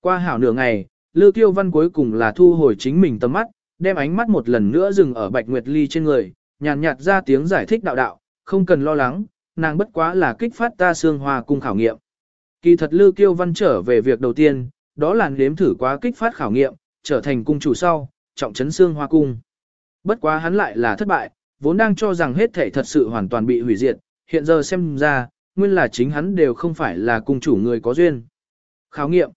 Qua hảo nửa ngày, Lư Kiêu Văn cuối cùng là thu hồi chính mình tầm mắt, đem ánh mắt một lần nữa dừng ở Bạch Nguyệt Ly trên người, nhàn nhạt ra tiếng giải thích đạo đạo, không cần lo lắng, nàng bất quá là kích phát ta xương hoa cung khảo nghiệm. Kỳ thật Lư Kiêu Văn trở về việc đầu tiên, đó là nếm thử quá kích phát khảo nghiệm, trở thành cung chủ sau, trọng trấn xương hoa cung. Bất quá hắn lại là thất bại, vốn đang cho rằng hết thể thật sự hoàn toàn bị hủy diệt, hiện giờ xem ra, nguyên là chính hắn đều không phải là cung chủ người có duyên. Khảo nghiệm.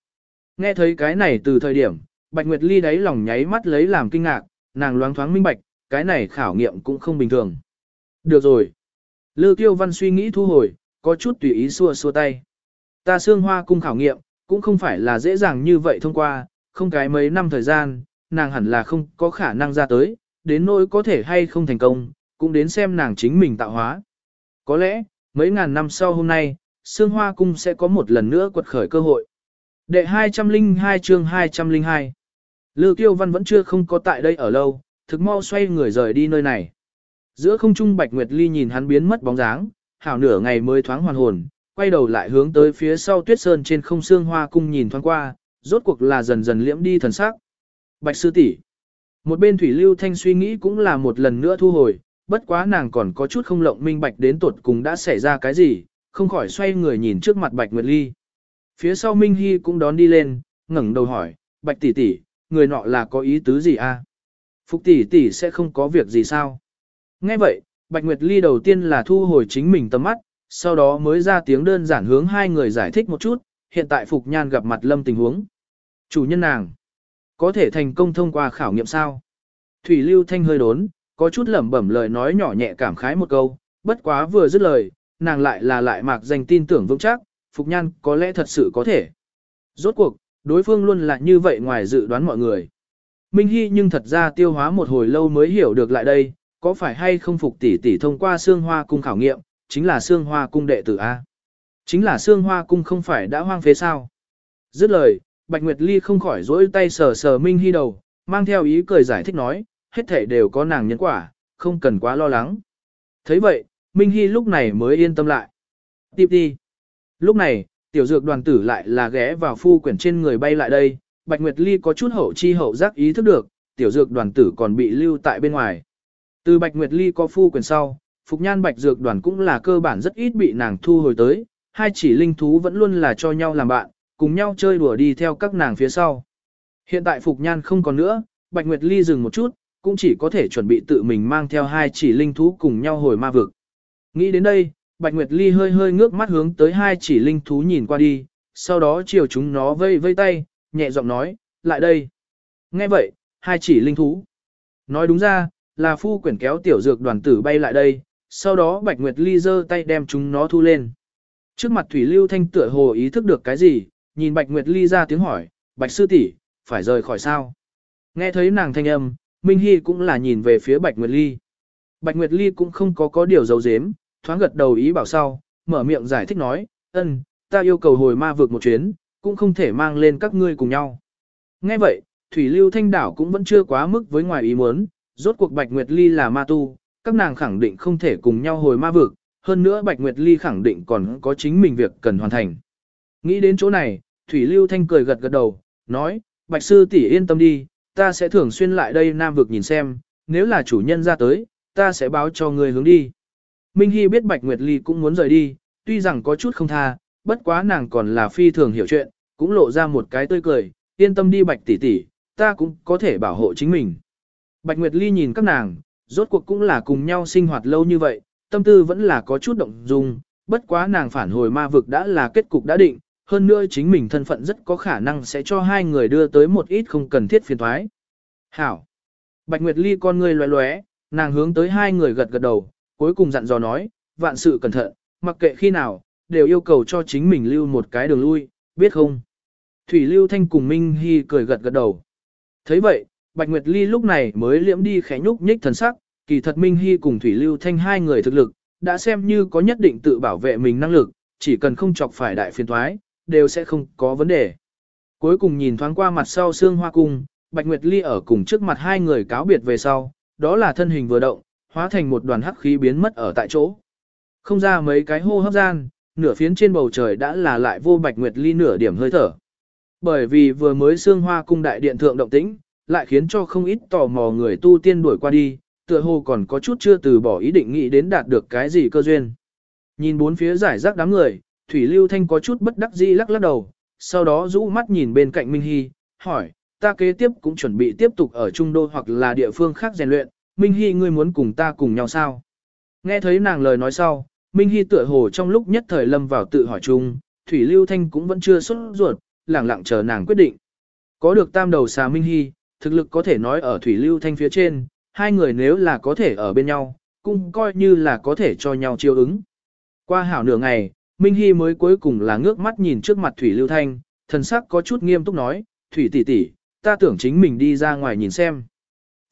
Nghe thấy cái này từ thời điểm, Bạch Nguyệt Ly đáy lòng nháy mắt lấy làm kinh ngạc, nàng loáng thoáng minh bạch, cái này khảo nghiệm cũng không bình thường. Được rồi. Lư Kiêu Văn suy nghĩ thu hồi, có chút tùy ý xua xua tay. Ta xương hoa cung khảo nghiệm, cũng không phải là dễ dàng như vậy thông qua, không cái mấy năm thời gian, nàng hẳn là không có khả năng ra tới, đến nỗi có thể hay không thành công, cũng đến xem nàng chính mình tạo hóa. Có lẽ, mấy ngàn năm sau hôm nay, xương hoa cung sẽ có một lần nữa quật khởi cơ hội. Đệ 202 chương 202 Lư Kiêu Văn vẫn chưa không có tại đây ở lâu, thực mau xoay người rời đi nơi này. Giữa không trung Bạch Nguyệt Ly nhìn hắn biến mất bóng dáng, hảo nửa ngày mới thoáng hoàn hồn, quay đầu lại hướng tới phía sau tuyết sơn trên không xương hoa cung nhìn thoáng qua, rốt cuộc là dần dần liễm đi thần sắc. Bạch sư tỷ, Một bên Thủy Lưu Thanh suy nghĩ cũng là một lần nữa thu hồi, bất quá nàng còn có chút không lộng minh bạch đến tuột cùng đã xảy ra cái gì, không khỏi xoay người nhìn trước mặt Bạch Nguyệt Ly. Phía sau Minh Hy cũng đón đi lên, ngẩng đầu hỏi, Bạch tỷ tỷ, người nọ là có ý tứ gì a? Phục tỷ tỷ sẽ không có việc gì sao? Nghe vậy, Bạch Nguyệt Ly đầu tiên là thu hồi chính mình tầm mắt, sau đó mới ra tiếng đơn giản hướng hai người giải thích một chút, hiện tại Phục Nhan gặp mặt Lâm tình huống. Chủ nhân nàng, có thể thành công thông qua khảo nghiệm sao? Thủy Lưu Thanh hơi đốn, có chút lẩm bẩm lời nói nhỏ nhẹ cảm khái một câu, bất quá vừa dứt lời, nàng lại là lại mạc danh tin tưởng vững chắc, Phục Nhan có lẽ thật sự có thể. Rốt cuộc, đối phương luôn là như vậy ngoài dự đoán mọi người. Minh Hy nhưng thật ra tiêu hóa một hồi lâu mới hiểu được lại đây, có phải hay không Phục tỷ tỷ thông qua xương hoa cung khảo nghiệm, chính là xương hoa cung đệ tử A. Chính là xương hoa cung không phải đã hoang phế sao. Dứt lời, Bạch Nguyệt Ly không khỏi rỗi tay sờ sờ Minh Hy đầu, mang theo ý cười giải thích nói, hết thể đều có nàng nhân quả, không cần quá lo lắng. thấy vậy, Minh Hy lúc này mới yên tâm lại. Tiếp đi. Lúc này, tiểu dược đoàn tử lại là ghé vào phu quyển trên người bay lại đây, Bạch Nguyệt Ly có chút hậu chi hậu giác ý thức được, tiểu dược đoàn tử còn bị lưu tại bên ngoài. Từ Bạch Nguyệt Ly có phu quyển sau, Phục Nhan Bạch dược đoàn cũng là cơ bản rất ít bị nàng thu hồi tới, hai chỉ linh thú vẫn luôn là cho nhau làm bạn, cùng nhau chơi đùa đi theo các nàng phía sau. Hiện tại Phục Nhan không còn nữa, Bạch Nguyệt Ly dừng một chút, cũng chỉ có thể chuẩn bị tự mình mang theo hai chỉ linh thú cùng nhau hồi ma vực. Nghĩ đến đây, Bạch Nguyệt Ly hơi hơi ngước mắt hướng tới hai chỉ linh thú nhìn qua đi, sau đó chiều chúng nó vây vây tay, nhẹ giọng nói, lại đây. Nghe vậy, hai chỉ linh thú. Nói đúng ra, là phu quyển kéo tiểu dược đoàn tử bay lại đây, sau đó Bạch Nguyệt Ly giơ tay đem chúng nó thu lên. Trước mặt Thủy Lưu Thanh tựa hồ ý thức được cái gì, nhìn Bạch Nguyệt Ly ra tiếng hỏi, Bạch Sư tỷ phải rời khỏi sao? Nghe thấy nàng thanh âm, Minh Hy cũng là nhìn về phía Bạch Nguyệt Ly. Bạch Nguyệt Ly cũng không có có điều giấu giếm, thoáng gật đầu ý bảo sau, mở miệng giải thích nói, ân, ta yêu cầu hồi ma vượt một chuyến, cũng không thể mang lên các ngươi cùng nhau. Nghe vậy, Thủy Lưu Thanh Đảo cũng vẫn chưa quá mức với ngoài ý muốn, rốt cuộc Bạch Nguyệt Ly là ma tu, các nàng khẳng định không thể cùng nhau hồi ma vực, hơn nữa Bạch Nguyệt Ly khẳng định còn có chính mình việc cần hoàn thành. Nghĩ đến chỗ này, Thủy Lưu Thanh cười gật gật đầu, nói, Bạch Sư tỷ yên tâm đi, ta sẽ thường xuyên lại đây Nam vực nhìn xem, nếu là chủ nhân ra tới, ta sẽ báo cho người hướng đi. Minh Hy biết Bạch Nguyệt Ly cũng muốn rời đi, tuy rằng có chút không tha, bất quá nàng còn là phi thường hiểu chuyện, cũng lộ ra một cái tươi cười, yên tâm đi Bạch tỷ tỷ, ta cũng có thể bảo hộ chính mình. Bạch Nguyệt Ly nhìn các nàng, rốt cuộc cũng là cùng nhau sinh hoạt lâu như vậy, tâm tư vẫn là có chút động dung, bất quá nàng phản hồi ma vực đã là kết cục đã định, hơn nữa chính mình thân phận rất có khả năng sẽ cho hai người đưa tới một ít không cần thiết phiền thoái. Hảo! Bạch Nguyệt Ly con người loé loé, nàng hướng tới hai người gật gật đầu, cuối cùng dặn dò nói, vạn sự cẩn thận, mặc kệ khi nào, đều yêu cầu cho chính mình lưu một cái đường lui, biết không? Thủy Lưu Thanh cùng Minh Hy cười gật gật đầu. thấy vậy, Bạch Nguyệt Ly lúc này mới liễm đi khẽ nhúc nhích thần sắc, kỳ thật Minh Hy cùng Thủy Lưu Thanh hai người thực lực, đã xem như có nhất định tự bảo vệ mình năng lực, chỉ cần không chọc phải đại phiền thoái, đều sẽ không có vấn đề. Cuối cùng nhìn thoáng qua mặt sau xương hoa cung, Bạch Nguyệt Ly ở cùng trước mặt hai người cáo biệt về sau, đó là thân hình vừa động, hóa thành một đoàn hắc khí biến mất ở tại chỗ. Không ra mấy cái hô hấp gian, nửa phiến trên bầu trời đã là lại vô Bạch Nguyệt Ly nửa điểm hơi thở. Bởi vì vừa mới xương hoa cung đại điện thượng động tĩnh, lại khiến cho không ít tò mò người tu tiên đuổi qua đi, tựa hồ còn có chút chưa từ bỏ ý định nghĩ đến đạt được cái gì cơ duyên. Nhìn bốn phía giải rác đám người, Thủy Lưu Thanh có chút bất đắc dĩ lắc lắc đầu, sau đó rũ mắt nhìn bên cạnh Minh Hy, hỏi, ta kế tiếp cũng chuẩn bị tiếp tục ở Trung Đô hoặc là địa phương khác rèn luyện, Minh Hy ngươi muốn cùng ta cùng nhau sao? Nghe thấy nàng lời nói sau, Minh Hy tựa hồ trong lúc nhất thời lâm vào tự hỏi chung, Thủy Lưu Thanh cũng vẫn chưa xuất ruột, lẳng lặng chờ nàng quyết định. Có được tam đầu xà Minh Hy, thực lực có thể nói ở Thủy Lưu Thanh phía trên, hai người nếu là có thể ở bên nhau, cũng coi như là có thể cho nhau chiêu ứng. Qua hảo nửa ngày, Minh Hy mới cuối cùng là ngước mắt nhìn trước mặt Thủy Lưu Thanh, thần sắc có chút nghiêm túc nói, Thủy tỷ tỷ, ta tưởng chính mình đi ra ngoài nhìn xem.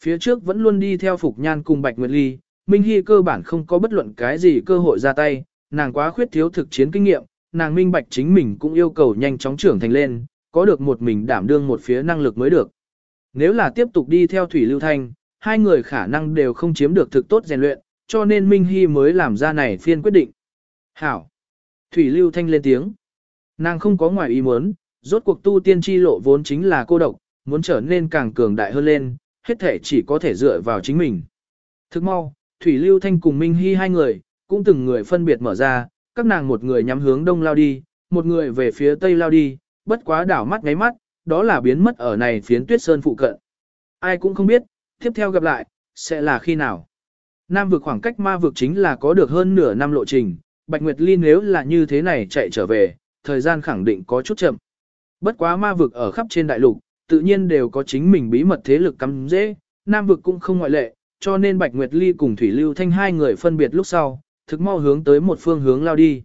Phía trước vẫn luôn đi theo Phục Nhan cùng Bạch Nguyệt Ly, Minh Hy cơ bản không có bất luận cái gì cơ hội ra tay, nàng quá khuyết thiếu thực chiến kinh nghiệm, nàng minh bạch chính mình cũng yêu cầu nhanh chóng trưởng thành lên, có được một mình đảm đương một phía năng lực mới được. Nếu là tiếp tục đi theo Thủy Lưu Thanh, hai người khả năng đều không chiếm được thực tốt rèn luyện, cho nên Minh Hy mới làm ra này phiên quyết định. Hảo! Thủy Lưu Thanh lên tiếng. Nàng không có ngoài ý muốn, rốt cuộc tu tiên chi lộ vốn chính là cô độc, muốn trở nên càng cường đại hơn lên, hết thể chỉ có thể dựa vào chính mình. Thức mau, Thủy Lưu Thanh cùng Minh Hy hai người, cũng từng người phân biệt mở ra, các nàng một người nhắm hướng đông lao đi, một người về phía tây lao đi, bất quá đảo mắt ngáy mắt, đó là biến mất ở này phiến tuyết sơn phụ cận. Ai cũng không biết, tiếp theo gặp lại, sẽ là khi nào. Nam vực khoảng cách ma vực chính là có được hơn nửa năm lộ trình, Bạch Nguyệt Ly nếu là như thế này chạy trở về, thời gian khẳng định có chút chậm. Bất quá ma vực ở khắp trên đại lục, tự nhiên đều có chính mình bí mật thế lực cắm dễ, Nam vực cũng không ngoại lệ, cho nên Bạch Nguyệt Ly cùng Thủy Lưu Thanh hai người phân biệt lúc sau, thực mau hướng tới một phương hướng lao đi.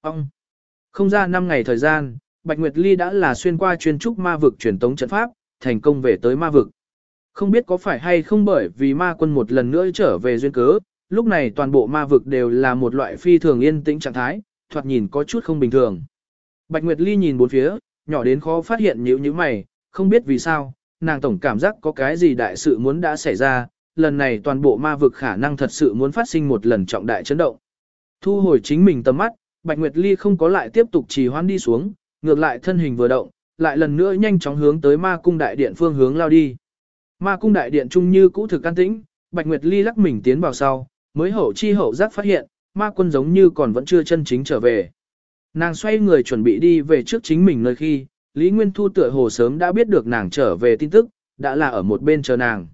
Ông! Không ra 5 ngày thời gian, Bạch Nguyệt Ly đã là xuyên qua chuyên trúc ma vực truyền tống trận pháp, thành công về tới ma vực. Không biết có phải hay không bởi vì ma quân một lần nữa trở về duyên cớ, lúc này toàn bộ ma vực đều là một loại phi thường yên tĩnh trạng thái, thoạt nhìn có chút không bình thường. Bạch Nguyệt Ly nhìn bốn phía, nhỏ đến khó phát hiện nhíu như mày, không biết vì sao, nàng tổng cảm giác có cái gì đại sự muốn đã xảy ra, lần này toàn bộ ma vực khả năng thật sự muốn phát sinh một lần trọng đại chấn động. Thu hồi chính mình tầm mắt, Bạch Nguyệt Ly không có lại tiếp tục trì hoãn đi xuống, ngược lại thân hình vừa động, lại lần nữa nhanh chóng hướng tới ma cung đại điện phương hướng lao đi. Ma cung đại điện trung như cũ thực can tĩnh, Bạch Nguyệt Ly lắc mình tiến vào sau, mới hậu chi hậu giác phát hiện, ma quân giống như còn vẫn chưa chân chính trở về. Nàng xoay người chuẩn bị đi về trước chính mình nơi khi, Lý Nguyên Thu tựa hồ sớm đã biết được nàng trở về tin tức, đã là ở một bên chờ nàng.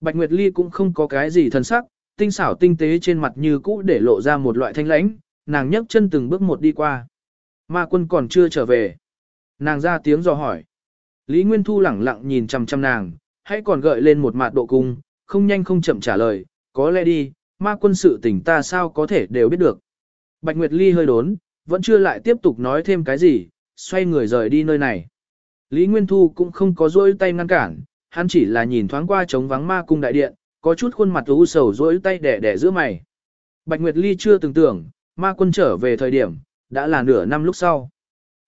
Bạch Nguyệt Ly cũng không có cái gì thân sắc, tinh xảo tinh tế trên mặt như cũ để lộ ra một loại thanh lãnh, nàng nhấc chân từng bước một đi qua. Ma quân còn chưa trở về. Nàng ra tiếng dò hỏi. Lý Nguyên Thu lẳng lặng nhìn chằm chằm nàng, hãy còn gợi lên một mặt độ cung, không nhanh không chậm trả lời, có lẽ đi, ma quân sự tình ta sao có thể đều biết được. Bạch Nguyệt Ly hơi đốn, vẫn chưa lại tiếp tục nói thêm cái gì, xoay người rời đi nơi này. Lý Nguyên Thu cũng không có dối tay ngăn cản, hắn chỉ là nhìn thoáng qua trống vắng ma cung đại điện, có chút khuôn mặt u sầu dối tay đẻ đẻ giữa mày. Bạch Nguyệt Ly chưa từng tưởng, ma quân trở về thời điểm, đã là nửa năm lúc sau.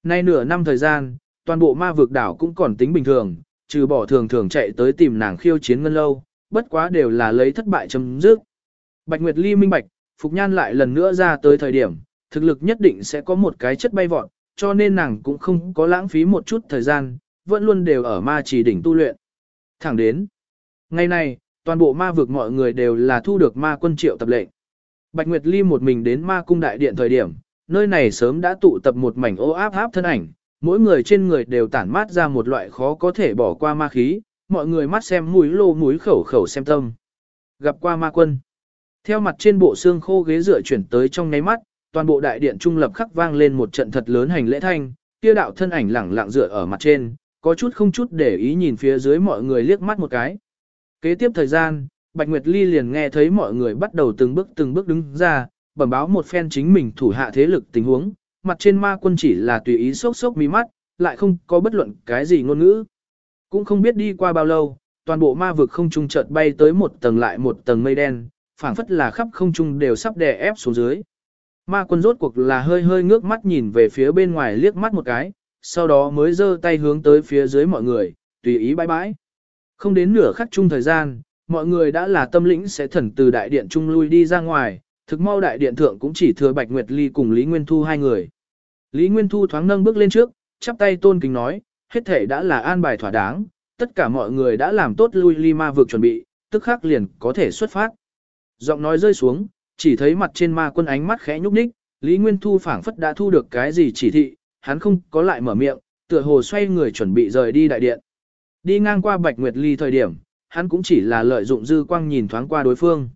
Nay nửa năm thời gian, toàn bộ ma vực đảo cũng còn tính bình thường, trừ bỏ thường thường chạy tới tìm nàng khiêu chiến ngân lâu, bất quá đều là lấy thất bại chấm dứt. Bạch Nguyệt Ly minh bạch, Phục Nhan lại lần nữa ra tới thời điểm, thực lực nhất định sẽ có một cái chất bay vọt, cho nên nàng cũng không có lãng phí một chút thời gian, vẫn luôn đều ở ma chỉ đỉnh tu luyện. Thẳng đến. Ngày này, toàn bộ ma vực mọi người đều là thu được ma quân triệu tập lệnh. Bạch Nguyệt Ly một mình đến ma cung đại điện thời điểm, nơi này sớm đã tụ tập một mảnh ô áp áp thân ảnh, mỗi người trên người đều tản mát ra một loại khó có thể bỏ qua ma khí, mọi người mắt xem mũi lô mũi khẩu khẩu xem tâm. Gặp qua ma quân. Theo mặt trên bộ xương khô ghế dựa chuyển tới trong ngáy mắt, toàn bộ đại điện trung lập khắc vang lên một trận thật lớn hành lễ thanh, kia đạo thân ảnh lẳng lặng dựa ở mặt trên, có chút không chút để ý nhìn phía dưới mọi người liếc mắt một cái. Kế tiếp thời gian, Bạch Nguyệt Ly liền nghe thấy mọi người bắt đầu từng bước từng bước đứng ra, bẩm báo một phen chính mình thủ hạ thế lực tình huống, mặt trên ma quân chỉ là tùy ý sốc sốc mí mắt, lại không có bất luận cái gì ngôn ngữ. Cũng không biết đi qua bao lâu, toàn bộ ma vực không trung chợt bay tới một tầng lại một tầng mây đen, phảng phất là khắp không trung đều sắp đè ép xuống dưới. Ma quân rốt cuộc là hơi hơi ngước mắt nhìn về phía bên ngoài liếc mắt một cái, sau đó mới giơ tay hướng tới phía dưới mọi người, tùy ý bãi bãi. Không đến nửa khắc chung thời gian, mọi người đã là tâm lĩnh sẽ thần từ đại điện trung lui đi ra ngoài, thực mau đại điện thượng cũng chỉ thừa Bạch Nguyệt Ly cùng Lý Nguyên Thu hai người. Lý Nguyên Thu thoáng nâng bước lên trước, chắp tay tôn kính nói, hết thể đã là an bài thỏa đáng, tất cả mọi người đã làm tốt lui ly ma vực chuẩn bị, tức khắc liền có thể xuất phát. Giọng nói rơi xuống, chỉ thấy mặt trên ma quân ánh mắt khẽ nhúc nhích, Lý Nguyên Thu phảng phất đã thu được cái gì chỉ thị, hắn không có lại mở miệng, tựa hồ xoay người chuẩn bị rời đi đại điện. Đi ngang qua Bạch Nguyệt Ly thời điểm, hắn cũng chỉ là lợi dụng dư quang nhìn thoáng qua đối phương.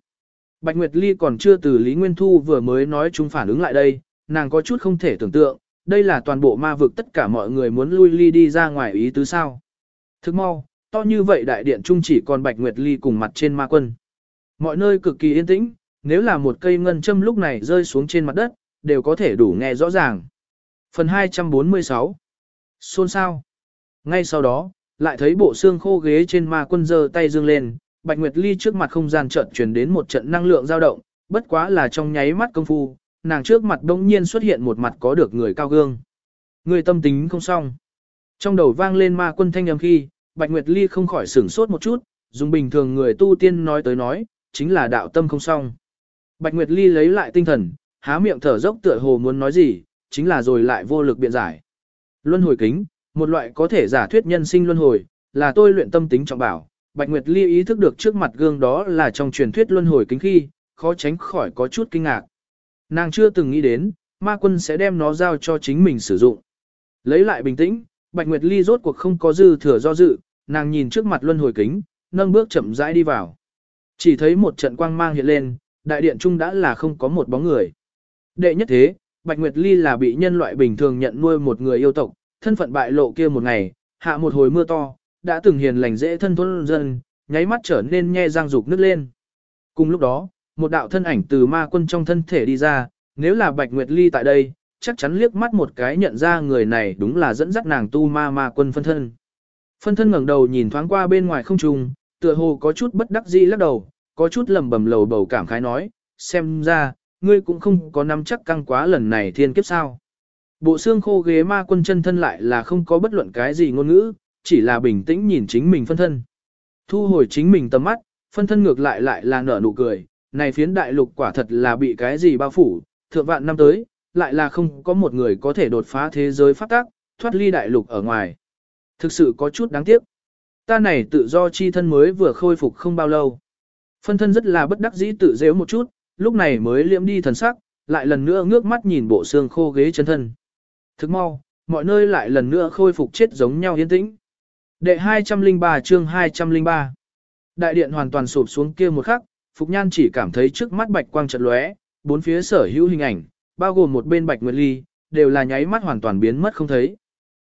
Bạch Nguyệt Ly còn chưa từ Lý Nguyên Thu vừa mới nói chúng phản ứng lại đây, nàng có chút không thể tưởng tượng, đây là toàn bộ ma vực tất cả mọi người muốn lui ly đi ra ngoài ý tứ sao. Thức mau, to như vậy đại điện trung chỉ còn Bạch Nguyệt Ly cùng mặt trên ma quân. Mọi nơi cực kỳ yên tĩnh, nếu là một cây ngân châm lúc này rơi xuống trên mặt đất, đều có thể đủ nghe rõ ràng. Phần 246 Xôn sao? Ngay sau đó, lại thấy bộ xương khô ghế trên ma quân giơ tay dương lên, Bạch Nguyệt Ly trước mặt không gian trận truyền đến một trận năng lượng dao động, bất quá là trong nháy mắt công phu, nàng trước mặt đông nhiên xuất hiện một mặt có được người cao gương. Người tâm tính không xong. Trong đầu vang lên ma quân thanh âm khi, Bạch Nguyệt Ly không khỏi sửng sốt một chút, dùng bình thường người tu tiên nói tới nói, chính là đạo tâm không xong. Bạch Nguyệt Ly lấy lại tinh thần, há miệng thở dốc tựa hồ muốn nói gì, chính là rồi lại vô lực biện giải. Luân hồi kính, một loại có thể giả thuyết nhân sinh luân hồi, là tôi luyện tâm tính trọng bảo. Bạch Nguyệt Ly ý thức được trước mặt gương đó là trong truyền thuyết luân hồi kính khi, khó tránh khỏi có chút kinh ngạc. Nàng chưa từng nghĩ đến, ma quân sẽ đem nó giao cho chính mình sử dụng. Lấy lại bình tĩnh, Bạch Nguyệt Ly rốt cuộc không có dư thừa do dự, nàng nhìn trước mặt luân hồi kính, nâng bước chậm rãi đi vào. Chỉ thấy một trận quang mang hiện lên, đại điện trung đã là không có một bóng người. Đệ nhất thế, Bạch Nguyệt Ly là bị nhân loại bình thường nhận nuôi một người yêu tộc, thân phận bại lộ kia một ngày, hạ một hồi mưa to, đã từng hiền lành dễ thân thôn dân, nháy mắt trở nên nhe răng rục nứt lên. Cùng lúc đó, một đạo thân ảnh từ ma quân trong thân thể đi ra, nếu là Bạch Nguyệt Ly tại đây, chắc chắn liếc mắt một cái nhận ra người này đúng là dẫn dắt nàng tu ma ma quân phân thân. Phân thân ngẩng đầu nhìn thoáng qua bên ngoài không trung, tựa hồ có chút bất đắc dĩ lắc đầu, có chút lầm bầm lầu bầu cảm khái nói, xem ra, ngươi cũng không có nắm chắc căng quá lần này thiên kiếp sao. Bộ xương khô ghế ma quân chân thân lại là không có bất luận cái gì ngôn ngữ, chỉ là bình tĩnh nhìn chính mình phân thân. Thu hồi chính mình tầm mắt, phân thân ngược lại lại là nở nụ cười, này phiến đại lục quả thật là bị cái gì bao phủ, thượng vạn năm tới, lại là không có một người có thể đột phá thế giới phát tác, thoát ly đại lục ở ngoài. Thực sự có chút đáng tiếc. Ta này tự do chi thân mới vừa khôi phục không bao lâu. Phân thân rất là bất đắc dĩ tự dễ một chút, lúc này mới liễm đi thần sắc, lại lần nữa ngước mắt nhìn bộ xương khô ghế chân thân. Thức mau, mọi nơi lại lần nữa khôi phục chết giống nhau yên tĩnh. Đệ 203 chương 203 Đại điện hoàn toàn sụp xuống kia một khắc, Phục Nhan chỉ cảm thấy trước mắt bạch quang chợt lóe, bốn phía sở hữu hình ảnh, bao gồm một bên bạch nguyệt ly, đều là nháy mắt hoàn toàn biến mất không thấy.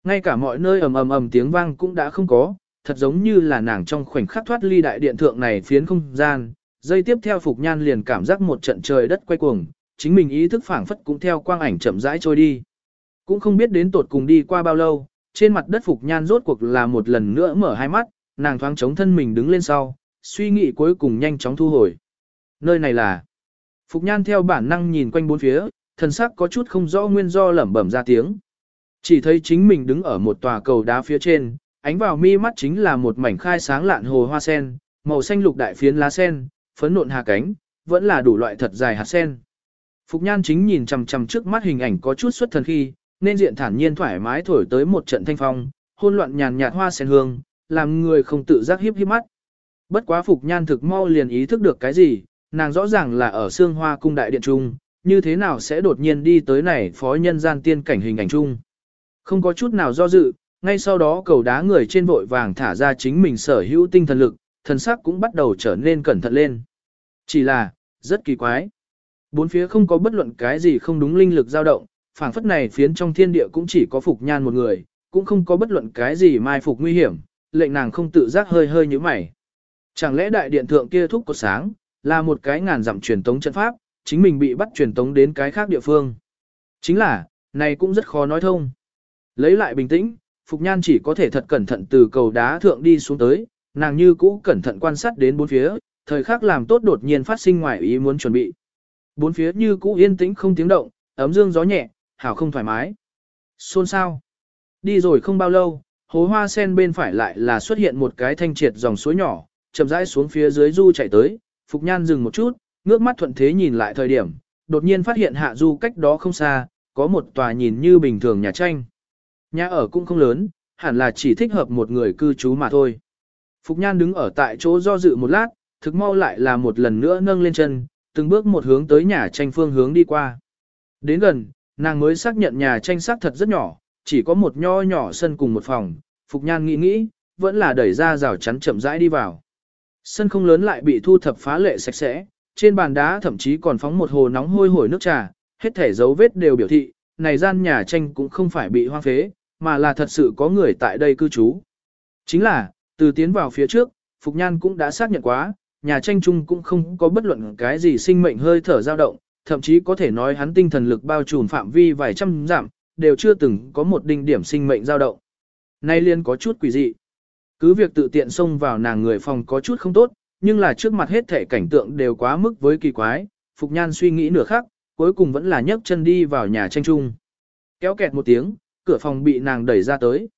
Ngay cả mọi nơi ầm ầm ầm tiếng vang cũng đã không có, thật giống như là nàng trong khoảnh khắc thoát ly đại điện thượng này phiến không gian. Dây tiếp theo Phục Nhan liền cảm giác một trận trời đất quay cuồng, chính mình ý thức phản phất cũng theo quang ảnh chậm rãi trôi đi. Cũng không biết đến tột cùng đi qua bao lâu, trên mặt đất Phục Nhan rốt cuộc là một lần nữa mở hai mắt, nàng thoáng chống thân mình đứng lên sau, suy nghĩ cuối cùng nhanh chóng thu hồi. Nơi này là... Phục Nhan theo bản năng nhìn quanh bốn phía, thần sắc có chút không rõ nguyên do lẩm bẩm ra tiếng. Chỉ thấy chính mình đứng ở một tòa cầu đá phía trên, ánh vào mi mắt chính là một mảnh khai sáng lạn hồ hoa sen, màu xanh lục đại phiến lá sen, phấn nộn hà cánh, vẫn là đủ loại thật dài hạt sen. Phục Nhan chính nhìn chằm chằm trước mắt hình ảnh có chút xuất thần khi, nên diện thản nhiên thoải mái thổi tới một trận thanh phong, hôn loạn nhàn nhạt hoa sen hương, làm người không tự giác hiếp hiếp mắt. Bất quá Phục Nhan thực mau liền ý thức được cái gì, nàng rõ ràng là ở xương hoa cung đại điện trung, như thế nào sẽ đột nhiên đi tới này phó nhân gian tiên cảnh hình ảnh trung, Không có chút nào do dự, ngay sau đó cầu đá người trên vội vàng thả ra chính mình sở hữu tinh thần lực, thần sắc cũng bắt đầu trở nên cẩn thận lên. Chỉ là, rất kỳ quái. Bốn phía không có bất luận cái gì không đúng linh lực dao động, phảng phất này phiến trong thiên địa cũng chỉ có Phục Nhan một người, cũng không có bất luận cái gì mai phục nguy hiểm, lệnh nàng không tự giác hơi hơi như mày. Chẳng lẽ đại điện thượng kia thúc có sáng, là một cái ngàn dặm truyền tống trận pháp, chính mình bị bắt truyền tống đến cái khác địa phương. Chính là, này cũng rất khó nói thông. Lấy lại bình tĩnh, Phục Nhan chỉ có thể thật cẩn thận từ cầu đá thượng đi xuống tới, nàng như cũ cẩn thận quan sát đến bốn phía, thời khắc làm tốt đột nhiên phát sinh ngoài ý muốn chuẩn bị. Bốn phía như cũ yên tĩnh không tiếng động, ấm dương gió nhẹ, hảo không thoải mái. Xôn sao? Đi rồi không bao lâu, hố hoa sen bên phải lại là xuất hiện một cái thanh triệt dòng suối nhỏ, chậm rãi xuống phía dưới du chạy tới, Phục Nhan dừng một chút, ngước mắt thuận thế nhìn lại thời điểm, đột nhiên phát hiện hạ du cách đó không xa, có một tòa nhìn như bình thường nhà tranh. Nhà ở cũng không lớn, hẳn là chỉ thích hợp một người cư trú mà thôi. Phục Nhan đứng ở tại chỗ do dự một lát, thực mau lại là một lần nữa nâng lên chân, từng bước một hướng tới nhà tranh phương hướng đi qua. Đến gần, nàng mới xác nhận nhà tranh xác thật rất nhỏ, chỉ có một nho nhỏ sân cùng một phòng, Phục Nhan nghĩ nghĩ, vẫn là đẩy ra rào chắn chậm rãi đi vào. Sân không lớn lại bị thu thập phá lệ sạch sẽ, trên bàn đá thậm chí còn phóng một hồ nóng hôi hổi nước trà, hết thể dấu vết đều biểu thị, này gian nhà tranh cũng không phải bị hoang phế, mà là thật sự có người tại đây cư trú. Chính là, từ tiến vào phía trước, Phục Nhan cũng đã xác nhận quá, nhà tranh chung cũng không có bất luận cái gì sinh mệnh hơi thở dao động, thậm chí có thể nói hắn tinh thần lực bao trùm phạm vi vài trăm giảm, đều chưa từng có một đỉnh điểm sinh mệnh dao động. Nay liên có chút quỷ dị. Cứ việc tự tiện xông vào nàng người phòng có chút không tốt, nhưng là trước mặt hết thể cảnh tượng đều quá mức với kỳ quái, Phục Nhan suy nghĩ nửa khắc, cuối cùng vẫn là nhấc chân đi vào nhà tranh chung. Kéo kẹt một tiếng, cửa phòng bị nàng đẩy ra tới.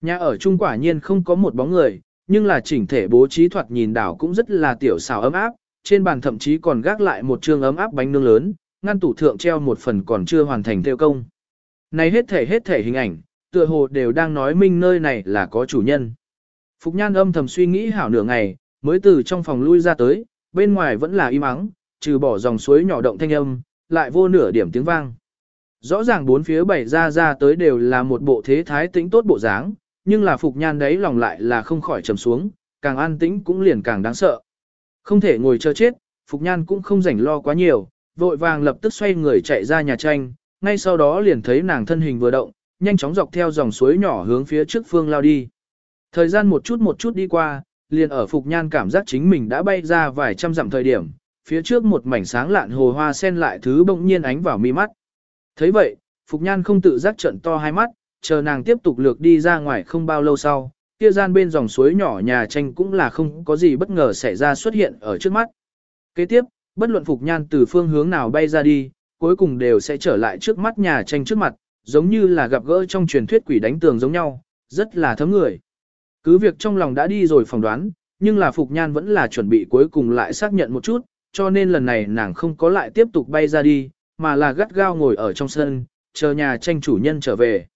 Nhà ở chung quả nhiên không có một bóng người, nhưng là chỉnh thể bố trí thoạt nhìn đảo cũng rất là tiểu xào ấm áp, trên bàn thậm chí còn gác lại một trương ấm áp bánh nướng lớn, ngăn tủ thượng treo một phần còn chưa hoàn thành theo công. Này hết thể hết thể hình ảnh, tựa hồ đều đang nói minh nơi này là có chủ nhân. Phục nhan âm thầm suy nghĩ hảo nửa ngày, mới từ trong phòng lui ra tới, bên ngoài vẫn là im ắng, trừ bỏ dòng suối nhỏ động thanh âm, lại vô nửa điểm tiếng vang. Rõ ràng bốn phía bảy ra ra tới đều là một bộ thế thái tĩnh tốt bộ dáng, nhưng là Phục Nhan đấy lòng lại là không khỏi trầm xuống, càng an tĩnh cũng liền càng đáng sợ. Không thể ngồi chờ chết, Phục Nhan cũng không rảnh lo quá nhiều, vội vàng lập tức xoay người chạy ra nhà tranh, ngay sau đó liền thấy nàng thân hình vừa động, nhanh chóng dọc theo dòng suối nhỏ hướng phía trước phương lao đi. Thời gian một chút một chút đi qua, liền ở Phục Nhan cảm giác chính mình đã bay ra vài trăm dặm thời điểm, phía trước một mảnh sáng lạn hồ hoa sen lại thứ bỗng nhiên ánh vào mi mắt thấy vậy, Phục Nhan không tự giác trận to hai mắt, chờ nàng tiếp tục lược đi ra ngoài không bao lâu sau, kia gian bên dòng suối nhỏ nhà tranh cũng là không có gì bất ngờ xảy ra xuất hiện ở trước mắt. Kế tiếp, bất luận Phục Nhan từ phương hướng nào bay ra đi, cuối cùng đều sẽ trở lại trước mắt nhà tranh trước mặt, giống như là gặp gỡ trong truyền thuyết quỷ đánh tường giống nhau, rất là thấm người. Cứ việc trong lòng đã đi rồi phỏng đoán, nhưng là Phục Nhan vẫn là chuẩn bị cuối cùng lại xác nhận một chút, cho nên lần này nàng không có lại tiếp tục bay ra đi, mà là gắt gao ngồi ở trong sân, chờ nhà tranh chủ nhân trở về.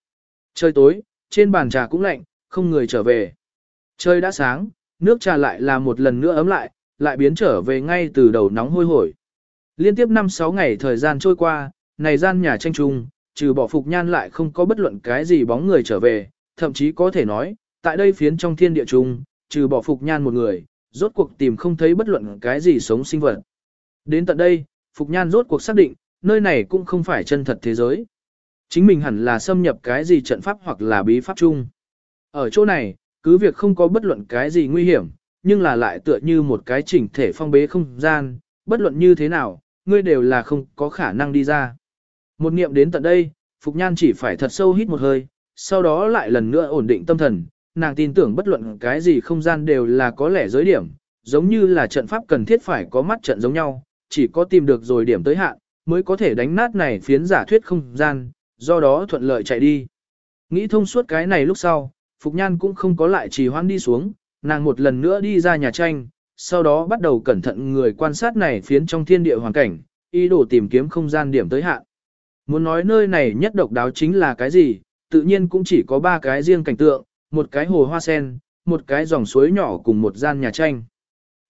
Trời tối, trên bàn trà cũng lạnh, không người trở về. Trời đã sáng, nước trà lại là một lần nữa ấm lại, lại biến trở về ngay từ đầu nóng hôi hổi. Liên tiếp 5-6 ngày thời gian trôi qua, này gian nhà tranh trung, trừ bỏ phục nhan lại không có bất luận cái gì bóng người trở về, thậm chí có thể nói, tại đây phiến trong thiên địa trung, trừ bỏ phục nhan một người, rốt cuộc tìm không thấy bất luận cái gì sống sinh vật. Đến tận đây, Phục Nhan rốt cuộc xác định, nơi này cũng không phải chân thật thế giới. Chính mình hẳn là xâm nhập cái gì trận pháp hoặc là bí pháp chung. Ở chỗ này, cứ việc không có bất luận cái gì nguy hiểm, nhưng là lại tựa như một cái chỉnh thể phong bế không gian, bất luận như thế nào, ngươi đều là không có khả năng đi ra. Một niệm đến tận đây, Phục Nhan chỉ phải thật sâu hít một hơi, sau đó lại lần nữa ổn định tâm thần, nàng tin tưởng bất luận cái gì không gian đều là có lẽ giới điểm, giống như là trận pháp cần thiết phải có mắt trận giống nhau, chỉ có tìm được rồi điểm tới hạn, mới có thể đánh nát này phiến giả thuyết không gian, do đó thuận lợi chạy đi. Nghĩ thông suốt cái này lúc sau, Phục Nhan cũng không có lại trì hoãn đi xuống, nàng một lần nữa đi ra nhà tranh, sau đó bắt đầu cẩn thận người quan sát này phiến trong thiên địa hoàn cảnh, ý đồ tìm kiếm không gian điểm tới hạn. Muốn nói nơi này nhất độc đáo chính là cái gì, tự nhiên cũng chỉ có ba cái riêng cảnh tượng, một cái hồ hoa sen, một cái dòng suối nhỏ cùng một gian nhà tranh.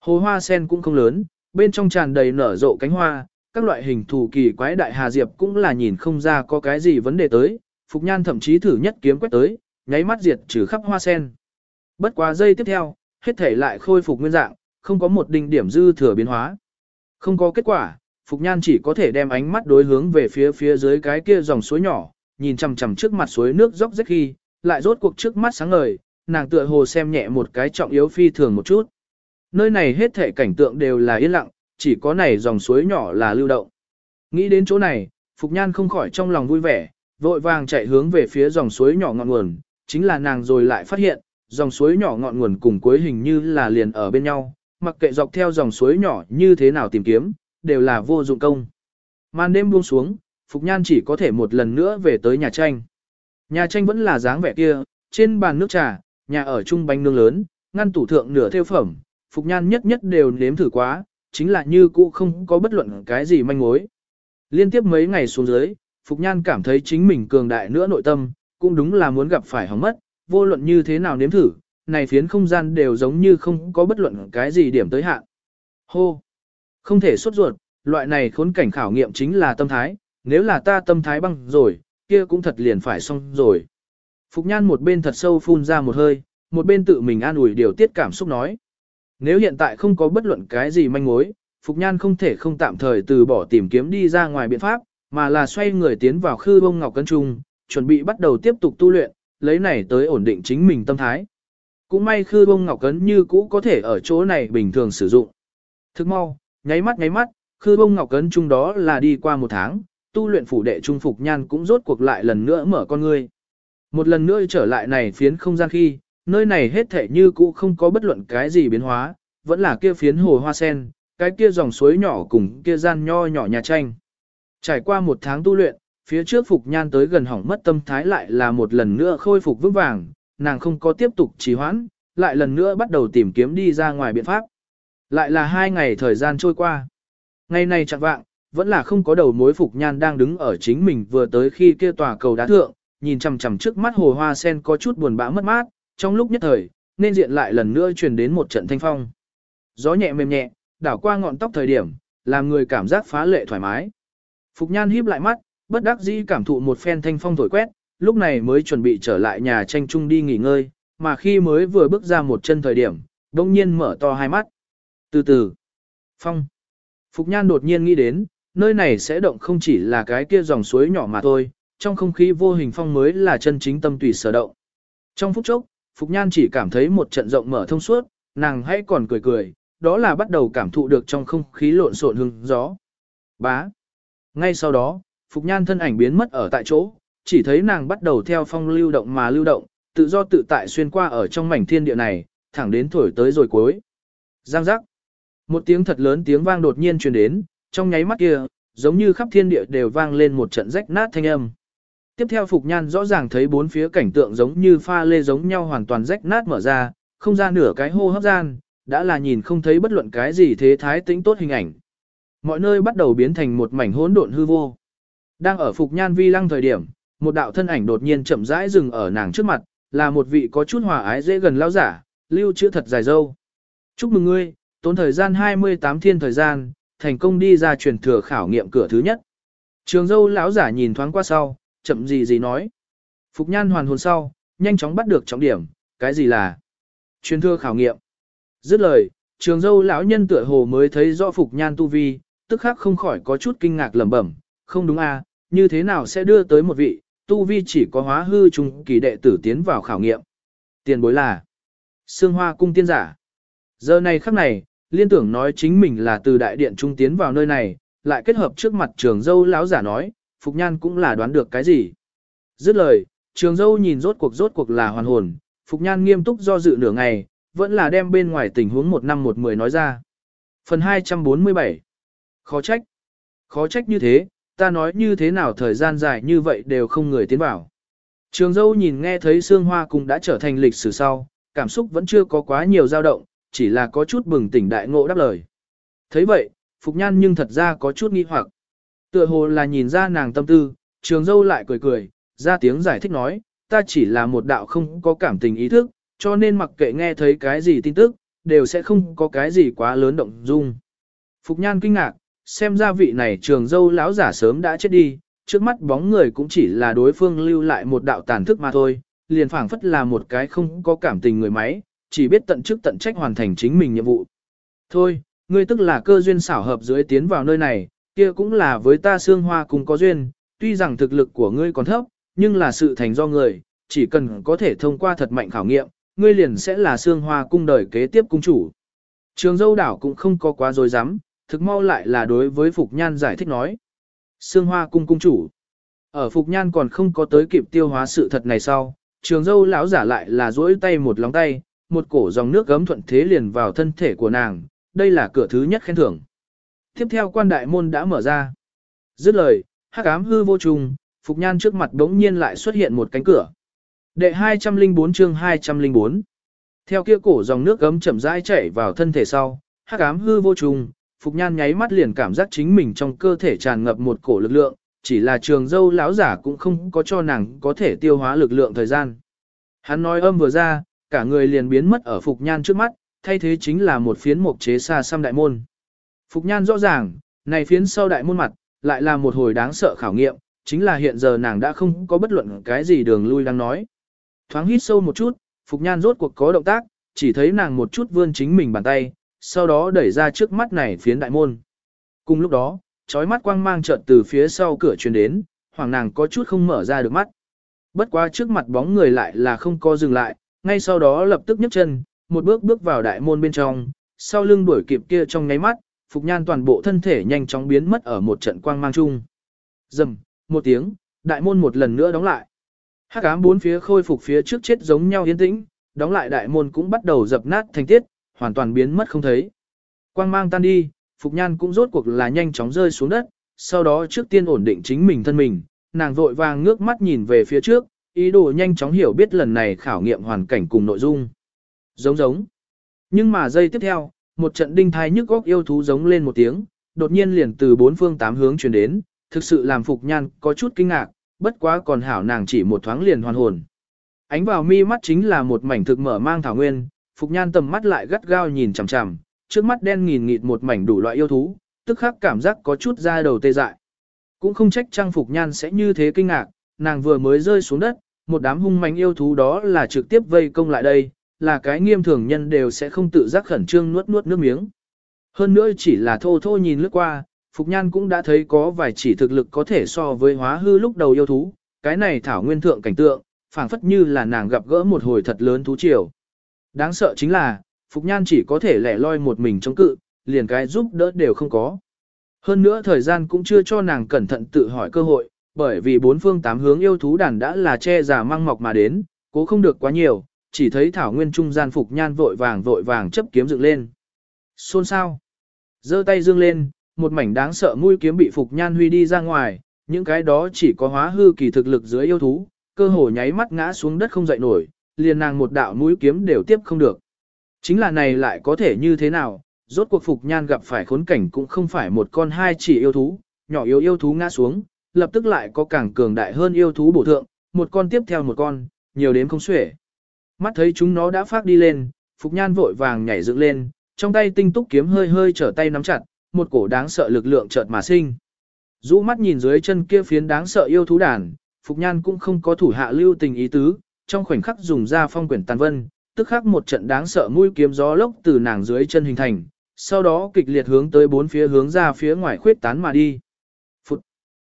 Hồ hoa sen cũng không lớn, bên trong tràn đầy nở rộ cánh hoa, các loại hình thù kỳ quái đại hà diệp cũng là nhìn không ra có cái gì vấn đề tới, Phục Nhan thậm chí thử nhất kiếm quét tới, nháy mắt diệt trừ khắp hoa sen. Bất quá giây tiếp theo, hết thể lại khôi phục nguyên dạng, không có một đỉnh điểm dư thừa biến hóa. Không có kết quả, Phục Nhan chỉ có thể đem ánh mắt đối hướng về phía phía dưới cái kia dòng suối nhỏ, nhìn chằm chằm trước mặt suối nước róc rách khi, lại rốt cuộc trước mắt sáng ngời, nàng tựa hồ xem nhẹ một cái trọng yếu phi thường một chút. Nơi này hết thể cảnh tượng đều là yên lặng, chỉ có này dòng suối nhỏ là lưu động. Nghĩ đến chỗ này, Phục Nhan không khỏi trong lòng vui vẻ, vội vàng chạy hướng về phía dòng suối nhỏ ngọn nguồn, chính là nàng rồi lại phát hiện, dòng suối nhỏ ngọn nguồn cùng cuối hình như là liền ở bên nhau, mặc kệ dọc theo dòng suối nhỏ như thế nào tìm kiếm, đều là vô dụng công. Màn đêm buông xuống, Phục Nhan chỉ có thể một lần nữa về tới nhà tranh. Nhà tranh vẫn là dáng vẻ kia, trên bàn nước trà, nhà ở chung bánh nướng lớn, ngăn tủ thượng nửa theo phẩm, Phục Nhan nhất nhất đều nếm thử quá, chính là như cũ không có bất luận cái gì manh mối. Liên tiếp mấy ngày xuống dưới, Phục Nhan cảm thấy chính mình cường đại nữa nội tâm, cũng đúng là muốn gặp phải hỏng mất, vô luận như thế nào nếm thử, này phiến không gian đều giống như không có bất luận cái gì điểm tới hạn. Hô! Không thể sốt ruột, loại này khốn cảnh khảo nghiệm chính là tâm thái, nếu là ta tâm thái băng rồi, kia cũng thật liền phải xong rồi. Phục nhan một bên thật sâu phun ra một hơi, một bên tự mình an ủi điều tiết cảm xúc nói. Nếu hiện tại không có bất luận cái gì manh mối, Phục Nhan không thể không tạm thời từ bỏ tìm kiếm đi ra ngoài biện pháp, mà là xoay người tiến vào khư bông ngọc cân trung, chuẩn bị bắt đầu tiếp tục tu luyện, lấy này tới ổn định chính mình tâm thái. Cũng may khư bông ngọc cấn như cũ có thể ở chỗ này bình thường sử dụng. Thức mau, nháy mắt nháy mắt, khư bông ngọc cấn trung đó là đi qua một tháng, tu luyện phủ đệ trung phục nhan cũng rốt cuộc lại lần nữa mở con ngươi. Một lần nữa trở lại này phiến không gian khi, nơi này hết thể như cũ không có bất luận cái gì biến hóa, vẫn là kia phiến hồ hoa sen, cái kia dòng suối nhỏ cùng kia gian nho nhỏ nhà tranh. Trải qua một tháng tu luyện, phía trước Phục Nhan tới gần hỏng mất tâm thái lại là một lần nữa khôi phục vững vàng, nàng không có tiếp tục trì hoãn, lại lần nữa bắt đầu tìm kiếm đi ra ngoài biện pháp. Lại là hai ngày thời gian trôi qua. Ngày này chẳng vạng, vẫn là không có đầu mối Phục Nhan đang đứng ở chính mình vừa tới khi kia tòa cầu đá thượng, nhìn chằm chằm trước mắt hồ hoa sen có chút buồn bã mất mát, trong lúc nhất thời, nên diện lại lần nữa truyền đến một trận thanh phong. Gió nhẹ mềm nhẹ, đảo qua ngọn tóc thời điểm, làm người cảm giác phá lệ thoải mái. Phục Nhan híp lại mắt, bất đắc dĩ cảm thụ một phen thanh phong thổi quét, lúc này mới chuẩn bị trở lại nhà tranh trung đi nghỉ ngơi, mà khi mới vừa bước ra một chân thời điểm, đông nhiên mở to hai mắt. Từ từ, phong. Phục Nhan đột nhiên nghĩ đến, nơi này sẽ động không chỉ là cái kia dòng suối nhỏ mà thôi, trong không khí vô hình phong mới là chân chính tâm tùy sở động. Trong phút chốc, Phục Nhan chỉ cảm thấy một trận rộng mở thông suốt, nàng hãy còn cười cười, đó là bắt đầu cảm thụ được trong không khí lộn xộn hương gió. Bá. Ngay sau đó, Phục Nhan thân ảnh biến mất ở tại chỗ, chỉ thấy nàng bắt đầu theo phong lưu động mà lưu động, tự do tự tại xuyên qua ở trong mảnh thiên địa này, thẳng đến thổi tới rồi cuối. Giang giác. Một tiếng thật lớn tiếng vang đột nhiên truyền đến, trong nháy mắt kia, giống như khắp thiên địa đều vang lên một trận rách nát thanh âm. Tiếp theo Phục Nhan rõ ràng thấy bốn phía cảnh tượng giống như pha lê giống nhau hoàn toàn rách nát mở ra, không ra nửa cái hô hấp gian, đã là nhìn không thấy bất luận cái gì thế thái tính tốt hình ảnh. Mọi nơi bắt đầu biến thành một mảnh hỗn độn hư vô. Đang ở Phục Nhan vi lăng thời điểm, một đạo thân ảnh đột nhiên chậm rãi dừng ở nàng trước mặt, là một vị có chút hòa ái dễ gần lao giả, lưu chữ thật dài dâu. Chúc mừng ngươi, tốn thời gian 28 thiên thời gian, thành công đi ra truyền thừa khảo nghiệm cửa thứ nhất. Trường dâu lão giả nhìn thoáng qua sau, chậm gì gì nói. Phục nhan hoàn hồn sau, nhanh chóng bắt được trọng điểm, cái gì là truyền thừa khảo nghiệm. Dứt lời, trường dâu lão nhân tựa hồ mới thấy rõ Phục nhan tu vi, tức khắc không khỏi có chút kinh ngạc lẩm bẩm, không đúng à, như thế nào sẽ đưa tới một vị, tu vi chỉ có hóa hư trung kỳ đệ tử tiến vào khảo nghiệm. Tiền bối là Sương Hoa cung tiên giả. Giờ này khắc này, liên tưởng nói chính mình là từ đại điện trung tiến vào nơi này, lại kết hợp trước mặt trường dâu lão giả nói, Phục Nhan cũng là đoán được cái gì. Dứt lời, trường dâu nhìn rốt cuộc rốt cuộc là hoàn hồn, Phục Nhan nghiêm túc do dự nửa ngày, vẫn là đem bên ngoài tình huống một năm một mười nói ra. Phần 247 Khó trách. Khó trách như thế, ta nói như thế nào thời gian dài như vậy đều không người tiến vào. Trường dâu nhìn nghe thấy Sương Hoa cũng đã trở thành lịch sử sau, cảm xúc vẫn chưa có quá nhiều dao động, chỉ là có chút bừng tỉnh đại ngộ đáp lời. thấy vậy, Phục Nhan nhưng thật ra có chút nghi hoặc. Tựa hồ là nhìn ra nàng tâm tư, trường dâu lại cười cười, ra tiếng giải thích nói, ta chỉ là một đạo không có cảm tình ý thức, cho nên mặc kệ nghe thấy cái gì tin tức, đều sẽ không có cái gì quá lớn động dung. Phục Nhan kinh ngạc, xem ra vị này trường dâu lão giả sớm đã chết đi, trước mắt bóng người cũng chỉ là đối phương lưu lại một đạo tàn thức mà thôi, liền phảng phất là một cái không có cảm tình người máy, chỉ biết tận chức tận trách hoàn thành chính mình nhiệm vụ. Thôi, ngươi tức là cơ duyên xảo hợp dưới tiến vào nơi này, kia cũng là với ta xương hoa cùng có duyên, tuy rằng thực lực của ngươi còn thấp, nhưng là sự thành do người, chỉ cần có thể thông qua thật mạnh khảo nghiệm, ngươi liền sẽ là xương hoa cung đời kế tiếp cung chủ. Trường dâu đảo cũng không có quá dối rắm thực mau lại là đối với Phục Nhan giải thích nói. Sương Hoa cung cung chủ. Ở Phục Nhan còn không có tới kịp tiêu hóa sự thật này sau, trường dâu lão giả lại là duỗi tay một lóng tay, một cổ dòng nước gấm thuận thế liền vào thân thể của nàng, đây là cửa thứ nhất khen thưởng. Tiếp theo quan đại môn đã mở ra. Dứt lời, hắc ám hư vô trùng, Phục Nhan trước mặt đống nhiên lại xuất hiện một cánh cửa. Đệ 204 chương 204 Theo kia cổ dòng nước gấm chậm rãi chảy vào thân thể sau, hắc ám hư vô trùng, Phục Nhan nháy mắt liền cảm giác chính mình trong cơ thể tràn ngập một cổ lực lượng, chỉ là trường dâu lão giả cũng không có cho nàng có thể tiêu hóa lực lượng thời gian. Hắn nói âm vừa ra, cả người liền biến mất ở Phục Nhan trước mắt, thay thế chính là một phiến mộc chế xa xăm đại môn. Phục Nhan rõ ràng, này phiến sau đại môn mặt, lại là một hồi đáng sợ khảo nghiệm, chính là hiện giờ nàng đã không có bất luận cái gì đường lui đang nói. Thoáng hít sâu một chút, Phục Nhan rốt cuộc có động tác, chỉ thấy nàng một chút vươn chính mình bàn tay, sau đó đẩy ra trước mắt này phiến đại môn. Cùng lúc đó, trói mắt quang mang chợt từ phía sau cửa truyền đến, hoàng nàng có chút không mở ra được mắt. Bất quá trước mặt bóng người lại là không có dừng lại, ngay sau đó lập tức nhấc chân, một bước bước vào đại môn bên trong, sau lưng đuổi kịp kia trong nháy mắt, Phục Nhan toàn bộ thân thể nhanh chóng biến mất ở một trận quang mang chung. Dầm, một tiếng, đại môn một lần nữa đóng lại. Hắc ám bốn phía khôi phục phía trước chết giống nhau yên tĩnh, đóng lại đại môn cũng bắt đầu dập nát thành tiết, hoàn toàn biến mất không thấy. Quang mang tan đi, Phục Nhan cũng rốt cuộc là nhanh chóng rơi xuống đất, sau đó trước tiên ổn định chính mình thân mình, nàng vội vàng ngước mắt nhìn về phía trước, ý đồ nhanh chóng hiểu biết lần này khảo nghiệm hoàn cảnh cùng nội dung. Giống giống. Nhưng mà giây tiếp theo, một trận đinh thai nhức góc yêu thú giống lên một tiếng, đột nhiên liền từ bốn phương tám hướng truyền đến, thực sự làm Phục Nhan có chút kinh ngạc, bất quá còn hảo nàng chỉ một thoáng liền hoàn hồn. Ánh vào mi mắt chính là một mảnh thực mở mang thảo nguyên, Phục Nhan tầm mắt lại gắt gao nhìn chằm chằm, trước mắt đen nghìn nghịt một mảnh đủ loại yêu thú, tức khắc cảm giác có chút da đầu tê dại. Cũng không trách trang Phục Nhan sẽ như thế kinh ngạc, nàng vừa mới rơi xuống đất, một đám hung manh yêu thú đó là trực tiếp vây công lại đây, là cái nghiêm thường nhân đều sẽ không tự giác khẩn trương nuốt nuốt nước miếng. Hơn nữa chỉ là thô thô nhìn lướt qua, Phục Nhan cũng đã thấy có vài chỉ thực lực có thể so với hóa hư lúc đầu yêu thú, cái này thảo nguyên thượng cảnh tượng, phảng phất như là nàng gặp gỡ một hồi thật lớn thú triều. Đáng sợ chính là, Phục Nhan chỉ có thể lẻ loi một mình chống cự, liền cái giúp đỡ đều không có. Hơn nữa thời gian cũng chưa cho nàng cẩn thận tự hỏi cơ hội, bởi vì bốn phương tám hướng yêu thú đàn đã là che giả mang mọc mà đến, cố không được quá nhiều, chỉ thấy thảo nguyên trung gian Phục Nhan vội vàng vội vàng chấp kiếm dựng lên. Xôn sao? giơ tay dương lên, một mảnh đáng sợ mũi kiếm bị Phục Nhan huy đi ra ngoài, những cái đó chỉ có hóa hư kỳ thực lực dưới yêu thú, cơ hồ nháy mắt ngã xuống đất không dậy nổi, liền nàng một đạo mũi kiếm đều tiếp không được. Chính là này lại có thể như thế nào, rốt cuộc Phục Nhan gặp phải khốn cảnh cũng không phải một con hai chỉ yêu thú, nhỏ yếu yêu thú ngã xuống, lập tức lại có càng cường đại hơn yêu thú bổ thượng, một con tiếp theo một con, nhiều đến không xuể. Mắt thấy chúng nó đã phát đi lên, Phục Nhan vội vàng nhảy dựng lên, trong tay tinh túc kiếm hơi hơi trở tay nắm chặt, một cổ đáng sợ lực lượng chợt mà sinh. Dũ mắt nhìn dưới chân kia phiến đáng sợ yêu thú đàn, Phục Nhan cũng không có thủ hạ lưu tình ý tứ, trong khoảnh khắc dùng ra phong quyển tàn vân, tức khắc một trận đáng sợ mũi kiếm gió lốc từ nàng dưới chân hình thành, sau đó kịch liệt hướng tới bốn phía hướng ra phía ngoài khuyết tán mà đi. Phụt!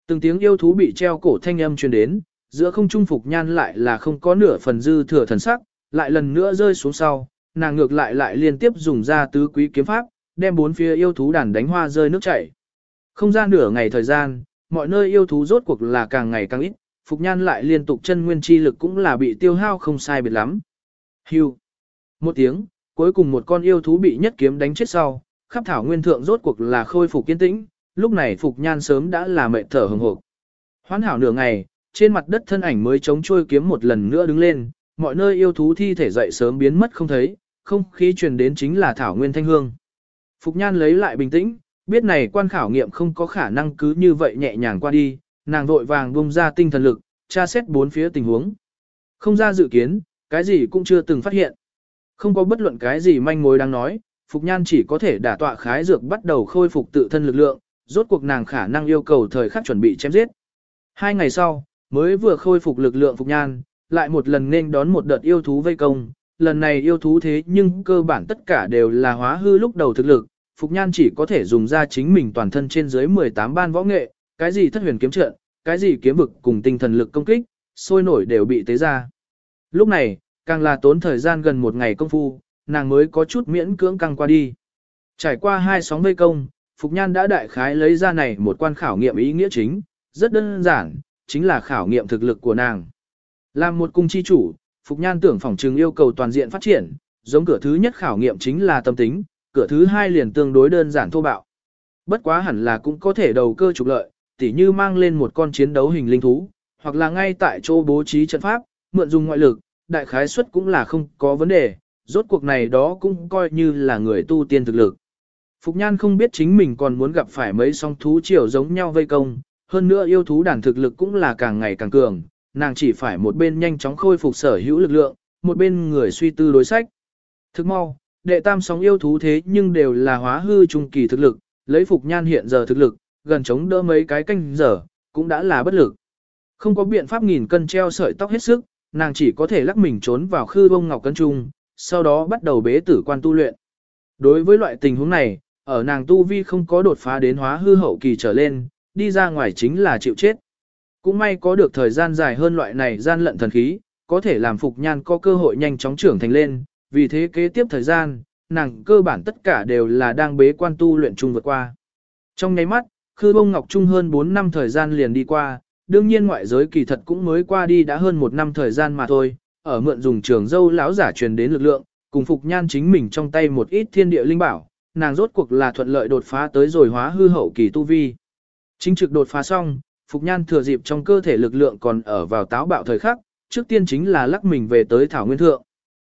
Từng tiếng yêu thú bị treo cổ thanh âm truyền đến, giữa không trung Phục Nhan lại là không có nửa phần dư thừa thần sắc, lại lần nữa rơi xuống sau, nàng ngược lại lại liên tiếp dùng ra tứ quý kiếm pháp, đem bốn phía yêu thú đàn đánh hoa rơi nước chảy. Không gian nửa ngày thời gian, mọi nơi yêu thú rốt cuộc là càng ngày càng ít, Phục Nhan lại liên tục chân nguyên chi lực cũng là bị tiêu hao không sai biệt lắm. Hưu. Một tiếng, cuối cùng một con yêu thú bị nhất kiếm đánh chết sau, khắp thảo nguyên thượng rốt cuộc là khôi phục kiên tĩnh, lúc này Phục Nhan sớm đã là mệt thở hừng hộp. Hoán hảo nửa ngày, trên mặt đất thân ảnh mới chống trôi kiếm một lần nữa đứng lên, mọi nơi yêu thú thi thể dậy sớm biến mất không thấy, không khí truyền đến chính là thảo nguyên thanh hương. Phục Nhan lấy lại bình tĩnh, biết này quan khảo nghiệm không có khả năng cứ như vậy nhẹ nhàng qua đi, nàng vội vàng bung ra tinh thần lực, tra xét bốn phía tình huống. Không ra dự kiến, cái gì cũng chưa từng phát hiện. Không có bất luận cái gì manh mối đang nói, Phục Nhan chỉ có thể đả tọa khái dược bắt đầu khôi phục tự thân lực lượng, rốt cuộc nàng khả năng yêu cầu thời khắc chuẩn bị chém giết. Hai ngày sau, mới vừa khôi phục lực lượng Phục Nhan, lại một lần nên đón một đợt yêu thú vây công, lần này yêu thú thế nhưng cơ bản tất cả đều là hóa hư lúc đầu thực lực, Phục Nhan chỉ có thể dùng ra chính mình toàn thân trên dưới 18 ban võ nghệ, cái gì thất huyền kiếm trận, cái gì kiếm vực cùng tinh thần lực công kích, sôi nổi đều bị tế ra. Lúc này, càng là tốn thời gian gần một ngày công phu, nàng mới có chút miễn cưỡng căng qua đi. Trải qua hai sóng vây công, Phục Nhan đã đại khái lấy ra này một quan khảo nghiệm ý nghĩa chính, rất đơn giản, chính là khảo nghiệm thực lực của nàng. Làm một cung chi chủ, Phục Nhan tưởng phòng trừng yêu cầu toàn diện phát triển, giống cửa thứ nhất khảo nghiệm chính là tâm tính, cửa thứ hai liền tương đối đơn giản thô bạo. Bất quá hẳn là cũng có thể đầu cơ trục lợi, tỉ như mang lên một con chiến đấu hình linh thú, hoặc là ngay tại chỗ bố trí trận pháp, mượn dùng ngoại lực, đại khái suất cũng là không có vấn đề, rốt cuộc này đó cũng coi như là người tu tiên thực lực. Phục Nhan không biết chính mình còn muốn gặp phải mấy song thú chiều giống nhau vây công, hơn nữa yêu thú đàn thực lực cũng là càng ngày càng cường, nàng chỉ phải một bên nhanh chóng khôi phục sở hữu lực lượng, một bên người suy tư đối sách. Thức mau, đệ tam sóng yêu thú thế nhưng đều là hóa hư trung kỳ thực lực, lấy Phục Nhan hiện giờ thực lực, gần chống đỡ mấy cái canh giờ, cũng đã là bất lực. Không có biện pháp nghìn cân treo sợi tóc hết sức, nàng chỉ có thể lắc mình trốn vào khư bông ngọc cân trung, sau đó bắt đầu bế tử quan tu luyện. Đối với loại tình huống này, ở nàng tu vi không có đột phá đến hóa hư hậu kỳ trở lên, đi ra ngoài chính là chịu chết. Cũng may có được thời gian dài hơn loại này gian lận thần khí, có thể làm Phục Nhan có cơ hội nhanh chóng trưởng thành lên, vì thế kế tiếp thời gian, nàng cơ bản tất cả đều là đang bế quan tu luyện chung vượt qua. Trong nháy mắt, Khư Bông Ngọc Trung hơn 4 năm thời gian liền đi qua, đương nhiên ngoại giới kỳ thật cũng mới qua đi đã hơn một năm thời gian mà thôi, ở mượn dùng trường dâu lão giả truyền đến lực lượng, cùng Phục Nhan chính mình trong tay một ít thiên địa linh bảo, nàng rốt cuộc là thuận lợi đột phá tới rồi hóa hư hậu kỳ tu vi. Chính trực đột phá xong, Phục Nhan thừa dịp trong cơ thể lực lượng còn ở vào táo bạo thời khắc, trước tiên chính là lắc mình về tới Thảo Nguyên Thượng.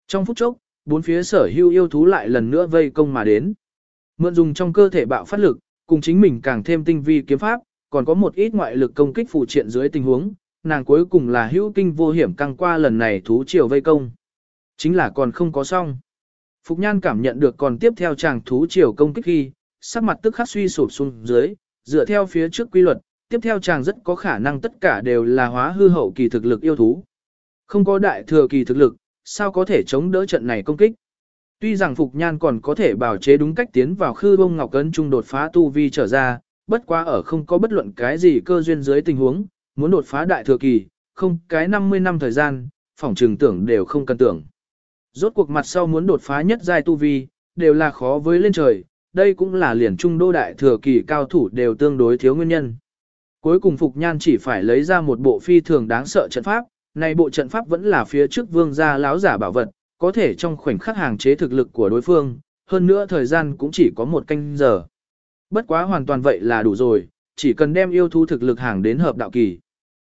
Trong phút chốc, bốn phía sở hưu yêu thú lại lần nữa vây công mà đến. Mượn dùng trong cơ thể bạo phát lực, cùng chính mình càng thêm tinh vi kiếm pháp, còn có một ít ngoại lực công kích phụ triện dưới tình huống, nàng cuối cùng là hữu kinh vô hiểm căng qua lần này thú triều vây công. Chính là còn không có xong. Phục Nhan cảm nhận được còn tiếp theo chàng thú triều công kích khi, sắc mặt tức khắc suy sụp xuống dưới, dựa theo phía trước quy luật, tiếp theo chàng rất có khả năng tất cả đều là hóa hư hậu kỳ thực lực yêu thú. Không có đại thừa kỳ thực lực, sao có thể chống đỡ trận này công kích. Tuy rằng Phục Nhan còn có thể bảo chế đúng cách tiến vào khư bông ngọc cấn trung đột phá tu vi trở ra, bất quá ở không có bất luận cái gì cơ duyên dưới tình huống, muốn đột phá đại thừa kỳ, không cái 50 năm thời gian, phỏng trường tưởng đều không cần tưởng. Rốt cuộc mặt sau muốn đột phá nhất giai tu vi, đều là khó với lên trời, đây cũng là liền trung đô đại thừa kỳ cao thủ đều tương đối thiếu nguyên nhân. Cuối cùng Phục Nhan chỉ phải lấy ra một bộ phi thường đáng sợ trận pháp, này bộ trận pháp vẫn là phía trước vương gia láo giả bảo vật, có thể trong khoảnh khắc hàng chế thực lực của đối phương, hơn nữa thời gian cũng chỉ có một canh giờ. Bất quá hoàn toàn vậy là đủ rồi, chỉ cần đem yêu thú thực lực hàng đến hợp đạo kỳ.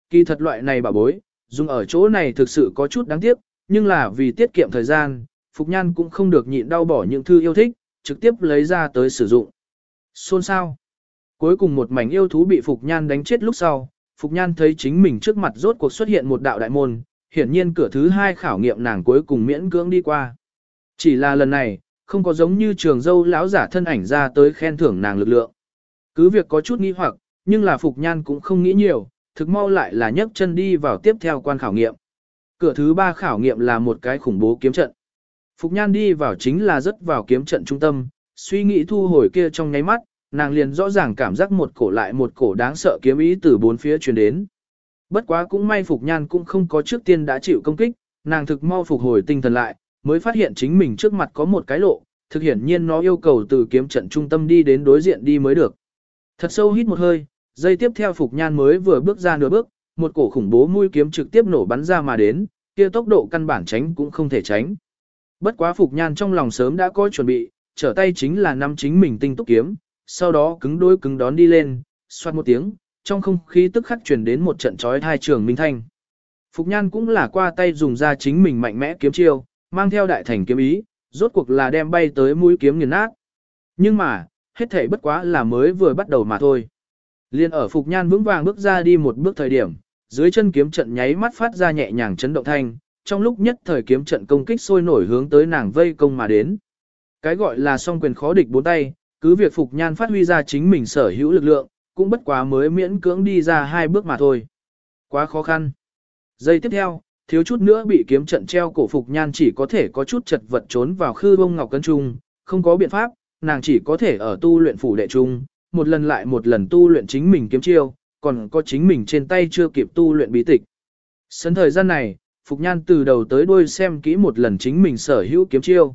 Kỳ thật loại này bảo bối, dùng ở chỗ này thực sự có chút đáng tiếc, nhưng là vì tiết kiệm thời gian, Phục Nhan cũng không được nhịn đau bỏ những thư yêu thích, trực tiếp lấy ra tới sử dụng. Xôn sao? Cuối cùng một mảnh yêu thú bị Phục Nhan đánh chết lúc sau, Phục Nhan thấy chính mình trước mặt rốt cuộc xuất hiện một đạo đại môn, hiển nhiên cửa thứ hai khảo nghiệm nàng cuối cùng miễn cưỡng đi qua. Chỉ là lần này, không có giống như trường dâu lão giả thân ảnh ra tới khen thưởng nàng lực lượng. Cứ việc có chút nghi hoặc, nhưng là Phục Nhan cũng không nghĩ nhiều, thực mau lại là nhấc chân đi vào tiếp theo quan khảo nghiệm. Cửa thứ ba khảo nghiệm là một cái khủng bố kiếm trận. Phục Nhan đi vào chính là rất vào kiếm trận trung tâm, suy nghĩ thu hồi kia trong nháy mắt, nàng liền rõ ràng cảm giác một cổ lại một cổ đáng sợ kiếm ý từ bốn phía truyền đến. Bất quá cũng may Phục Nhan cũng không có trước tiên đã chịu công kích, nàng thực mau phục hồi tinh thần lại, mới phát hiện chính mình trước mặt có một cái lộ, thực hiển nhiên nó yêu cầu từ kiếm trận trung tâm đi đến đối diện đi mới được. Thật sâu hít một hơi, dây tiếp theo Phục Nhan mới vừa bước ra nửa bước, một cổ khủng bố mũi kiếm trực tiếp nổ bắn ra mà đến, kia tốc độ căn bản tránh cũng không thể tránh. Bất quá Phục Nhan trong lòng sớm đã có chuẩn bị, trở tay chính là năm chính mình tinh túc kiếm, sau đó cứng đôi cứng đón đi lên, xoát một tiếng, trong không khí tức khắc truyền đến một trận chói thai trường minh thanh. Phục Nhan cũng là qua tay dùng ra chính mình mạnh mẽ kiếm chiêu, mang theo đại thành kiếm ý, rốt cuộc là đem bay tới mũi kiếm nghiền nát. Nhưng mà, hết thể bất quá là mới vừa bắt đầu mà thôi. Liên ở Phục Nhan vững vàng bước ra đi một bước thời điểm, dưới chân kiếm trận nháy mắt phát ra nhẹ nhàng chấn động thanh, trong lúc nhất thời kiếm trận công kích sôi nổi hướng tới nàng vây công mà đến. Cái gọi là song quyền khó địch bốn tay, cứ việc Phục Nhan phát huy ra chính mình sở hữu lực lượng, cũng bất quá mới miễn cưỡng đi ra hai bước mà thôi. Quá khó khăn. Giây tiếp theo, thiếu chút nữa bị kiếm trận treo cổ Phục Nhan chỉ có thể có chút chật vật trốn vào khư bông ngọc cân trung, không có biện pháp, nàng chỉ có thể ở tu luyện phủ đệ trung, một lần lại một lần tu luyện chính mình kiếm chiêu, còn có chính mình trên tay chưa kịp tu luyện bí tịch. Sấn thời gian này, Phục Nhan từ đầu tới đuôi xem kỹ một lần chính mình sở hữu kiếm chiêu.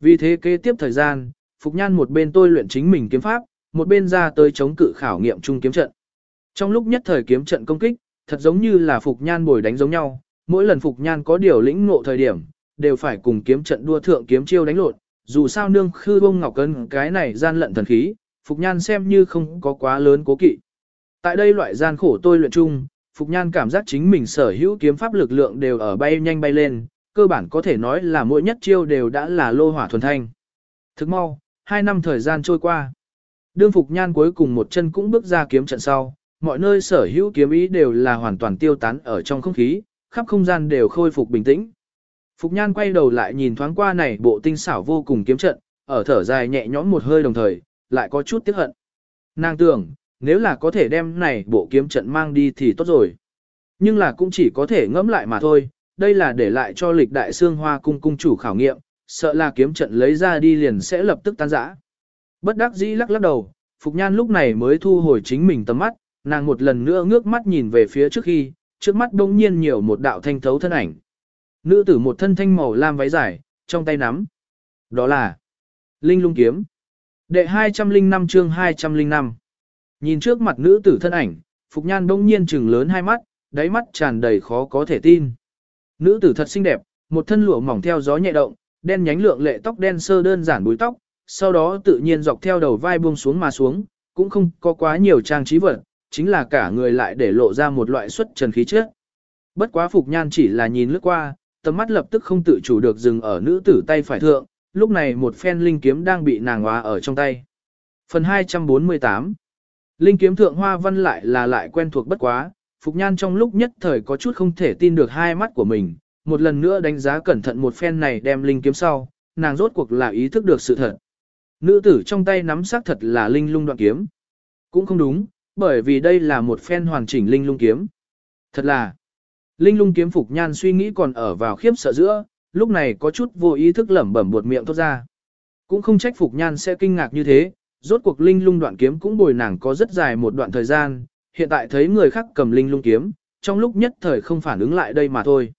Vì thế kế tiếp thời gian, Phục Nhan một bên tôi luyện chính mình kiếm pháp, một bên ra tới chống cự khảo nghiệm chung kiếm trận. Trong lúc nhất thời kiếm trận công kích, thật giống như là Phục Nhan bồi đánh giống nhau, mỗi lần Phục Nhan có điều lĩnh ngộ thời điểm, đều phải cùng kiếm trận đua thượng kiếm chiêu đánh lộn, dù sao nương khư bông ngọc cân cái này gian lận thần khí, Phục Nhan xem như không có quá lớn cố kỵ. Tại đây loại gian khổ tôi luyện chung, Phục Nhan cảm giác chính mình sở hữu kiếm pháp lực lượng đều ở bay nhanh bay lên, cơ bản có thể nói là mỗi nhất chiêu đều đã là lô hỏa thuần thanh. Thức mau, hai năm thời gian trôi qua. Đương Phục Nhan cuối cùng một chân cũng bước ra kiếm trận sau, mọi nơi sở hữu kiếm ý đều là hoàn toàn tiêu tán ở trong không khí, khắp không gian đều khôi phục bình tĩnh. Phục Nhan quay đầu lại nhìn thoáng qua này bộ tinh xảo vô cùng kiếm trận, ở thở dài nhẹ nhõm một hơi đồng thời, lại có chút tiếc hận. Nàng tưởng, nếu là có thể đem này bộ kiếm trận mang đi thì tốt rồi. Nhưng là cũng chỉ có thể ngẫm lại mà thôi, đây là để lại cho lịch đại xương hoa cung cung chủ khảo nghiệm, sợ là kiếm trận lấy ra đi liền sẽ lập tức tan rã. Bất đắc dĩ lắc lắc đầu, Phục Nhan lúc này mới thu hồi chính mình tầm mắt, nàng một lần nữa ngước mắt nhìn về phía trước khi, trước mắt đông nhiên nhiều một đạo thanh thấu thân ảnh. Nữ tử một thân thanh màu lam váy dài, trong tay nắm. Đó là Linh lung kiếm. Đệ 205 chương 205. Nhìn trước mặt nữ tử thân ảnh, Phục Nhan đông nhiên trừng lớn hai mắt, đáy mắt tràn đầy khó có thể tin. Nữ tử thật xinh đẹp, một thân lụa mỏng theo gió nhẹ động, đen nhánh lượng lệ tóc đen sơ đơn giản búi tóc, sau đó tự nhiên dọc theo đầu vai buông xuống mà xuống, cũng không có quá nhiều trang trí vật, chính là cả người lại để lộ ra một loại xuất trần khí chất. Bất quá Phục Nhan chỉ là nhìn lướt qua, tầm mắt lập tức không tự chủ được dừng ở nữ tử tay phải thượng, lúc này một phen linh kiếm đang bị nàng hóa ở trong tay. Phần 248 Linh kiếm thượng hoa văn lại là lại quen thuộc bất quá, Phục Nhan trong lúc nhất thời có chút không thể tin được hai mắt của mình, một lần nữa đánh giá cẩn thận một phen này đem linh kiếm sau, nàng rốt cuộc là ý thức được sự thật. Nữ tử trong tay nắm sắc thật là linh lung đoạn kiếm. Cũng không đúng, bởi vì đây là một phen hoàn chỉnh linh lung kiếm. Thật là, linh lung kiếm Phục Nhan suy nghĩ còn ở vào khiếp sợ giữa, lúc này có chút vô ý thức lẩm bẩm buột miệng thốt ra. Cũng không trách Phục Nhan sẽ kinh ngạc như thế, rốt cuộc linh lung đoạn kiếm cũng bồi nàng có rất dài một đoạn thời gian, hiện tại thấy người khác cầm linh lung kiếm, trong lúc nhất thời không phản ứng lại đây mà thôi.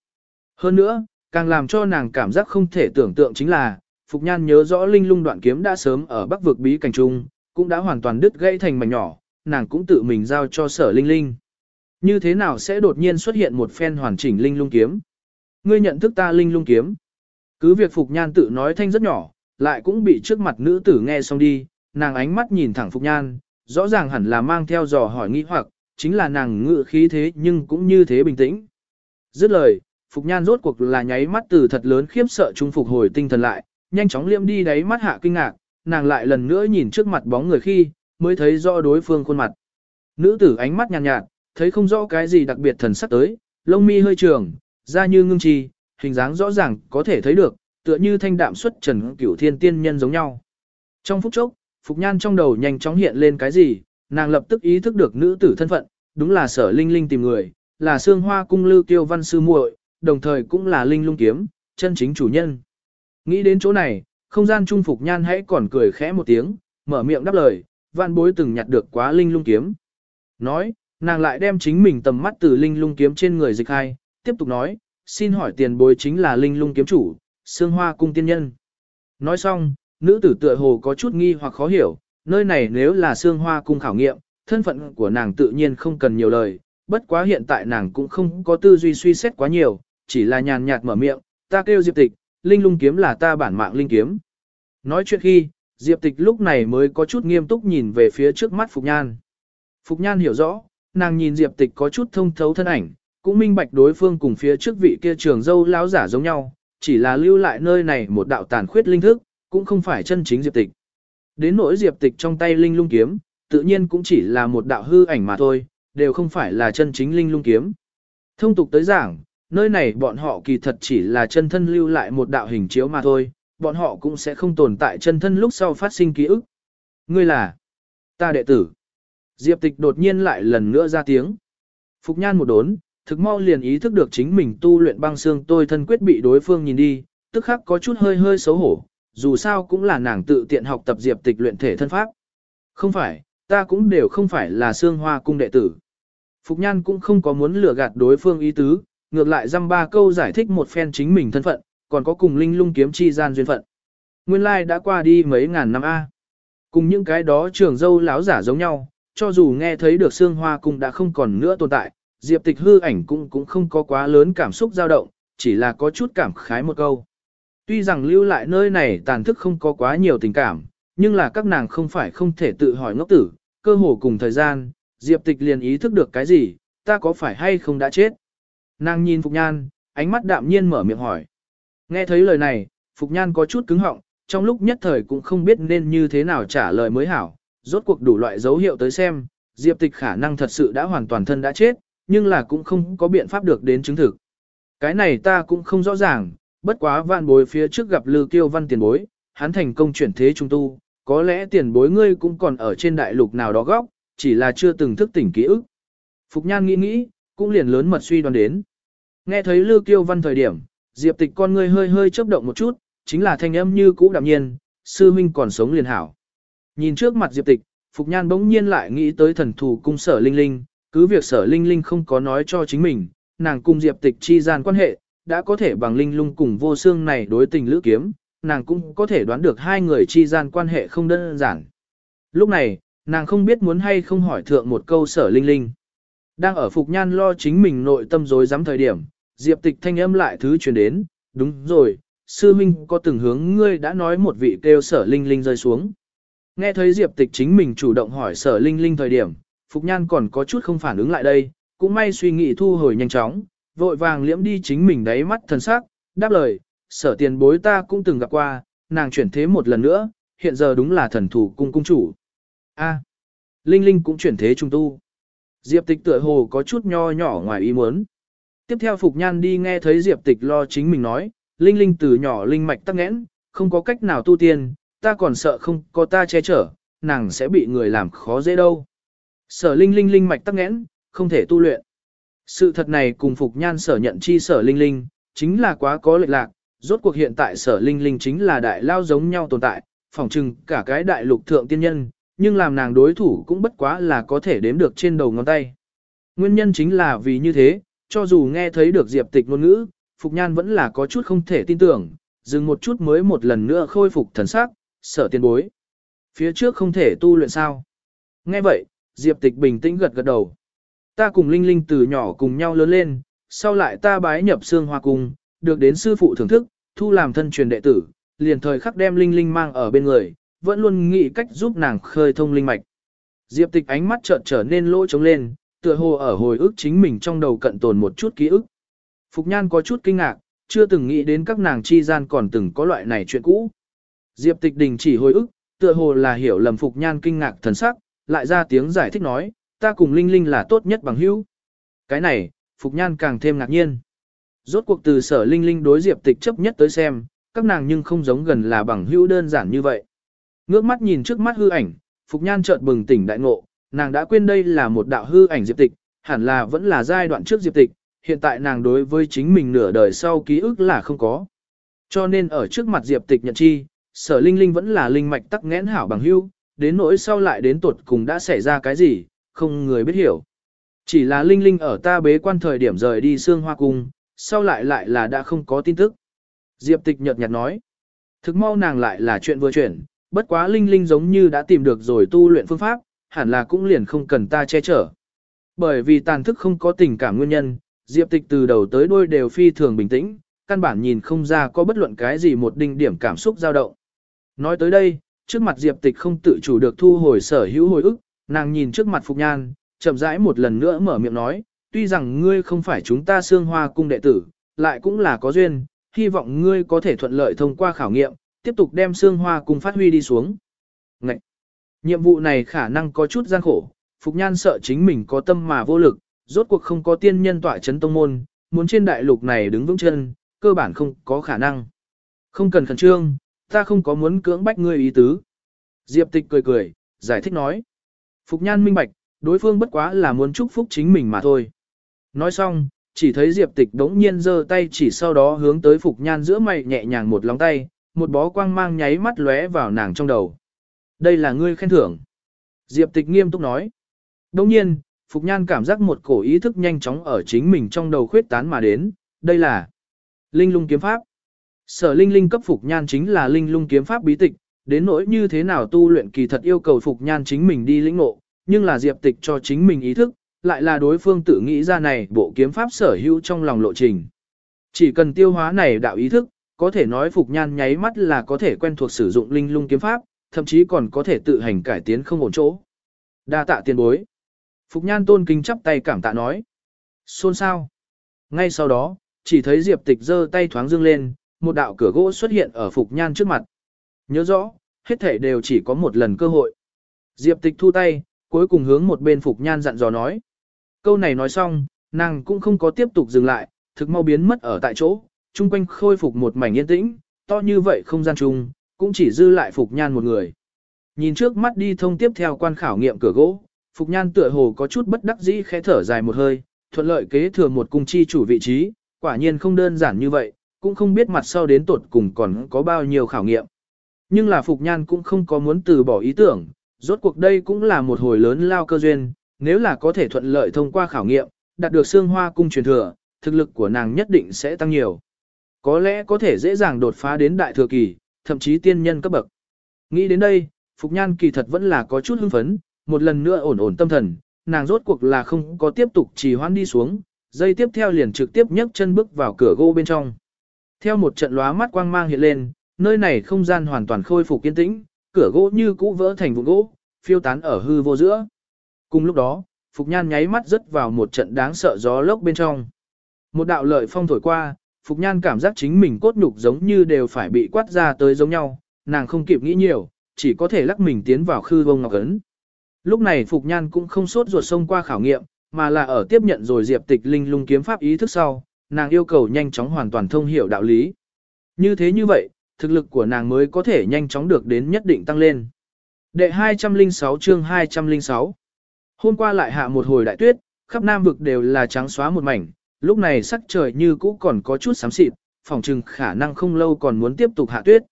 Hơn nữa, càng làm cho nàng cảm giác không thể tưởng tượng chính là, Phục Nhan nhớ rõ linh lung đoạn kiếm đã sớm ở bắc vực bí cảnh trung, cũng đã hoàn toàn đứt gãy thành mảnh nhỏ, nàng cũng tự mình giao cho sở linh linh. Như thế nào sẽ đột nhiên xuất hiện một phen hoàn chỉnh linh lung kiếm? Ngươi nhận thức ta linh lung kiếm. Cứ việc Phục Nhan tự nói thanh rất nhỏ, lại cũng bị trước mặt nữ tử nghe xong đi, nàng ánh mắt nhìn thẳng Phục Nhan, rõ ràng hẳn là mang theo dò hỏi nghi hoặc, chính là nàng ngự khí thế nhưng cũng như thế bình tĩnh. Dứt lời, Phục Nhan rốt cuộc là nháy mắt từ thật lớn khiếp sợ trung phục hồi tinh thần lại, nhanh chóng liêm đi đáy mắt hạ kinh ngạc, nàng lại lần nữa nhìn trước mặt bóng người khi, mới thấy rõ đối phương khuôn mặt. Nữ tử ánh mắt nhàn nhạt, nhạt, thấy không rõ cái gì đặc biệt thần sắc tới, lông mi hơi trường, da như ngưng trì, hình dáng rõ ràng có thể thấy được, tựa như thanh đạm xuất trần cửu thiên tiên nhân giống nhau. Trong phút chốc, Phục Nhan trong đầu nhanh chóng hiện lên cái gì, nàng lập tức ý thức được nữ tử thân phận, đúng là sở linh linh tìm người, là xương hoa cung lưu tiêu văn sư muội, đồng thời cũng là linh lung kiếm, chân chính chủ nhân. Nghĩ đến chỗ này, không gian trung Phục Nhan hãy còn cười khẽ một tiếng, mở miệng đáp lời, vạn bối từng nhặt được quá linh lung kiếm. Nói, nàng lại đem chính mình tầm mắt từ linh lung kiếm trên người dịch hai, tiếp tục nói, xin hỏi tiền bối chính là linh lung kiếm chủ, xương hoa cung tiên nhân. Nói xong, nữ tử tựa hồ có chút nghi hoặc khó hiểu, nơi này nếu là xương hoa cung khảo nghiệm, thân phận của nàng tự nhiên không cần nhiều lời, bất quá hiện tại nàng cũng không có tư duy suy xét quá nhiều, chỉ là nhàn nhạt mở miệng, ta kêu Diệp Tịch, linh lung kiếm là ta bản mạng linh kiếm. Nói chuyện khi, Diệp Tịch lúc này mới có chút nghiêm túc nhìn về phía trước mắt Phục Nhan. Phục Nhan hiểu rõ, nàng nhìn Diệp Tịch có chút thông thấu thân ảnh, cũng minh bạch đối phương cùng phía trước vị kia trường dâu lão giả giống nhau, chỉ là lưu lại nơi này một đạo tàn khuyết linh thức, cũng không phải chân chính Diệp Tịch. Đến nỗi Diệp Tịch trong tay linh lung kiếm, tự nhiên cũng chỉ là một đạo hư ảnh mà thôi, đều không phải là chân chính linh lung kiếm. Thông tục tới giảng, nơi này bọn họ kỳ thật chỉ là chân thân lưu lại một đạo hình chiếu mà thôi, bọn họ cũng sẽ không tồn tại chân thân lúc sau phát sinh ký ức. Ngươi là ta đệ tử. Diệp Tịch đột nhiên lại lần nữa ra tiếng. Phục Nhan một đốn, thực mau liền ý thức được chính mình tu luyện băng xương tôi thân quyết bị đối phương nhìn đi, tức khắc có chút hơi hơi xấu hổ, dù sao cũng là nàng tự tiện học tập diệp tịch luyện thể thân pháp. Không phải, ta cũng đều không phải là xương hoa cung đệ tử. Phục Nhan cũng không có muốn lừa gạt đối phương ý tứ, ngược lại dăm ba câu giải thích một phen chính mình thân phận, còn có cùng linh lung kiếm chi gian duyên phận. Nguyên lai đã qua đi mấy ngàn năm A. Cùng những cái đó trường dâu láo giả giống nhau, cho dù nghe thấy được xương hoa cũng đã không còn nữa tồn tại, diệp tịch hư ảnh cũng cũng không có quá lớn cảm xúc dao động, chỉ là có chút cảm khái một câu. Tuy rằng lưu lại nơi này tàn thức không có quá nhiều tình cảm, nhưng là các nàng không phải không thể tự hỏi ngốc tử, cơ hồ cùng thời gian, Diệp Tịch liền ý thức được cái gì, ta có phải hay không đã chết. Nàng nhìn Phục Nhan, ánh mắt đạm nhiên mở miệng hỏi. Nghe thấy lời này, Phục Nhan có chút cứng họng, trong lúc nhất thời cũng không biết nên như thế nào trả lời mới hảo, rốt cuộc đủ loại dấu hiệu tới xem, Diệp tịch khả năng thật sự đã hoàn toàn thân đã chết, nhưng là cũng không có biện pháp được đến chứng thực. Cái này ta cũng không rõ ràng, bất quá vạn bối phía trước gặp Lư Kiêu Văn tiền bối, hắn thành công chuyển thế trung tu, có lẽ tiền bối ngươi cũng còn ở trên đại lục nào đó góc, chỉ là chưa từng thức tỉnh ký ức. Phục Nhan nghĩ nghĩ, cũng liền lớn mật suy đoán đến. Nghe thấy Lư Kiêu Văn thời điểm, Diệp Tịch con ngươi hơi hơi chớp động một chút, chính là thanh âm như cũ đạm nhiên, sư minh còn sống liền hảo. Nhìn trước mặt Diệp Tịch, Phục Nhan bỗng nhiên lại nghĩ tới thần thủ cung sở Linh Linh, cứ việc sở Linh Linh không có nói cho chính mình, nàng cùng Diệp Tịch chi gian quan hệ, đã có thể bằng Linh lung cùng vô xương này đối tình lữ kiếm, nàng cũng có thể đoán được hai người chi gian quan hệ không đơn giản. Lúc này, nàng không biết muốn hay không hỏi thượng một câu sở Linh Linh. Đang ở Phục Nhan lo chính mình nội tâm dối dám thời điểm, Diệp Tịch thanh âm lại thứ truyền đến, đúng rồi, sư minh có từng hướng ngươi đã nói một vị kêu sở Linh Linh rơi xuống. Nghe thấy Diệp Tịch chính mình chủ động hỏi sở Linh Linh thời điểm, Phục Nhan còn có chút không phản ứng lại đây, cũng may suy nghĩ thu hồi nhanh chóng, vội vàng liễm đi chính mình đáy mắt thần sắc, đáp lời, sở tiền bối ta cũng từng gặp qua, nàng chuyển thế một lần nữa, hiện giờ đúng là thần thủ cung cung chủ. A, Linh Linh cũng chuyển thế trung tu. Diệp tịch tựa hồ có chút nho nhỏ ngoài ý muốn. Tiếp theo Phục Nhan đi nghe thấy Diệp tịch lo chính mình nói, Linh Linh từ nhỏ linh mạch tắc nghẽn, không có cách nào tu tiên, ta còn sợ không có ta che chở, nàng sẽ bị người làm khó dễ đâu. Sở Linh Linh linh mạch tắc nghẽn, không thể tu luyện. Sự thật này cùng Phục Nhan sở nhận chi sở Linh Linh, chính là quá có lệch lạc, rốt cuộc hiện tại sở Linh Linh chính là đại lao giống nhau tồn tại, phỏng chừng cả cái đại lục thượng tiên nhân, nhưng làm nàng đối thủ cũng bất quá là có thể đếm được trên đầu ngón tay. Nguyên nhân chính là vì như thế, cho dù nghe thấy được Diệp Tịch ngôn ngữ, Phục Nhan vẫn là có chút không thể tin tưởng, dừng một chút mới một lần nữa khôi phục thần sắc, sợ tiên bối. Phía trước không thể tu luyện sao. Nghe vậy, Diệp Tịch bình tĩnh gật gật đầu. Ta cùng Linh Linh từ nhỏ cùng nhau lớn lên, sau lại ta bái nhập xương hoa cung, được đến sư phụ thưởng thức, thu làm thân truyền đệ tử, liền thời khắc đem Linh Linh mang ở bên người, vẫn luôn nghĩ cách giúp nàng khơi thông linh mạch. Diệp tịch ánh mắt chợt trở nên lỗ trống lên, tựa hồ ở hồi ức chính mình trong đầu cận tồn một chút ký ức. Phục nhan có chút kinh ngạc, chưa từng nghĩ đến các nàng chi gian còn từng có loại này chuyện cũ. Diệp tịch đình chỉ hồi ức, tựa hồ là hiểu lầm Phục nhan kinh ngạc thần sắc, lại ra tiếng giải thích nói, ta cùng Linh Linh là tốt nhất bằng hữu. Cái này, Phục nhan càng thêm ngạc nhiên. Rốt cuộc từ sở Linh Linh đối Diệp tịch chấp nhất tới xem, các nàng nhưng không giống gần là bằng hữu đơn giản như vậy. Ngước mắt nhìn trước mắt hư ảnh, Phục Nhan chợt bừng tỉnh đại ngộ, nàng đã quên đây là một đạo hư ảnh diệp tịch, hẳn là vẫn là giai đoạn trước diệp tịch, hiện tại nàng đối với chính mình nửa đời sau ký ức là không có. Cho nên ở trước mặt diệp tịch nhận chi, sở linh linh vẫn là linh mạch tắc nghẽn hảo bằng hưu, đến nỗi sau lại đến tuột cùng đã xảy ra cái gì, không người biết hiểu. Chỉ là linh linh ở ta bế quan thời điểm rời đi xương hoa cung, sau lại lại là đã không có tin tức. Diệp tịch nhợt nhạt nói, thực mau nàng lại là chuyện vừa chuyển, bất quá Linh Linh giống như đã tìm được rồi tu luyện phương pháp, hẳn là cũng liền không cần ta che chở. Bởi vì tàn thức không có tình cảm nguyên nhân, Diệp Tịch từ đầu tới đuôi đều phi thường bình tĩnh, căn bản nhìn không ra có bất luận cái gì một đinh điểm cảm xúc dao động. Nói tới đây, trước mặt Diệp Tịch không tự chủ được thu hồi sở hữu hồi ức, nàng nhìn trước mặt Phục Nhan, chậm rãi một lần nữa mở miệng nói, tuy rằng ngươi không phải chúng ta xương hoa cung đệ tử, lại cũng là có duyên, hy vọng ngươi có thể thuận lợi thông qua khảo nghiệm, tiếp tục đem xương hoa cùng phát huy đi xuống. Ngậy! Nhiệm vụ này khả năng có chút gian khổ, Phục Nhan sợ chính mình có tâm mà vô lực, rốt cuộc không có tiên nhân tỏa chấn tông môn, muốn trên đại lục này đứng vững chân, cơ bản không có khả năng. Không cần khẩn trương, ta không có muốn cưỡng bách ngươi ý tứ. Diệp tịch cười cười, giải thích nói. Phục Nhan minh bạch, đối phương bất quá là muốn chúc phúc chính mình mà thôi. Nói xong, chỉ thấy Diệp tịch đống nhiên giơ tay chỉ sau đó hướng tới Phục Nhan giữa mày nhẹ nhàng một lóng tay, một bó quang mang nháy mắt lóe vào nàng trong đầu. Đây là ngươi khen thưởng. Diệp tịch nghiêm túc nói. Đồng nhiên, Phục Nhan cảm giác một cổ ý thức nhanh chóng ở chính mình trong đầu khuyết tán mà đến. Đây là Linh lung kiếm pháp. Sở Linh Linh cấp Phục Nhan chính là Linh lung kiếm pháp bí tịch, đến nỗi như thế nào tu luyện kỳ thật yêu cầu Phục Nhan chính mình đi lĩnh ngộ, nhưng là Diệp tịch cho chính mình ý thức, lại là đối phương tự nghĩ ra này bộ kiếm pháp sở hữu trong lòng lộ trình. Chỉ cần tiêu hóa này đạo ý thức, có thể nói Phục Nhan nháy mắt là có thể quen thuộc sử dụng linh lung kiếm pháp, thậm chí còn có thể tự hành cải tiến không ổn chỗ. Đa tạ tiền bối. Phục Nhan tôn kính chắp tay cảm tạ nói. Xôn sao? Ngay sau đó, chỉ thấy Diệp Tịch giơ tay thoáng dương lên, một đạo cửa gỗ xuất hiện ở Phục Nhan trước mặt. Nhớ rõ, hết thể đều chỉ có một lần cơ hội. Diệp Tịch thu tay, cuối cùng hướng một bên Phục Nhan dặn dò nói. Câu này nói xong, nàng cũng không có tiếp tục dừng lại, thực mau biến mất ở tại chỗ, chung quanh khôi phục một mảnh yên tĩnh, to như vậy không gian chung, cũng chỉ dư lại Phục Nhan một người. Nhìn trước mắt đi thông tiếp theo quan khảo nghiệm cửa gỗ, Phục Nhan tựa hồ có chút bất đắc dĩ khẽ thở dài một hơi, thuận lợi kế thừa một cung chi chủ vị trí, quả nhiên không đơn giản như vậy, cũng không biết mặt sau đến tuột cùng còn có bao nhiêu khảo nghiệm. Nhưng là Phục Nhan cũng không có muốn từ bỏ ý tưởng, rốt cuộc đây cũng là một hồi lớn lao cơ duyên, nếu là có thể thuận lợi thông qua khảo nghiệm, đạt được xương hoa cung truyền thừa, thực lực của nàng nhất định sẽ tăng nhiều. Có lẽ có thể dễ dàng đột phá đến đại thừa kỳ, thậm chí tiên nhân cấp bậc. Nghĩ đến đây, Phục Nhan kỳ thật vẫn là có chút hưng phấn, một lần nữa ổn ổn tâm thần, nàng rốt cuộc là không có tiếp tục trì hoãn đi xuống, dây tiếp theo liền trực tiếp nhấc chân bước vào cửa gỗ bên trong. Theo một trận lóa mắt quang mang hiện lên, nơi này không gian hoàn toàn khôi phục kiên tĩnh, cửa gỗ như cũ vỡ thành vụn gỗ, phiêu tán ở hư vô giữa. Cùng lúc đó, Phục Nhan nháy mắt rớt vào một trận đáng sợ gió lốc bên trong. Một đạo lợi phong thổi qua, Phục Nhan cảm giác chính mình cốt nhục giống như đều phải bị quát ra tới giống nhau, nàng không kịp nghĩ nhiều, chỉ có thể lắc mình tiến vào khư vông ngọc ấn. Lúc này Phục Nhan cũng không sốt ruột sông qua khảo nghiệm, mà là ở tiếp nhận rồi diệp tịch linh lung kiếm pháp ý thức sau, nàng yêu cầu nhanh chóng hoàn toàn thông hiểu đạo lý. Như thế như vậy, thực lực của nàng mới có thể nhanh chóng được đến nhất định tăng lên. Đệ 206 chương 206 Hôm qua lại hạ một hồi đại tuyết, khắp nam vực đều là trắng xóa một mảnh, lúc này sắc trời như cũ còn có chút xám xịt, phòng trừng khả năng không lâu còn muốn tiếp tục hạ tuyết.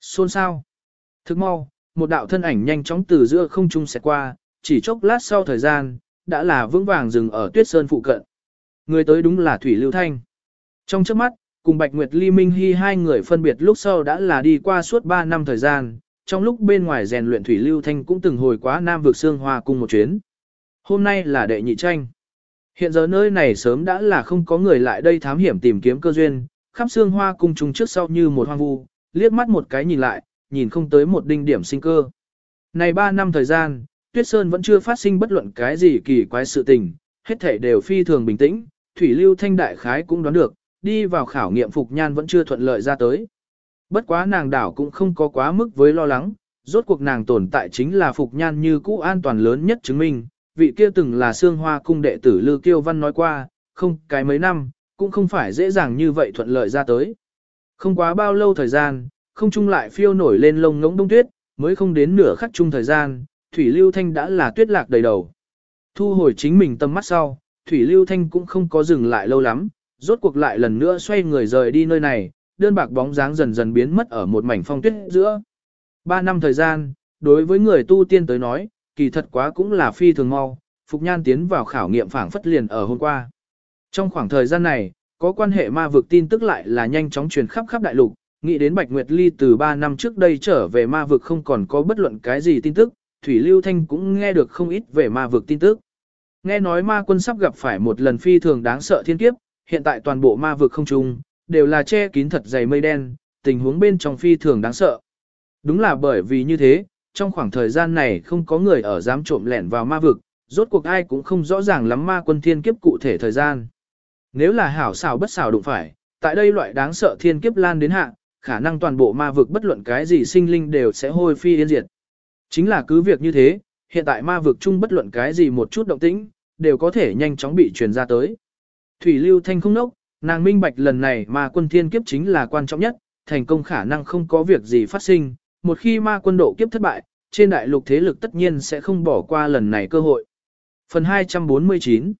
Xôn sao? Thức mau, một đạo thân ảnh nhanh chóng từ giữa không trung sẽ qua, chỉ chốc lát sau thời gian, đã là vững vàng dừng ở tuyết sơn phụ cận. Người tới đúng là Thủy Lưu Thanh. Trong trước mắt, cùng Bạch Nguyệt Ly Minh Hy hai người phân biệt lúc sau đã là đi qua suốt 3 năm thời gian, trong lúc bên ngoài rèn luyện Thủy Lưu Thanh cũng từng hồi quá Nam vực xương hoa cùng một chuyến. Hôm nay là đệ nhị tranh. Hiện giờ nơi này sớm đã là không có người lại đây thám hiểm tìm kiếm cơ duyên, khắp xương hoa cung trùng trước sau như một hoang vu, liếc mắt một cái nhìn lại, nhìn không tới một đinh điểm sinh cơ. Này 3 năm thời gian, Tuyết Sơn vẫn chưa phát sinh bất luận cái gì kỳ quái sự tình, hết thể đều phi thường bình tĩnh, Thủy Lưu Thanh Đại Khái cũng đoán được, đi vào khảo nghiệm Phục Nhan vẫn chưa thuận lợi ra tới. Bất quá nàng đảo cũng không có quá mức với lo lắng, rốt cuộc nàng tồn tại chính là Phục Nhan như cũ an toàn lớn nhất chứng minh, vị kia từng là xương hoa cung đệ tử Lư Kiêu Văn nói qua, không cái mấy năm, cũng không phải dễ dàng như vậy thuận lợi ra tới. Không quá bao lâu thời gian, không trung lại phiêu nổi lên lông ngỗng đông tuyết, mới không đến nửa khắc chung thời gian, Thủy Lưu Thanh đã là tuyết lạc đầy đầu. Thu hồi chính mình tâm mắt sau, Thủy Lưu Thanh cũng không có dừng lại lâu lắm, rốt cuộc lại lần nữa xoay người rời đi nơi này, đơn bạc bóng dáng dần dần biến mất ở một mảnh phong tuyết giữa. Ba năm thời gian, đối với người tu tiên tới nói, kỳ thật quá cũng là phi thường mau, Phục Nhan tiến vào khảo nghiệm phảng phất liền ở hôm qua. Trong khoảng thời gian này, có quan hệ ma vực tin tức lại là nhanh chóng truyền khắp khắp đại lục, nghĩ đến Bạch Nguyệt Ly từ 3 năm trước đây trở về ma vực không còn có bất luận cái gì tin tức, Thủy Lưu Thanh cũng nghe được không ít về ma vực tin tức. Nghe nói ma quân sắp gặp phải một lần phi thường đáng sợ thiên kiếp, hiện tại toàn bộ ma vực không trung, đều là che kín thật dày mây đen, tình huống bên trong phi thường đáng sợ. Đúng là bởi vì như thế, trong khoảng thời gian này không có người ở dám trộm lẻn vào ma vực, rốt cuộc ai cũng không rõ ràng lắm ma quân thiên kiếp cụ thể thời gian. Nếu là hảo xảo bất xảo đụng phải, tại đây loại đáng sợ thiên kiếp lan đến hạ, khả năng toàn bộ ma vực bất luận cái gì sinh linh đều sẽ hôi phi yên diệt. Chính là cứ việc như thế, hiện tại ma vực chung bất luận cái gì một chút động tĩnh, đều có thể nhanh chóng bị truyền ra tới. Thủy Lưu Thanh không nốc, nàng minh bạch lần này ma quân thiên kiếp chính là quan trọng nhất, thành công khả năng không có việc gì phát sinh, một khi ma quân độ kiếp thất bại, trên đại lục thế lực tất nhiên sẽ không bỏ qua lần này cơ hội. Phần 249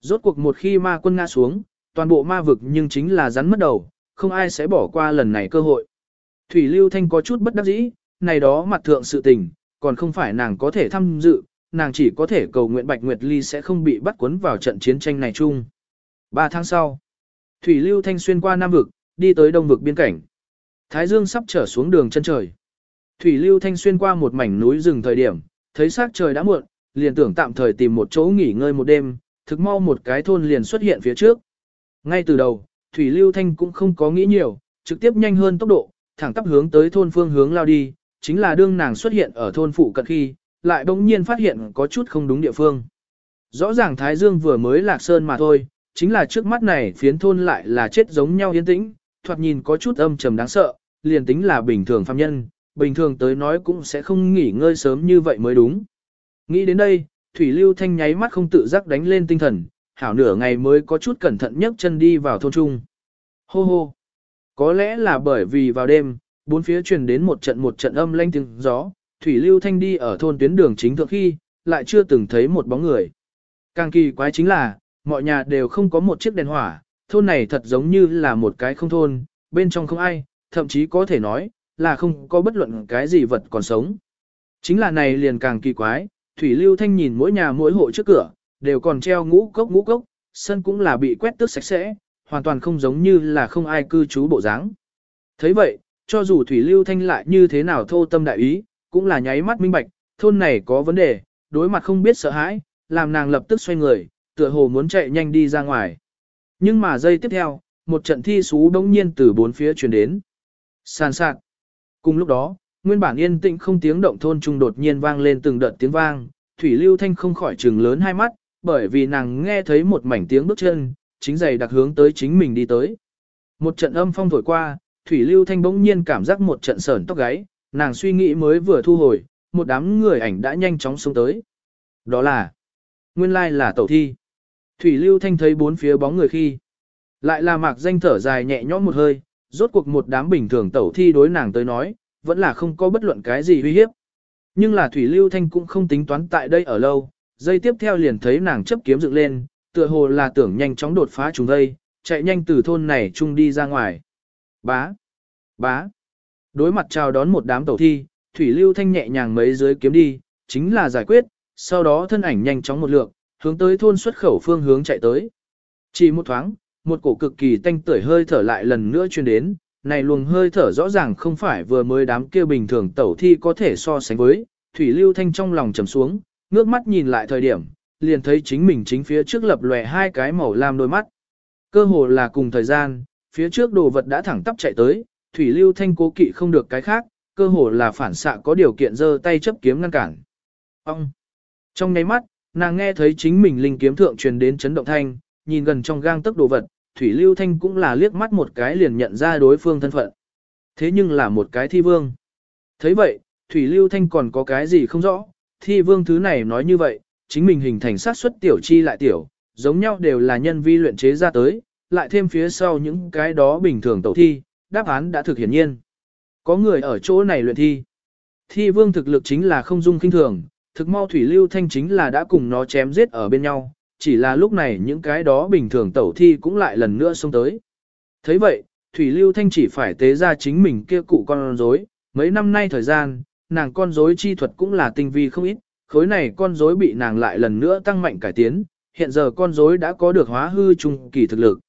Rốt cuộc một khi ma quân ngã xuống, toàn bộ ma vực nhưng chính là rắn mất đầu, không ai sẽ bỏ qua lần này cơ hội. Thủy Lưu Thanh có chút bất đắc dĩ, này đó mặt thượng sự tình, còn không phải nàng có thể tham dự, nàng chỉ có thể cầu nguyện Bạch Nguyệt Ly sẽ không bị bắt cuốn vào trận chiến tranh này chung. Ba tháng sau, Thủy Lưu Thanh xuyên qua Nam vực, đi tới Đông vực biên cảnh. Thái Dương sắp trở xuống đường chân trời. Thủy Lưu Thanh xuyên qua một mảnh núi rừng thời điểm, thấy sắc trời đã muộn, liền tưởng tạm thời tìm một chỗ nghỉ ngơi một đêm, thực mau một cái thôn liền xuất hiện phía trước. Ngay từ đầu, Thủy Lưu Thanh cũng không có nghĩ nhiều, trực tiếp nhanh hơn tốc độ, thẳng tắp hướng tới thôn phương hướng lao đi, chính là đương nàng xuất hiện ở thôn phụ cận khi, lại bỗng nhiên phát hiện có chút không đúng địa phương. Rõ ràng Thái Dương vừa mới lạc sơn mà thôi, chính là trước mắt này phiến thôn lại là chết giống nhau yên tĩnh, thoạt nhìn có chút âm trầm đáng sợ, liền tính là bình thường phàm nhân, bình thường tới nói cũng sẽ không nghỉ ngơi sớm như vậy mới đúng. Nghĩ đến đây, Thủy Lưu Thanh nháy mắt không tự giác đánh lên tinh thần, hảo nửa ngày mới có chút cẩn thận nhấc chân đi vào thôn trung. Hô hô. Có lẽ là bởi vì vào đêm, bốn phía truyền đến một trận một trận âm lanh tiếng gió, Thủy Lưu Thanh đi ở thôn tuyến đường chính thượng khi, lại chưa từng thấy một bóng người. Càng kỳ quái chính là, mọi nhà đều không có một chiếc đèn hỏa, thôn này thật giống như là một cái không thôn, bên trong không ai, thậm chí có thể nói, là không có bất luận cái gì vật còn sống. Chính là này liền càng kỳ quái, Thủy Lưu Thanh nhìn mỗi nhà mỗi hộ trước cửa, đều còn treo ngũ cốc ngũ cốc, sân cũng là bị quét tước sạch sẽ, hoàn toàn không giống như là không ai cư trú bộ dáng. thấy vậy, cho dù Thủy Lưu Thanh lại như thế nào thô tâm đại ý, cũng là nháy mắt minh bạch, thôn này có vấn đề, đối mặt không biết sợ hãi, làm nàng lập tức xoay người, tựa hồ muốn chạy nhanh đi ra ngoài. Nhưng mà giây tiếp theo, một trận thi xú đống nhiên từ bốn phía truyền đến. Sàn sạt. Cùng lúc đó, nguyên bản yên tĩnh không tiếng động thôn trung đột nhiên vang lên từng đợt tiếng vang, Thủy Lưu Thanh không khỏi trừng lớn hai mắt, bởi vì nàng nghe thấy một mảnh tiếng bước chân, chính giày đặc hướng tới chính mình đi tới. Một trận âm phong thổi qua, Thủy Lưu Thanh bỗng nhiên cảm giác một trận sởn tóc gáy, nàng suy nghĩ mới vừa thu hồi, một đám người ảnh đã nhanh chóng xuống tới. Đó là, nguyên lai là tẩu thi. Thủy Lưu Thanh thấy bốn phía bóng người khi, lại là mạc danh thở dài nhẹ nhõm một hơi, rốt cuộc một đám bình thường tẩu thi đối nàng tới nói, vẫn là không có bất luận cái gì uy hiếp. Nhưng là Thủy Lưu Thanh cũng không tính toán tại đây ở lâu, dây tiếp theo liền thấy nàng chấp kiếm dựng lên, tựa hồ là tưởng nhanh chóng đột phá chúng đây, chạy nhanh từ thôn này chung đi ra ngoài. Bá! Bá! Đối mặt chào đón một đám tẩu thi, Thủy Lưu Thanh nhẹ nhàng mấy dưới kiếm đi, chính là giải quyết, sau đó thân ảnh nhanh chóng một lượng, hướng tới thôn xuất khẩu phương hướng chạy tới. Chỉ một thoáng, một cổ cực kỳ tanh tưởi hơi thở lại lần nữa truyền đến, này luồng hơi thở rõ ràng không phải vừa mới đám kia bình thường tẩu thi có thể so sánh với, Thủy Lưu Thanh trong lòng trầm xuống, ngước mắt nhìn lại thời điểm, liền thấy chính mình chính phía trước lập lòe hai cái màu lam đôi mắt. Cơ hồ là cùng thời gian, phía trước đồ vật đã thẳng tắp chạy tới, Thủy Lưu Thanh cố kỵ không được cái khác, cơ hồ là phản xạ có điều kiện giơ tay chấp kiếm ngăn cản. Ông! Trong nháy mắt, nàng nghe thấy chính mình linh kiếm thượng truyền đến chấn động thanh, nhìn gần trong gang tấc đồ vật, Thủy Lưu Thanh cũng là liếc mắt một cái liền nhận ra đối phương thân phận. Thế nhưng là một cái thi vương. thấy vậy, Thủy Lưu Thanh còn có cái gì không rõ, thi vương thứ này nói như vậy, chính mình hình thành sát xuất tiểu chi lại tiểu, giống nhau đều là nhân vi luyện chế ra tới, lại thêm phía sau những cái đó bình thường tẩu thi, đáp án đã thực hiển nhiên. Có người ở chỗ này luyện thi. Thi vương thực lực chính là không dung kinh thường, thực mau thủy lưu thanh chính là đã cùng nó chém giết ở bên nhau, chỉ là lúc này những cái đó bình thường tẩu thi cũng lại lần nữa xông tới. thấy vậy, thủy lưu thanh chỉ phải tế ra chính mình kia cụ con rối, mấy năm nay thời gian, nàng con rối chi thuật cũng là tinh vi không ít, khối này con rối bị nàng lại lần nữa tăng mạnh cải tiến, hiện giờ con rối đã có được hóa hư trung kỳ thực lực.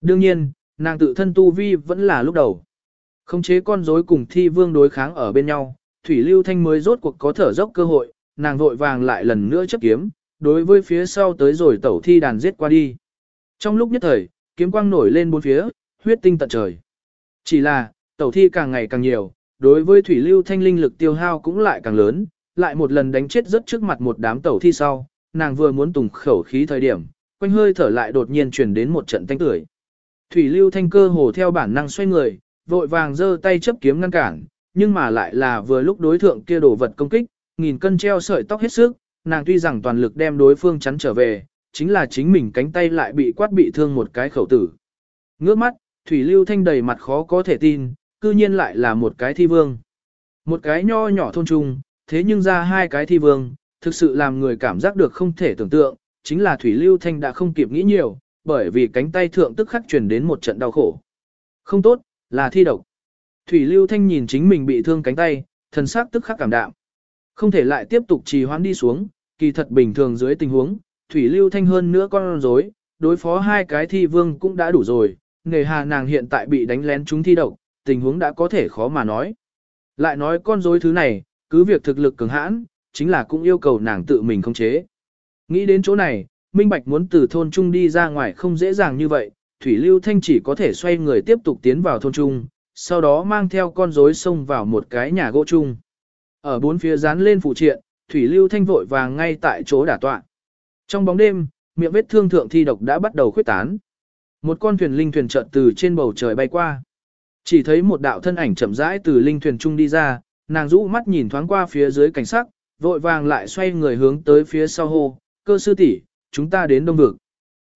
Đương nhiên, nàng tự thân tu vi vẫn là lúc đầu. khống chế con rối cùng thi vương đối kháng ở bên nhau, Thủy Lưu Thanh mới rốt cuộc có thở dốc cơ hội, nàng vội vàng lại lần nữa chấp kiếm, đối với phía sau tới rồi tẩu thi đàn giết qua đi. Trong lúc nhất thời, kiếm quang nổi lên bốn phía, huyết tinh tận trời. Chỉ là, tẩu thi càng ngày càng nhiều, đối với Thủy Lưu Thanh linh lực tiêu hao cũng lại càng lớn, lại một lần đánh chết rất trước mặt một đám tẩu thi sau, nàng vừa muốn tùng khẩu khí thời điểm, quanh hơi thở lại đột nhiên truyền đến một trận tanh tưởi. Thủy Lưu Thanh cơ hồ theo bản năng xoay người, vội vàng giơ tay chấp kiếm ngăn cản, nhưng mà lại là vừa lúc đối thượng kia đổ vật công kích, nghìn cân treo sợi tóc hết sức, nàng tuy rằng toàn lực đem đối phương chắn trở về, chính là chính mình cánh tay lại bị quát bị thương một cái khẩu tử. Ngước mắt, Thủy Lưu Thanh đầy mặt khó có thể tin, cư nhiên lại là một cái thi vương. Một cái nho nhỏ thôn trung, thế nhưng ra hai cái thi vương, thực sự làm người cảm giác được không thể tưởng tượng, chính là Thủy Lưu Thanh đã không kịp nghĩ nhiều, bởi vì cánh tay thượng tức khắc truyền đến một trận đau khổ. Không tốt, là thi độc. Thủy Lưu Thanh nhìn chính mình bị thương cánh tay, thần sắc tức khắc cảm đạm. Không thể lại tiếp tục trì hoãn đi xuống, kỳ thật bình thường dưới tình huống, Thủy Lưu Thanh hơn nữa con rối, đối phó hai cái thi vương cũng đã đủ rồi, nghề hà nàng hiện tại bị đánh lén chúng thi độc, tình huống đã có thể khó mà nói. Lại nói con rối thứ này, cứ việc thực lực cường hãn, chính là cũng yêu cầu nàng tự mình khống chế. Nghĩ đến chỗ này, Minh Bạch muốn từ thôn trung đi ra ngoài không dễ dàng như vậy, Thủy Lưu Thanh chỉ có thể xoay người tiếp tục tiến vào thôn trung, sau đó mang theo con rối xông vào một cái nhà gỗ chung. Ở bốn phía dán lên phụ triện, Thủy Lưu Thanh vội vàng ngay tại chỗ đả tọa. Trong bóng đêm, miệng vết thương thượng thi độc đã bắt đầu khuyết tán. Một con thuyền linh thuyền chợt từ trên bầu trời bay qua. Chỉ thấy một đạo thân ảnh chậm rãi từ linh thuyền trung đi ra, nàng rũ mắt nhìn thoáng qua phía dưới cảnh sắc, vội vàng lại xoay người hướng tới phía sau hô, cơ sư tỷ, chúng ta đến đông vực.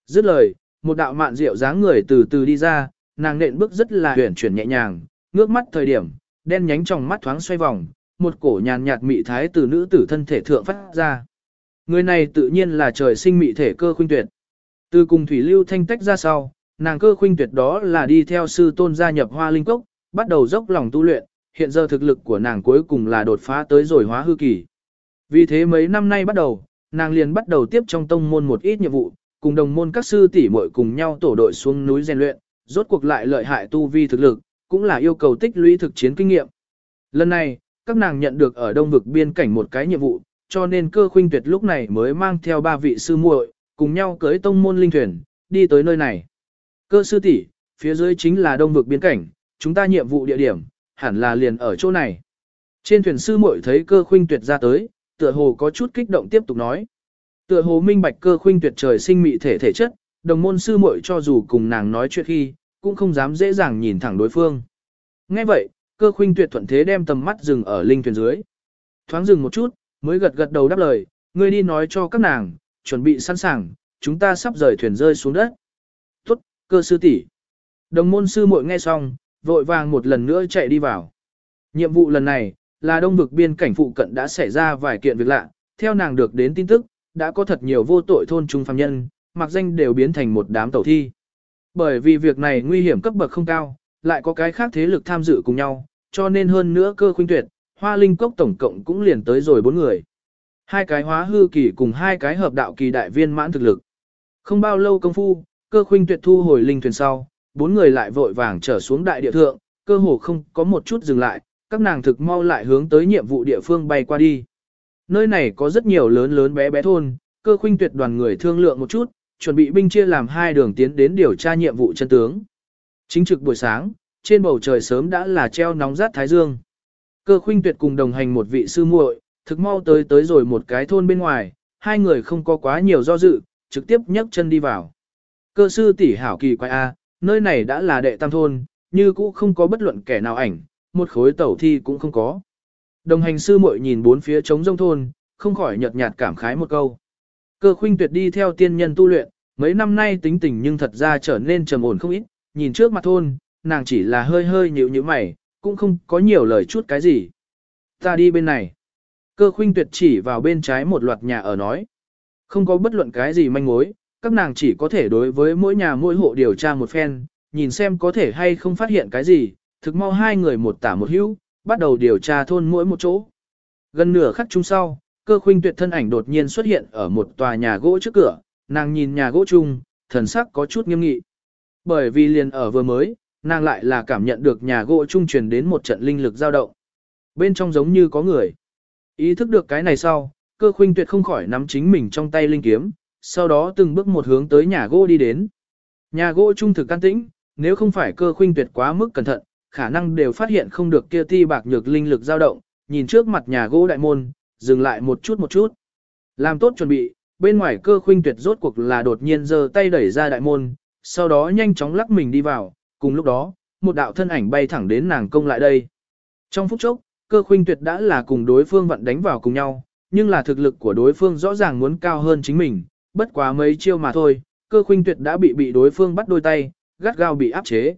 Dứt lời, một đạo mạn rượu dáng người từ từ đi ra, nàng nện bước rất là huyền chuyển nhẹ nhàng, ngước mắt thời điểm, đen nhánh trong mắt thoáng xoay vòng, một cổ nhàn nhạt mị thái từ nữ tử thân thể thượng phát ra. Người này tự nhiên là trời sinh mị thể cơ khuynh tuyệt. Từ cùng thủy lưu thanh tách ra sau, nàng cơ khuynh tuyệt đó là đi theo sư tôn gia nhập hoa linh cốc, bắt đầu dốc lòng tu luyện, hiện giờ thực lực của nàng cuối cùng là đột phá tới rồi hóa hư kỳ. Vì thế mấy năm nay bắt đầu, nàng liền bắt đầu tiếp trong tông môn một ít nhiệm vụ, cùng đồng môn các sư tỷ muội cùng nhau tổ đội xuống núi rèn luyện, rốt cuộc lại lợi hại tu vi thực lực, cũng là yêu cầu tích lũy thực chiến kinh nghiệm. Lần này, các nàng nhận được ở đông vực biên cảnh một cái nhiệm vụ, cho nên cơ khuynh tuyệt lúc này mới mang theo ba vị sư muội, cùng nhau cưới tông môn linh thuyền, đi tới nơi này. Cơ sư tỷ, phía dưới chính là đông vực biên cảnh, chúng ta nhiệm vụ địa điểm, hẳn là liền ở chỗ này. Trên thuyền sư muội thấy cơ khuynh tuyệt ra tới, tựa hồ có chút kích động tiếp tục nói. Tựa hồ minh bạch cơ khuynh tuyệt trời sinh mị thể thể chất, đồng môn sư muội cho dù cùng nàng nói chuyện khi, cũng không dám dễ dàng nhìn thẳng đối phương. Nghe vậy, cơ khuynh tuyệt thuận thế đem tầm mắt dừng ở linh thuyền dưới. Thoáng dừng một chút, mới gật gật đầu đáp lời, ngươi đi nói cho các nàng, chuẩn bị sẵn sàng, chúng ta sắp rời thuyền rơi xuống đất. Tốt, cơ sư tỷ. Đồng môn sư muội nghe xong, vội vàng một lần nữa chạy đi vào. Nhiệm vụ lần này, là đông vực biên cảnh phụ cận đã xảy ra vài kiện việc lạ, theo nàng được đến tin tức, đã có thật nhiều vô tội thôn trung phàm nhân, mặc danh đều biến thành một đám tẩu thi. Bởi vì việc này nguy hiểm cấp bậc không cao, lại có cái khác thế lực tham dự cùng nhau, cho nên hơn nữa cơ khuynh tuyệt, hoa linh cốc tổng cộng cũng liền tới rồi bốn người. Hai cái hóa hư kỳ cùng hai cái hợp đạo kỳ đại viên mãn thực lực. Không bao lâu công phu, cơ khuynh tuyệt thu hồi linh thuyền sau, bốn người lại vội vàng trở xuống đại địa thượng, cơ hồ không có một chút dừng lại, các nàng thực mau lại hướng tới nhiệm vụ địa phương bay qua đi. Nơi này có rất nhiều lớn lớn bé bé thôn, cơ khuynh tuyệt đoàn người thương lượng một chút, chuẩn bị binh chia làm hai đường tiến đến điều tra nhiệm vụ chân tướng. Chính trực buổi sáng, trên bầu trời sớm đã là treo nóng rát thái dương. Cơ khuynh tuyệt cùng đồng hành một vị sư muội, thực mau tới tới rồi một cái thôn bên ngoài, hai người không có quá nhiều do dự, trực tiếp nhấc chân đi vào. Cơ sư tỷ hảo kỳ quái A, nơi này đã là đệ tam thôn, như cũ không có bất luận kẻ nào ảnh, một khối tẩu thi cũng không có. Đồng hành sư muội nhìn bốn phía trống rông thôn, không khỏi nhợt nhạt cảm khái một câu. Cơ khuynh tuyệt đi theo tiên nhân tu luyện, mấy năm nay tính tình nhưng thật ra trở nên trầm ổn không ít, nhìn trước mặt thôn, nàng chỉ là hơi hơi nhịu nhíu mày, cũng không có nhiều lời chút cái gì. Ta đi bên này. Cơ khuynh tuyệt chỉ vào bên trái một loạt nhà ở nói. Không có bất luận cái gì manh mối, các nàng chỉ có thể đối với mỗi nhà mỗi hộ điều tra một phen, nhìn xem có thể hay không phát hiện cái gì, thực mau hai người một tả một hữu, bắt đầu điều tra thôn mỗi một chỗ. Gần nửa khắc chung sau, cơ khuynh tuyệt thân ảnh đột nhiên xuất hiện ở một tòa nhà gỗ trước cửa, nàng nhìn nhà gỗ chung, thần sắc có chút nghiêm nghị. Bởi vì liền ở vừa mới, nàng lại là cảm nhận được nhà gỗ trung truyền đến một trận linh lực dao động. Bên trong giống như có người. Ý thức được cái này sau, cơ khuynh tuyệt không khỏi nắm chính mình trong tay linh kiếm, sau đó từng bước một hướng tới nhà gỗ đi đến. Nhà gỗ trung thực can tĩnh, nếu không phải cơ khuynh tuyệt quá mức cẩn thận, khả năng đều phát hiện không được kia ti bạc nhược linh lực dao động, nhìn trước mặt nhà gỗ đại môn, dừng lại một chút một chút. Làm tốt chuẩn bị, bên ngoài cơ khuynh tuyệt rốt cuộc là đột nhiên giơ tay đẩy ra đại môn, sau đó nhanh chóng lắc mình đi vào, cùng lúc đó, một đạo thân ảnh bay thẳng đến nàng công lại đây. Trong phút chốc, cơ khuynh tuyệt đã là cùng đối phương vận đánh vào cùng nhau, nhưng là thực lực của đối phương rõ ràng muốn cao hơn chính mình, bất quá mấy chiêu mà thôi, cơ khuynh tuyệt đã bị bị đối phương bắt đôi tay, gắt gao bị áp chế.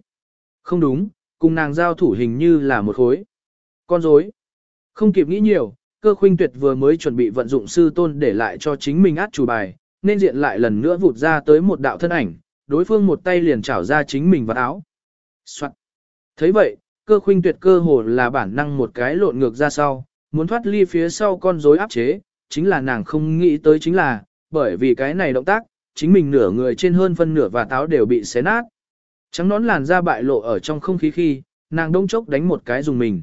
Không đúng, cùng nàng giao thủ hình như là một khối. Con rối. Không kịp nghĩ nhiều, cơ khuynh tuyệt vừa mới chuẩn bị vận dụng sư tôn để lại cho chính mình át chủ bài, nên diện lại lần nữa vụt ra tới một đạo thân ảnh, đối phương một tay liền chảo ra chính mình vào áo. Soạn. thấy vậy, cơ khuynh tuyệt cơ hồ là bản năng một cái lộn ngược ra sau, muốn thoát ly phía sau con rối áp chế, chính là nàng không nghĩ tới chính là, bởi vì cái này động tác, chính mình nửa người trên hơn phân nửa và táo đều bị xé nát. Trắng nón làn da bại lộ ở trong không khí khi, nàng đông chốc đánh một cái dùng mình.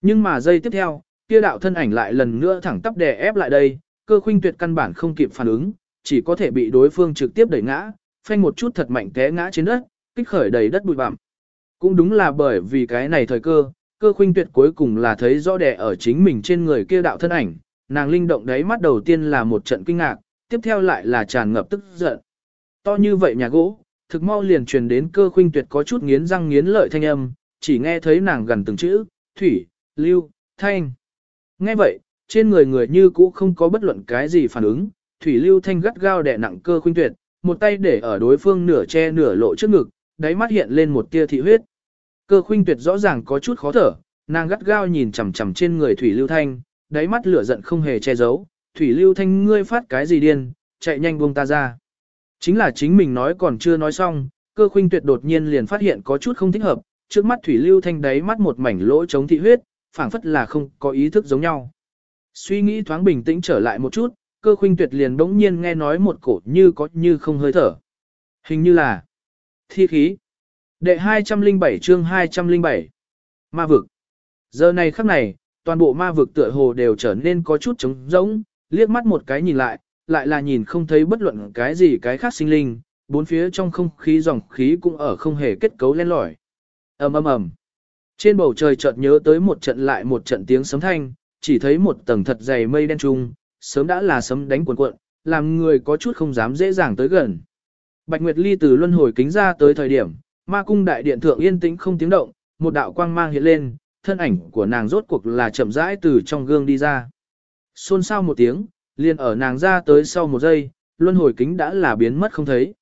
Nhưng mà giây tiếp theo, kia đạo thân ảnh lại lần nữa thẳng tắp đè ép lại đây, cơ khuynh tuyệt căn bản không kịp phản ứng, chỉ có thể bị đối phương trực tiếp đẩy ngã, phanh một chút thật mạnh té ngã trên đất, kích khởi đầy đất bụi bặm. Cũng đúng là bởi vì cái này thời cơ, cơ khuynh tuyệt cuối cùng là thấy rõ đẻ ở chính mình trên người kia đạo thân ảnh, nàng linh động đấy mắt đầu tiên là một trận kinh ngạc, tiếp theo lại là tràn ngập tức giận. To như vậy nhà gỗ, thực mau liền truyền đến cơ khuynh tuyệt có chút nghiến răng nghiến lợi thanh âm, chỉ nghe thấy nàng gần từng chữ, thủy, lưu, thanh. Nghe vậy, trên người người như cũ không có bất luận cái gì phản ứng, Thủy Lưu Thanh gắt gao đè nặng cơ khuynh tuyệt, một tay để ở đối phương nửa che nửa lộ trước ngực, đáy mắt hiện lên một tia thị huyết. Cơ khuynh tuyệt rõ ràng có chút khó thở, nàng gắt gao nhìn chằm chằm trên người Thủy Lưu Thanh, đáy mắt lửa giận không hề che giấu, Thủy Lưu Thanh ngươi phát cái gì điên, chạy nhanh buông ta ra. Chính là chính mình nói còn chưa nói xong, cơ khuynh tuyệt đột nhiên liền phát hiện có chút không thích hợp, trước mắt Thủy Lưu Thanh đáy mắt một mảnh lỗ chống thị huyết, phảng phất là không có ý thức giống nhau. Suy nghĩ thoáng bình tĩnh trở lại một chút, cơ khuynh tuyệt liền bỗng nhiên nghe nói một cổ như có như không hơi thở. Hình như là thi khí. Đệ 207 chương 207 Ma vực. Giờ này khắc này, toàn bộ ma vực tựa hồ đều trở nên có chút trống rỗng, liếc mắt một cái nhìn lại, lại là nhìn không thấy bất luận cái gì cái khác sinh linh, bốn phía trong không khí dòng khí cũng ở không hề kết cấu len lỏi. ầm ầm ầm. Trên bầu trời chợt nhớ tới một trận lại một trận tiếng sấm thanh, chỉ thấy một tầng thật dày mây đen trung, sớm đã là sấm đánh cuộn cuộn, làm người có chút không dám dễ dàng tới gần. Bạch Nguyệt Ly từ luân hồi kính ra tới thời điểm, ma cung đại điện thượng yên tĩnh không tiếng động, một đạo quang mang hiện lên, thân ảnh của nàng rốt cuộc là chậm rãi từ trong gương đi ra. Xôn xao một tiếng, liền ở nàng ra tới sau một giây, luân hồi kính đã là biến mất không thấy.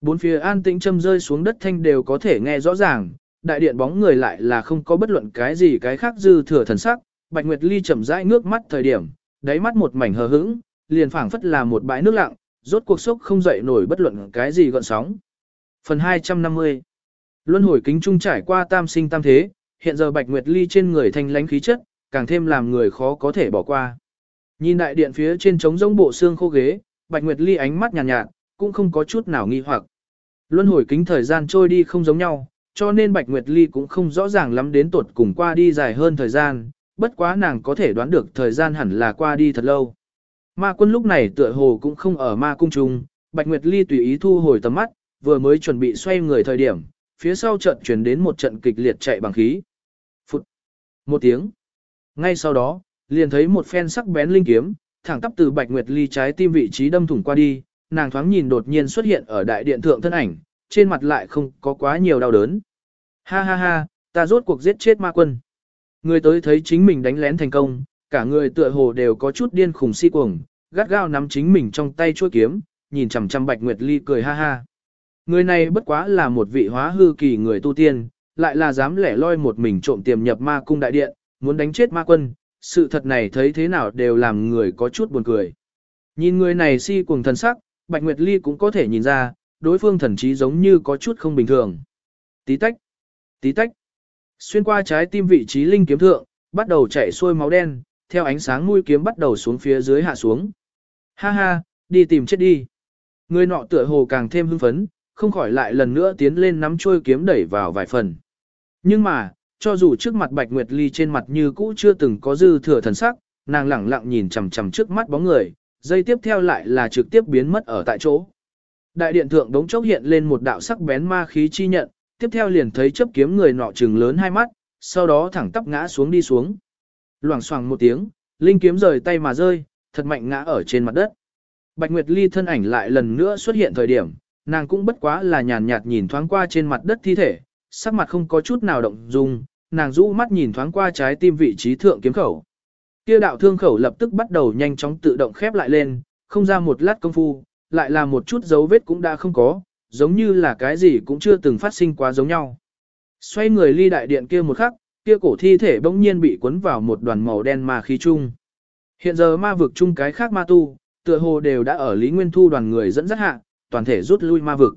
Bốn phía an tĩnh châm rơi xuống đất thanh đều có thể nghe rõ ràng, đại điện bóng người lại là không có bất luận cái gì cái khác dư thừa thần sắc, Bạch Nguyệt Ly chậm rãi ngước mắt thời điểm, đáy mắt một mảnh hờ hững, liền phảng phất là một bãi nước lặng, rốt cuộc sốc không dậy nổi bất luận cái gì gợn sóng. Phần 250 Luân hồi kính trung trải qua tam sinh tam thế, hiện giờ Bạch Nguyệt Ly trên người thanh lánh khí chất, càng thêm làm người khó có thể bỏ qua. Nhìn đại điện phía trên trống rỗng bộ xương khô ghế, Bạch Nguyệt Ly ánh mắt nhàn nhạt, nhạt, cũng không có chút nào nghi hoặc. Luân hồi kính thời gian trôi đi không giống nhau, cho nên Bạch Nguyệt Ly cũng không rõ ràng lắm đến tuột cùng qua đi dài hơn thời gian, bất quá nàng có thể đoán được thời gian hẳn là qua đi thật lâu. Ma quân lúc này tựa hồ cũng không ở ma cung trung, Bạch Nguyệt Ly tùy ý thu hồi tầm mắt, vừa mới chuẩn bị xoay người thời điểm, phía sau trận chuyển đến một trận kịch liệt chạy bằng khí. Phụt! Một tiếng. Ngay sau đó, liền thấy một phen sắc bén linh kiếm, thẳng tắp từ Bạch Nguyệt Ly trái tim vị trí đâm thủng qua đi, nàng thoáng nhìn đột nhiên xuất hiện ở đại điện thượng thân ảnh, trên mặt lại không có quá nhiều đau đớn. Ha ha ha, ta rốt cuộc giết chết ma quân. Người tới thấy chính mình đánh lén thành công, cả người tựa hồ đều có chút điên khùng si cuồng, gắt gao nắm chính mình trong tay chuôi kiếm, nhìn chằm chằm Bạch Nguyệt Ly cười ha ha. Người này bất quá là một vị hóa hư kỳ người tu tiên, lại là dám lẻ loi một mình trộm tiềm nhập ma cung đại điện, muốn đánh chết ma quân, sự thật này thấy thế nào đều làm người có chút buồn cười. Nhìn người này si cuồng thần sắc, Bạch Nguyệt Ly cũng có thể nhìn ra, đối phương thần trí giống như có chút không bình thường. Tí tách, tí tách. Xuyên qua trái tim vị trí linh kiếm thượng, bắt đầu chạy xuôi máu đen, theo ánh sáng mũi kiếm bắt đầu xuống phía dưới hạ xuống. Ha ha, đi tìm chết đi. Người nọ tựa hồ càng thêm hưng phấn, không khỏi lại lần nữa tiến lên nắm trôi kiếm đẩy vào vài phần. Nhưng mà, cho dù trước mặt Bạch Nguyệt Ly trên mặt như cũ chưa từng có dư thừa thần sắc, nàng lẳng lặng nhìn chằm chằm trước mắt bóng người, dây tiếp theo lại là trực tiếp biến mất ở tại chỗ. Đại điện thượng đống chốc hiện lên một đạo sắc bén ma khí chi nhận, tiếp theo liền thấy chấp kiếm người nọ trừng lớn hai mắt, sau đó thẳng tắp ngã xuống đi xuống. Loảng xoảng một tiếng, linh kiếm rời tay mà rơi, thật mạnh ngã ở trên mặt đất. Bạch Nguyệt Ly thân ảnh lại lần nữa xuất hiện thời điểm, nàng cũng bất quá là nhàn nhạt nhìn thoáng qua trên mặt đất thi thể, sắc mặt không có chút nào động dung, nàng rũ mắt nhìn thoáng qua trái tim vị trí thượng kiếm khẩu. Kia đạo thương khẩu lập tức bắt đầu nhanh chóng tự động khép lại lên, không ra một lát công phu, lại là một chút dấu vết cũng đã không có, giống như là cái gì cũng chưa từng phát sinh quá giống nhau. Xoay người ly đại điện kia một khắc, kia cổ thi thể bỗng nhiên bị cuốn vào một đoàn màu đen ma khí chung. Hiện giờ ma vực chung cái khác ma tu, tựa hồ đều đã ở Lý Nguyên Thu đoàn người dẫn dắt hạ, toàn thể rút lui ma vực.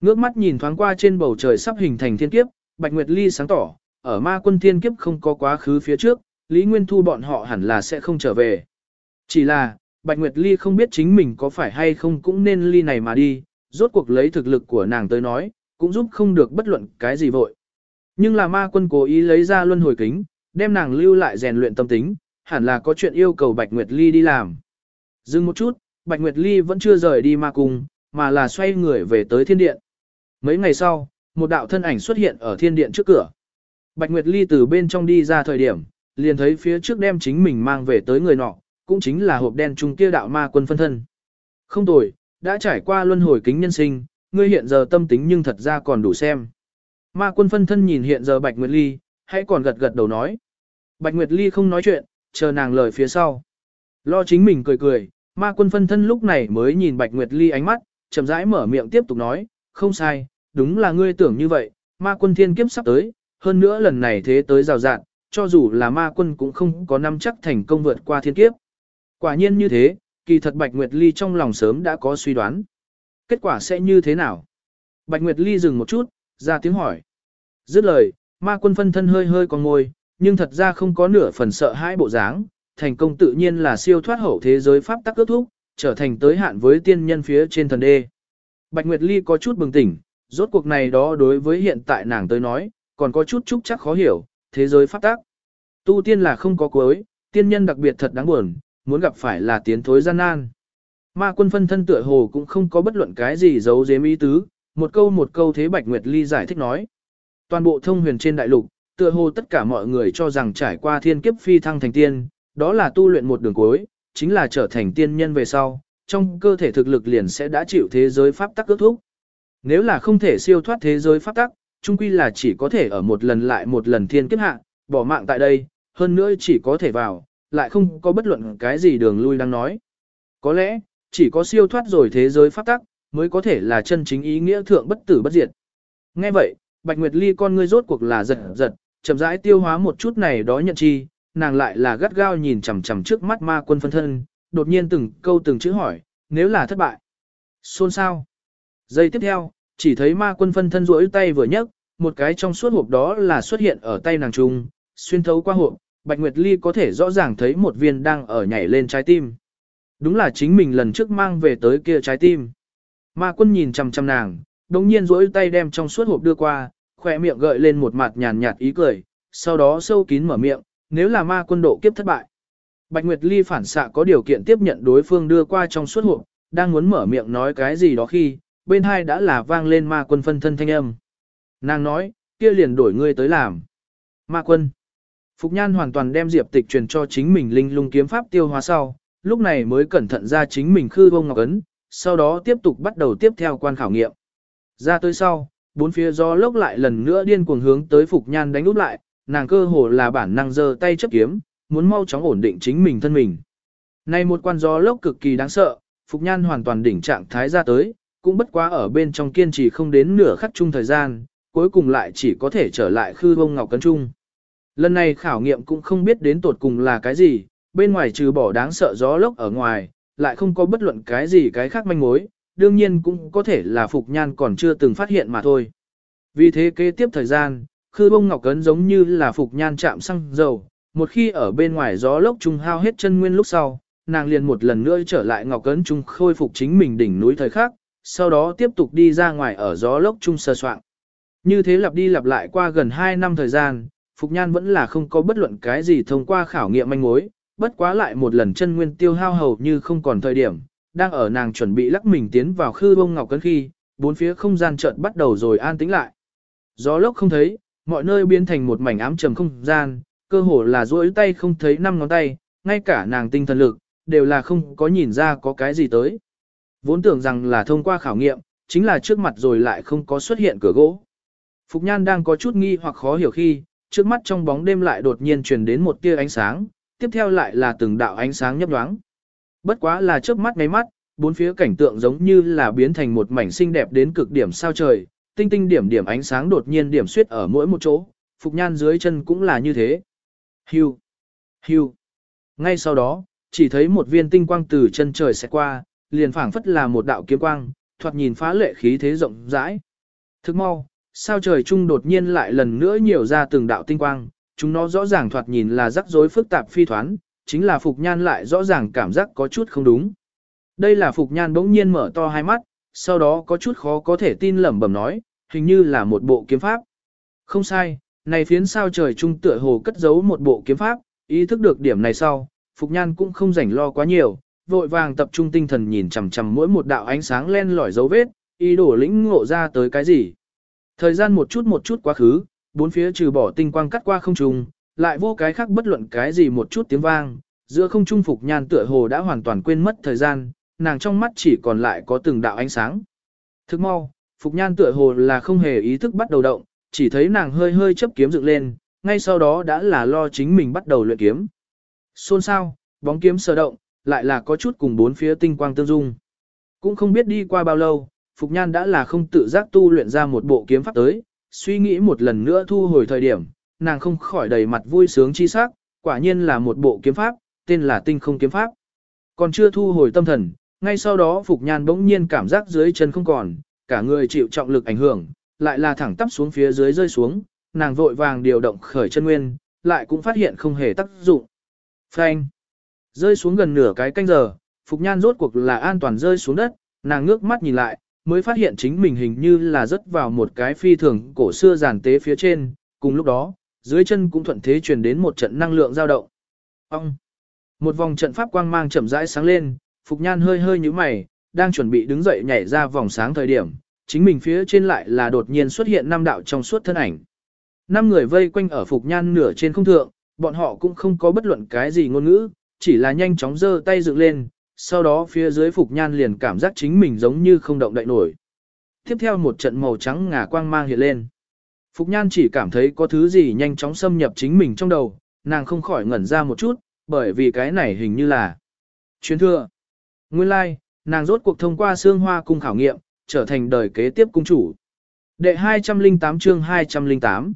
Ngước mắt nhìn thoáng qua trên bầu trời sắp hình thành thiên kiếp, Bạch Nguyệt Ly sáng tỏ, ở ma quân thiên kiếp không có quá khứ phía trước, Lý Nguyên Thu bọn họ hẳn là sẽ không trở về. Chỉ là, Bạch Nguyệt Ly không biết chính mình có phải hay không cũng nên ly này mà đi, rốt cuộc lấy thực lực của nàng tới nói, cũng giúp không được bất luận cái gì vội. Nhưng là ma quân cố ý lấy ra luân hồi kính, đem nàng lưu lại rèn luyện tâm tính, hẳn là có chuyện yêu cầu Bạch Nguyệt Ly đi làm. Dừng một chút, Bạch Nguyệt Ly vẫn chưa rời đi ma cung, mà là xoay người về tới thiên điện. Mấy ngày sau, một đạo thân ảnh xuất hiện ở thiên điện trước cửa. Bạch Nguyệt Ly từ bên trong đi ra thời điểm, liền thấy phía trước đem chính mình mang về tới người nọ, cũng chính là hộp đen trung kia đạo ma quân phân thân. Không tồi, đã trải qua luân hồi kính nhân sinh, ngươi hiện giờ tâm tính nhưng thật ra còn đủ xem. Ma quân phân thân nhìn hiện giờ Bạch Nguyệt Ly, hãy còn gật gật đầu nói. Bạch Nguyệt Ly không nói chuyện, chờ nàng lời phía sau. Lo chính mình cười cười, ma quân phân thân lúc này mới nhìn Bạch Nguyệt Ly ánh mắt, chậm rãi mở miệng tiếp tục nói, không sai, đúng là ngươi tưởng như vậy, ma quân thiên kiếp sắp tới, hơn nữa lần này thế tới rào rạn, cho dù là ma quân cũng không có năm chắc thành công vượt qua thiên kiếp. Quả nhiên như thế, kỳ thật Bạch Nguyệt Ly trong lòng sớm đã có suy đoán. Kết quả sẽ như thế nào? Bạch Nguyệt Ly dừng một chút, ra tiếng hỏi. Dứt lời, ma quân phân thân hơi hơi còn ngồi, nhưng thật ra không có nửa phần sợ hãi bộ dáng, thành công tự nhiên là siêu thoát hậu thế giới pháp tắc ước thúc, trở thành tới hạn với tiên nhân phía trên thần đê. Bạch Nguyệt Ly có chút bừng tỉnh, rốt cuộc này đó đối với hiện tại nàng tới nói, còn có chút chút chắc khó hiểu, thế giới pháp tắc. Tu tiên là không có cuối, tiên nhân đặc biệt thật đáng buồn, muốn gặp phải là tiến thối gian nan. Ma quân phân thân tựa hồ cũng không có bất luận cái gì giấu giếm ý tứ, một câu một câu thế Bạch Nguyệt Ly giải thích nói. Toàn bộ thông huyền trên đại lục, tựa hồ tất cả mọi người cho rằng trải qua thiên kiếp phi thăng thành tiên, đó là tu luyện một đường cuối, chính là trở thành tiên nhân về sau, trong cơ thể thực lực liền sẽ đã chịu thế giới pháp tắc ước thúc. Nếu là không thể siêu thoát thế giới pháp tắc, chung quy là chỉ có thể ở một lần lại một lần thiên kiếp hạ, bỏ mạng tại đây, hơn nữa chỉ có thể vào, lại không có bất luận cái gì đường lui đang nói. Có lẽ, chỉ có siêu thoát rồi thế giới pháp tắc, mới có thể là chân chính ý nghĩa thượng bất tử bất diệt. Nghe vậy, Bạch Nguyệt Ly con ngươi rốt cuộc là giật giật, chậm rãi tiêu hóa một chút này đó nhận chi, nàng lại là gắt gao nhìn chằm chằm trước mắt ma quân phân thân, đột nhiên từng câu từng chữ hỏi, nếu là thất bại. Xôn sao? Giây tiếp theo, chỉ thấy ma quân phân thân rỗi tay vừa nhấc, một cái trong suốt hộp đó là xuất hiện ở tay nàng trung, xuyên thấu qua hộp, Bạch Nguyệt Ly có thể rõ ràng thấy một viên đang ở nhảy lên trái tim. Đúng là chính mình lần trước mang về tới kia trái tim. Ma quân nhìn chằm chằm nàng, đồng nhiên rỗi tay đem trong suốt hộp đưa qua, khỏe miệng gợi lên một mặt nhàn nhạt ý cười, sau đó sâu kín mở miệng, nếu là ma quân độ kiếp thất bại. Bạch Nguyệt Ly phản xạ có điều kiện tiếp nhận đối phương đưa qua trong suốt hộp, đang muốn mở miệng nói cái gì đó khi, bên hai đã là vang lên ma quân phân thân thanh âm. Nàng nói, kia liền đổi ngươi tới làm. Ma quân. Phục Nhan hoàn toàn đem Diệp Tịch truyền cho chính mình linh lung kiếm pháp tiêu hóa sau, lúc này mới cẩn thận ra chính mình khư bông ngọc ấn, sau đó tiếp tục bắt đầu tiếp theo quan khảo nghiệm. Ra tới sau, bốn phía gió lốc lại lần nữa điên cuồng hướng tới Phục Nhan đánh úp lại, nàng cơ hồ là bản năng giơ tay chấp kiếm, muốn mau chóng ổn định chính mình thân mình. Này một quan gió lốc cực kỳ đáng sợ, Phục Nhan hoàn toàn đỉnh trạng thái ra tới, cũng bất quá ở bên trong kiên trì không đến nửa khắc chung thời gian, cuối cùng lại chỉ có thể trở lại khư bông ngọc cấn chung. Lần này khảo nghiệm cũng không biết đến tột cùng là cái gì, bên ngoài trừ bỏ đáng sợ gió lốc ở ngoài, lại không có bất luận cái gì cái khác manh mối, đương nhiên cũng có thể là Phục Nhan còn chưa từng phát hiện mà thôi. Vì thế kế tiếp thời gian, khư bông ngọc cấn giống như là Phục Nhan chạm xăng dầu, một khi ở bên ngoài gió lốc trung hao hết chân nguyên lúc sau, nàng liền một lần nữa trở lại ngọc cấn trung khôi phục chính mình đỉnh núi thời khắc, sau đó tiếp tục đi ra ngoài ở gió lốc trung sơ soạn. Như thế lặp đi lặp lại qua gần 2 năm thời gian, Phục Nhan vẫn là không có bất luận cái gì thông qua khảo nghiệm manh mối, bất quá lại một lần chân nguyên tiêu hao hầu như không còn thời điểm, đang ở nàng chuẩn bị lắc mình tiến vào khư bông ngọc cấn khi, bốn phía không gian chợt bắt đầu rồi an tĩnh lại. Gió lốc không thấy, mọi nơi biến thành một mảnh ám trầm không gian, cơ hồ là duỗi tay không thấy năm ngón tay, ngay cả nàng tinh thần lực, đều là không có nhìn ra có cái gì tới. Vốn tưởng rằng là thông qua khảo nghiệm, chính là trước mặt rồi lại không có xuất hiện cửa gỗ. Phục Nhan đang có chút nghi hoặc khó hiểu khi, trước mắt trong bóng đêm lại đột nhiên truyền đến một tia ánh sáng, tiếp theo lại là từng đạo ánh sáng nhấp nhoáng. Bất quá là trước mắt ngay mắt, bốn phía cảnh tượng giống như là biến thành một mảnh xinh đẹp đến cực điểm sao trời, tinh tinh điểm điểm ánh sáng đột nhiên điểm xuyết ở mỗi một chỗ, Phục Nhan dưới chân cũng là như thế. Hưu, hưu. Ngay sau đó, chỉ thấy một viên tinh quang từ chân trời sẽ qua, liền phảng phất là một đạo kiếm quang, thoạt nhìn phá lệ khí thế rộng rãi. Thức mau, sao trời trung đột nhiên lại lần nữa nhiều ra từng đạo tinh quang, chúng nó rõ ràng thoạt nhìn là rắc rối phức tạp phi thoán, chính là Phục Nhan lại rõ ràng cảm giác có chút không đúng. Đây là Phục Nhan bỗng nhiên mở to hai mắt, sau đó có chút khó có thể tin lẩm bẩm nói, hình như là một bộ kiếm pháp. Không sai, này phiến sao trời trung tựa hồ cất giấu một bộ kiếm pháp, ý thức được điểm này sau, Phục Nhan cũng không rảnh lo quá nhiều, vội vàng tập trung tinh thần nhìn chằm chằm mỗi một đạo ánh sáng len lỏi dấu vết, ý đồ lĩnh ngộ ra tới cái gì. Thời gian một chút một chút quá khứ, bốn phía trừ bỏ tinh quang cắt qua không trùng, lại vô cái khác bất luận cái gì một chút tiếng vang, giữa không trung Phục Nhan tựa hồ đã hoàn toàn quên mất thời gian, nàng trong mắt chỉ còn lại có từng đạo ánh sáng. Thức mau, Phục Nhan tựa hồ là không hề ý thức bắt đầu động, chỉ thấy nàng hơi hơi chấp kiếm dựng lên, ngay sau đó đã là lo chính mình bắt đầu luyện kiếm. Xôn sao, bóng kiếm sờ động, lại là có chút cùng bốn phía tinh quang tương dung. Cũng không biết đi qua bao lâu, Phục Nhan đã là không tự giác tu luyện ra một bộ kiếm pháp tới, suy nghĩ một lần nữa thu hồi thời điểm, nàng không khỏi đầy mặt vui sướng chi sắc, quả nhiên là một bộ kiếm pháp, tên là tinh không kiếm pháp. Còn chưa thu hồi tâm thần, ngay sau đó Phục Nhan bỗng nhiên cảm giác dưới chân không còn, cả người chịu trọng lực ảnh hưởng, lại là thẳng tắp xuống phía dưới rơi xuống, nàng vội vàng điều động khởi chân nguyên, lại cũng phát hiện không hề tác dụng. Phanh! Rơi xuống gần nửa cái canh giờ, Phục Nhan rốt cuộc là an toàn rơi xuống đất, nàng ngước mắt nhìn lại, mới phát hiện chính mình hình như là rớt vào một cái phi thường cổ xưa giàn tế phía trên, cùng lúc đó, dưới chân cũng thuận thế truyền đến một trận năng lượng dao động. Ông! Một vòng trận pháp quang mang chậm rãi sáng lên, Phục Nhan hơi hơi như mày, đang chuẩn bị đứng dậy nhảy ra vòng sáng thời điểm, chính mình phía trên lại là đột nhiên xuất hiện năm đạo trong suốt thân ảnh. Năm người vây quanh ở Phục Nhan nửa trên không thượng, bọn họ cũng không có bất luận cái gì ngôn ngữ, chỉ là nhanh chóng giơ tay dựng lên, sau đó phía dưới Phục Nhan liền cảm giác chính mình giống như không động đậy nổi. Tiếp theo một trận màu trắng ngà quang mang hiện lên. Phục Nhan chỉ cảm thấy có thứ gì nhanh chóng xâm nhập chính mình trong đầu, nàng không khỏi ngẩn ra một chút, bởi vì cái này hình như là chuyến thừa. Nguyên lai, like, nàng rốt cuộc thông qua xương hoa cung khảo nghiệm, trở thành đời kế tiếp cung chủ. Đệ 208 chương 208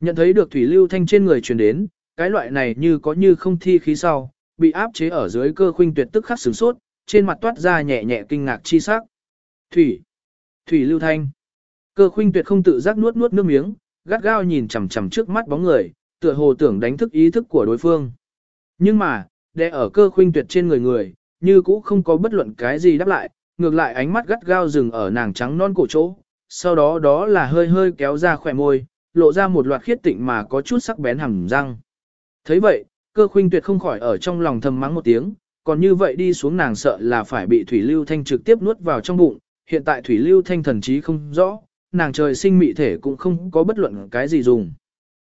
Nhận thấy được thủy lưu thanh trên người truyền đến, cái loại này như có như không thi khí sau, bị áp chế ở dưới cơ khuynh tuyệt tức khắc sửng sốt, trên mặt toát ra nhẹ nhẹ kinh ngạc chi sắc. Thủy! Thủy lưu thanh! Cơ khuynh tuyệt không tự giác nuốt nuốt nước miếng, gắt gao nhìn chằm chằm trước mắt bóng người, tựa hồ tưởng đánh thức ý thức của đối phương. Nhưng mà, đệ ở cơ khuynh tuyệt trên người người, như cũ không có bất luận cái gì đáp lại, ngược lại ánh mắt gắt gao dừng ở nàng trắng non cổ chỗ, sau đó đó là hơi hơi kéo ra khỏe môi, lộ ra một loạt khiết tịnh mà có chút sắc bén hẳn răng. thấy vậy, cơ khuynh tuyệt không khỏi ở trong lòng thầm mắng một tiếng, còn như vậy đi xuống nàng sợ là phải bị Thủy Lưu Thanh trực tiếp nuốt vào trong bụng, hiện tại Thủy Lưu Thanh thần trí không rõ, nàng trời sinh mị thể cũng không có bất luận cái gì dùng.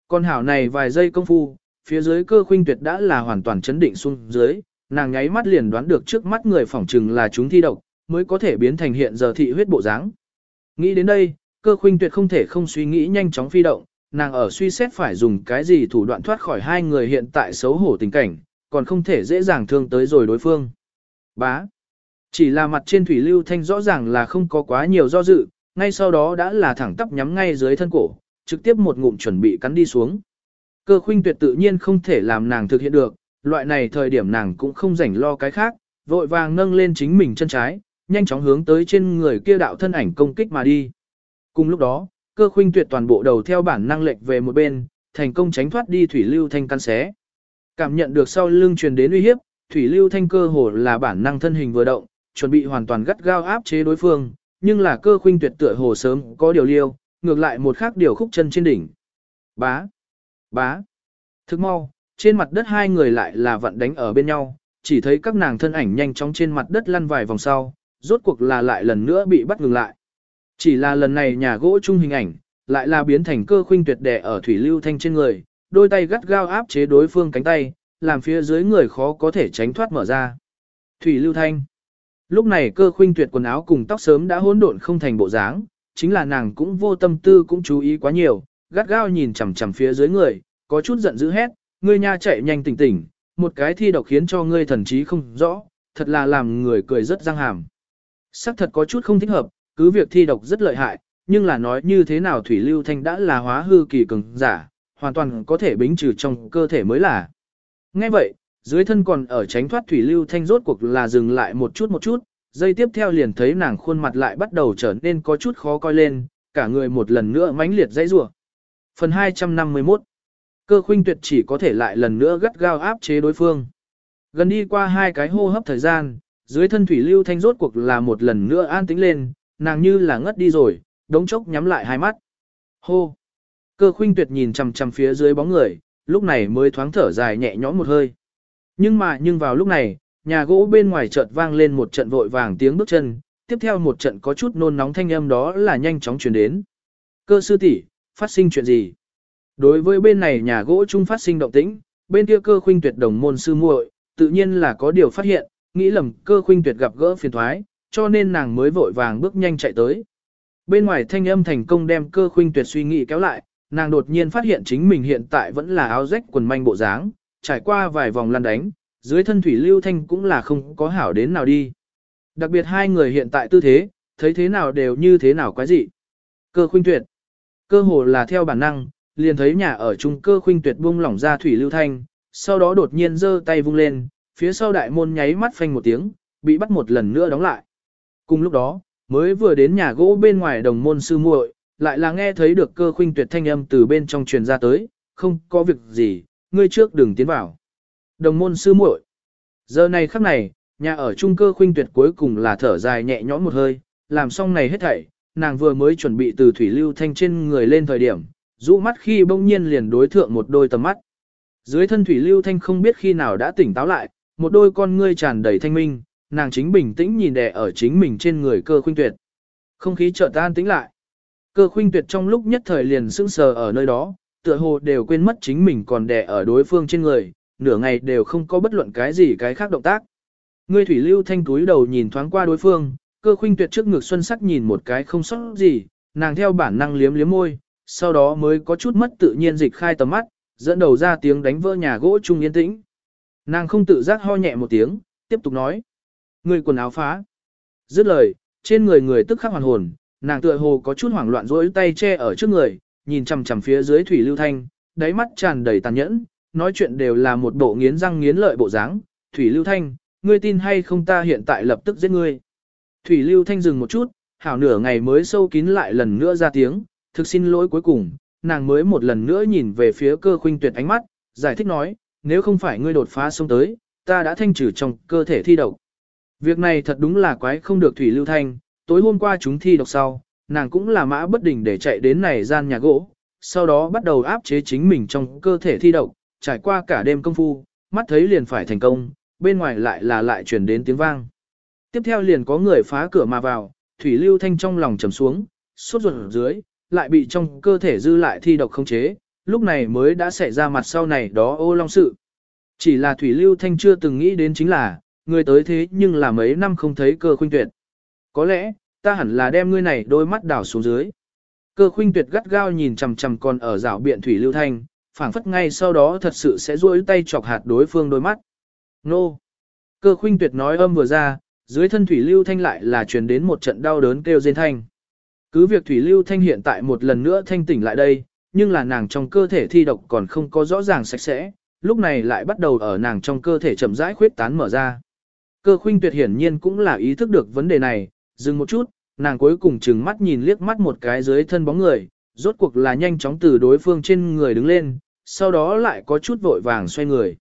Con hảo này vài giây công phu, phía dưới cơ khuynh tuyệt đã là hoàn toàn chấn định xuống dưới, nàng nháy mắt liền đoán được trước mắt người phỏng trừng là chúng thi độc, mới có thể biến thành hiện giờ thị huyết bộ dáng. Nghĩ đến đây, cơ khuynh tuyệt không thể không suy nghĩ nhanh chóng phi động, nàng ở suy xét phải dùng cái gì thủ đoạn thoát khỏi hai người hiện tại xấu hổ tình cảnh, còn không thể dễ dàng thương tới rồi đối phương. Bá. Chỉ là mặt trên thủy lưu thanh rõ ràng là không có quá nhiều do dự, ngay sau đó đã là thẳng tắp nhắm ngay dưới thân cổ, trực tiếp một ngụm chuẩn bị cắn đi xuống. Cơ khuynh tuyệt tự nhiên không thể làm nàng thực hiện được, loại này thời điểm nàng cũng không rảnh lo cái khác, vội vàng nâng lên chính mình chân trái, nhanh chóng hướng tới trên người kia đạo thân ảnh công kích mà đi. Cùng lúc đó, cơ khuynh tuyệt toàn bộ đầu theo bản năng lệch về một bên, thành công tránh thoát đi thủy lưu thanh căn xé. Cảm nhận được sau lưng truyền đến uy hiếp, thủy lưu thanh cơ hồ là bản năng thân hình vừa động, chuẩn bị hoàn toàn gắt gao áp chế đối phương, nhưng là cơ khuynh tuyệt tựa hồ sớm có điều liêu, ngược lại một khác điều khúc chân trên đỉnh. Bá, bá, thức mau, trên mặt đất hai người lại là vận đánh ở bên nhau, chỉ thấy các nàng thân ảnh nhanh chóng trên mặt đất lăn vài vòng sau, rốt cuộc là lại lần nữa bị bắt ngừng lại. Chỉ là lần này nhà gỗ chung hình ảnh, lại là biến thành cơ khuynh tuyệt đẻ ở thủy lưu thanh trên người, đôi tay gắt gao áp chế đối phương cánh tay, làm phía dưới người khó có thể tránh thoát mở ra. Thủy lưu thanh. Lúc này cơ khuynh tuyệt quần áo cùng tóc sớm đã hỗn độn không thành bộ dáng, chính là nàng cũng vô tâm tư cũng chú ý quá nhiều, gắt gao nhìn chằm chằm phía dưới người, có chút giận dữ hét, ngươi nha chạy nhanh tỉnh tỉnh, một cái thi độc khiến cho ngươi thần trí không rõ, thật là làm người cười rất răng hàm. Sắc thật có chút không thích hợp, cứ việc thi độc rất lợi hại, nhưng là nói như thế nào thủy lưu thanh đã là hóa hư kỳ cường giả, hoàn toàn có thể bính trừ trong cơ thể mới là. Ngay vậy, dưới thân còn ở tránh thoát thủy lưu thanh rốt cuộc là dừng lại một chút một chút, giây tiếp theo liền thấy nàng khuôn mặt lại bắt đầu trở nên có chút khó coi lên, cả người một lần nữa mãnh liệt dãy rủa. Phần 251 Cơ khuynh tuyệt chỉ có thể lại lần nữa gắt gao áp chế đối phương. Gần đi qua hai cái hô hấp thời gian, dưới thân thủy lưu thanh rốt cuộc là một lần nữa an tĩnh lên, nàng như là ngất đi rồi, đống chốc nhắm lại hai mắt. Hô! Cơ khuynh tuyệt nhìn chằm chằm phía dưới bóng người, lúc này mới thoáng thở dài nhẹ nhõm một hơi. Nhưng mà nhưng vào lúc này, nhà gỗ bên ngoài chợt vang lên một trận vội vàng tiếng bước chân, tiếp theo một trận có chút nôn nóng thanh âm đó là nhanh chóng truyền đến. Cơ sư tỷ, phát sinh chuyện gì? Đối với bên này nhà gỗ chung phát sinh động tĩnh, bên kia cơ khuynh tuyệt đồng môn sư muội, tự nhiên là có điều phát hiện, nghĩ lầm cơ khuynh tuyệt gặp gỡ phiền thoái, cho nên nàng mới vội vàng bước nhanh chạy tới. Bên ngoài thanh âm thành công đem cơ khuynh tuyệt suy nghĩ kéo lại, nàng đột nhiên phát hiện chính mình hiện tại vẫn là áo rách quần manh bộ dáng, trải qua vài vòng lăn đánh, dưới thân thủy lưu thanh cũng là không có hảo đến nào đi. Đặc biệt hai người hiện tại tư thế, thấy thế nào đều như thế nào quái dị. Cơ khuynh tuyệt. Cơ hồ là theo bản năng, liền thấy nhà ở trung cơ khuynh tuyệt buông lỏng ra thủy lưu thanh, sau đó đột nhiên giơ tay vung lên, phía sau đại môn nháy mắt phanh một tiếng, bị bắt một lần nữa đóng lại. Cùng lúc đó, mới vừa đến nhà gỗ bên ngoài đồng môn sư muội, lại là nghe thấy được cơ khuynh tuyệt thanh âm từ bên trong truyền ra tới, không có việc gì, ngươi trước đừng tiến vào. Đồng môn sư muội. Giờ này khắc này, nhà ở trung cơ khuynh tuyệt cuối cùng là thở dài nhẹ nhõm một hơi, làm xong này hết thảy, nàng vừa mới chuẩn bị từ thủy lưu thanh trên người lên thời điểm, rũ mắt khi bỗng nhiên liền đối thượng một đôi tầm mắt. Dưới thân thủy lưu thanh không biết khi nào đã tỉnh táo lại, một đôi con ngươi tràn đầy thanh minh, nàng chính bình tĩnh nhìn đè ở chính mình trên người cơ khuynh tuyệt. Không khí chợt tan tĩnh lại. Cơ khuynh tuyệt trong lúc nhất thời liền sững sờ ở nơi đó, tựa hồ đều quên mất chính mình còn đè ở đối phương trên người, nửa ngày đều không có bất luận cái gì cái khác động tác. Ngươi thủy lưu thanh túi đầu nhìn thoáng qua đối phương, cơ khuynh tuyệt trước ngực xuân sắc nhìn một cái không sót gì, nàng theo bản năng liếm liếm môi, sau đó mới có chút mất tự nhiên dịch khai tầm mắt, dẫn đầu ra tiếng đánh vỡ nhà gỗ trung yên tĩnh. Nàng không tự giác ho nhẹ một tiếng, tiếp tục nói. Người quần áo phá. Dứt lời, trên người người tức khắc hoàn hồn, nàng tựa hồ có chút hoảng loạn rỗi tay che ở trước người, nhìn chằm chằm phía dưới thủy lưu thanh, đáy mắt tràn đầy tàn nhẫn, nói chuyện đều là một bộ nghiến răng nghiến lợi bộ dáng. Thủy lưu thanh, ngươi tin hay không ta hiện tại lập tức giết ngươi. Thủy lưu thanh dừng một chút, hảo nửa ngày mới sâu kín lại lần nữa ra tiếng, thực xin lỗi cuối cùng, nàng mới một lần nữa nhìn về phía cơ khuynh tuyệt ánh mắt, giải thích nói, nếu không phải ngươi đột phá xông tới, ta đã thanh trừ trong cơ thể thi độc. Việc này thật đúng là quái không được thủy lưu thanh, tối hôm qua chúng thi độc sau, nàng cũng là mã bất đình để chạy đến này gian nhà gỗ, sau đó bắt đầu áp chế chính mình trong cơ thể thi độc, trải qua cả đêm công phu, mắt thấy liền phải thành công, bên ngoài lại là lại truyền đến tiếng vang. Tiếp theo liền có người phá cửa mà vào, thủy lưu thanh trong lòng trầm xuống, sốt ruột ở dưới, lại bị trong cơ thể dư lại thi độc không chế, lúc này mới đã xảy ra mặt sau này đó ô long sự. Chỉ là thủy lưu thanh chưa từng nghĩ đến chính là, người tới thế nhưng là mấy năm không thấy cơ khuynh tuyệt. Có lẽ, ta hẳn là đem ngươi này đôi mắt đảo xuống dưới. Cơ khuynh tuyệt gắt gao nhìn chằm chằm còn ở rảo biện thủy lưu thanh, phảng phất ngay sau đó thật sự sẽ duỗi tay chọc hạt đối phương đôi mắt. Nô! Cơ khuynh tuyệt nói âm vừa ra, dưới thân thủy lưu thanh lại là truyền đến một trận đau đớn kêu rên thanh. Cứ việc thủy lưu thanh hiện tại một lần nữa thanh tỉnh lại đây, nhưng là nàng trong cơ thể thi độc còn không có rõ ràng sạch sẽ, lúc này lại bắt đầu ở nàng trong cơ thể chậm rãi khuyết tán mở ra. Cơ khuynh tuyệt hiển nhiên cũng là ý thức được vấn đề này, dừng một chút, nàng cuối cùng chừng mắt nhìn liếc mắt một cái dưới thân bóng người, rốt cuộc là nhanh chóng từ đối phương trên người đứng lên, sau đó lại có chút vội vàng xoay người.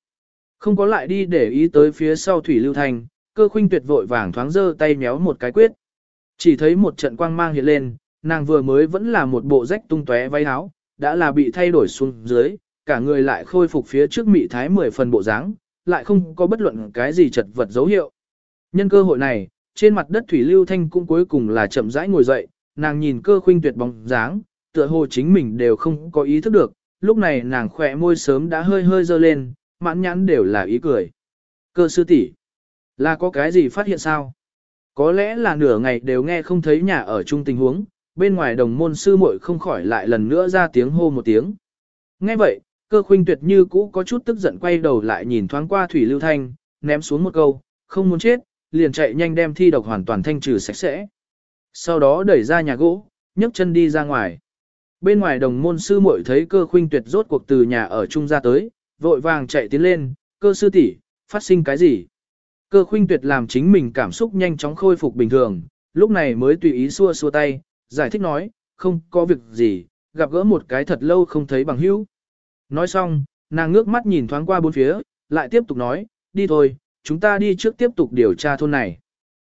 Không có lại đi để ý tới phía sau thủy lưu thanh, cơ khuynh tuyệt vội vàng thoáng giơ tay méo một cái quyết. Chỉ thấy một trận quang mang hiện lên, nàng vừa mới vẫn là một bộ rách tung tóe váy áo, đã là bị thay đổi xuống dưới, cả người lại khôi phục phía trước mị thái mười phần bộ dáng, lại không có bất luận cái gì chật vật dấu hiệu. Nhân cơ hội này, trên mặt đất Thủy Lưu Thanh cũng cuối cùng là chậm rãi ngồi dậy, nàng nhìn cơ khuynh tuyệt bóng dáng, tựa hồ chính mình đều không có ý thức được, lúc này nàng khỏe môi sớm đã hơi hơi dơ lên, mãn nhãn đều là ý cười. Cơ sư tỷ là có cái gì phát hiện sao? Có lẽ là nửa ngày đều nghe không thấy nhà ở chung tình huống, bên ngoài đồng môn sư muội không khỏi lại lần nữa ra tiếng hô một tiếng. Nghe vậy, cơ khuynh tuyệt như cũ có chút tức giận quay đầu lại nhìn thoáng qua Thủy Lưu Thanh, ném xuống một câu, không muốn chết, liền chạy nhanh đem thi độc hoàn toàn thanh trừ sạch sẽ. Sau đó đẩy ra nhà gỗ, nhấc chân đi ra ngoài. Bên ngoài đồng môn sư muội thấy cơ khuynh tuyệt rốt cuộc từ nhà ở trung ra tới, vội vàng chạy tiến lên, cơ sư tỷ, phát sinh cái gì? Cơ khuynh tuyệt làm chính mình cảm xúc nhanh chóng khôi phục bình thường, lúc này mới tùy ý xua xua tay, giải thích nói, không có việc gì, gặp gỡ một cái thật lâu không thấy bằng hữu. Nói xong, nàng ngước mắt nhìn thoáng qua bốn phía, lại tiếp tục nói, đi thôi, chúng ta đi trước tiếp tục điều tra thôn này.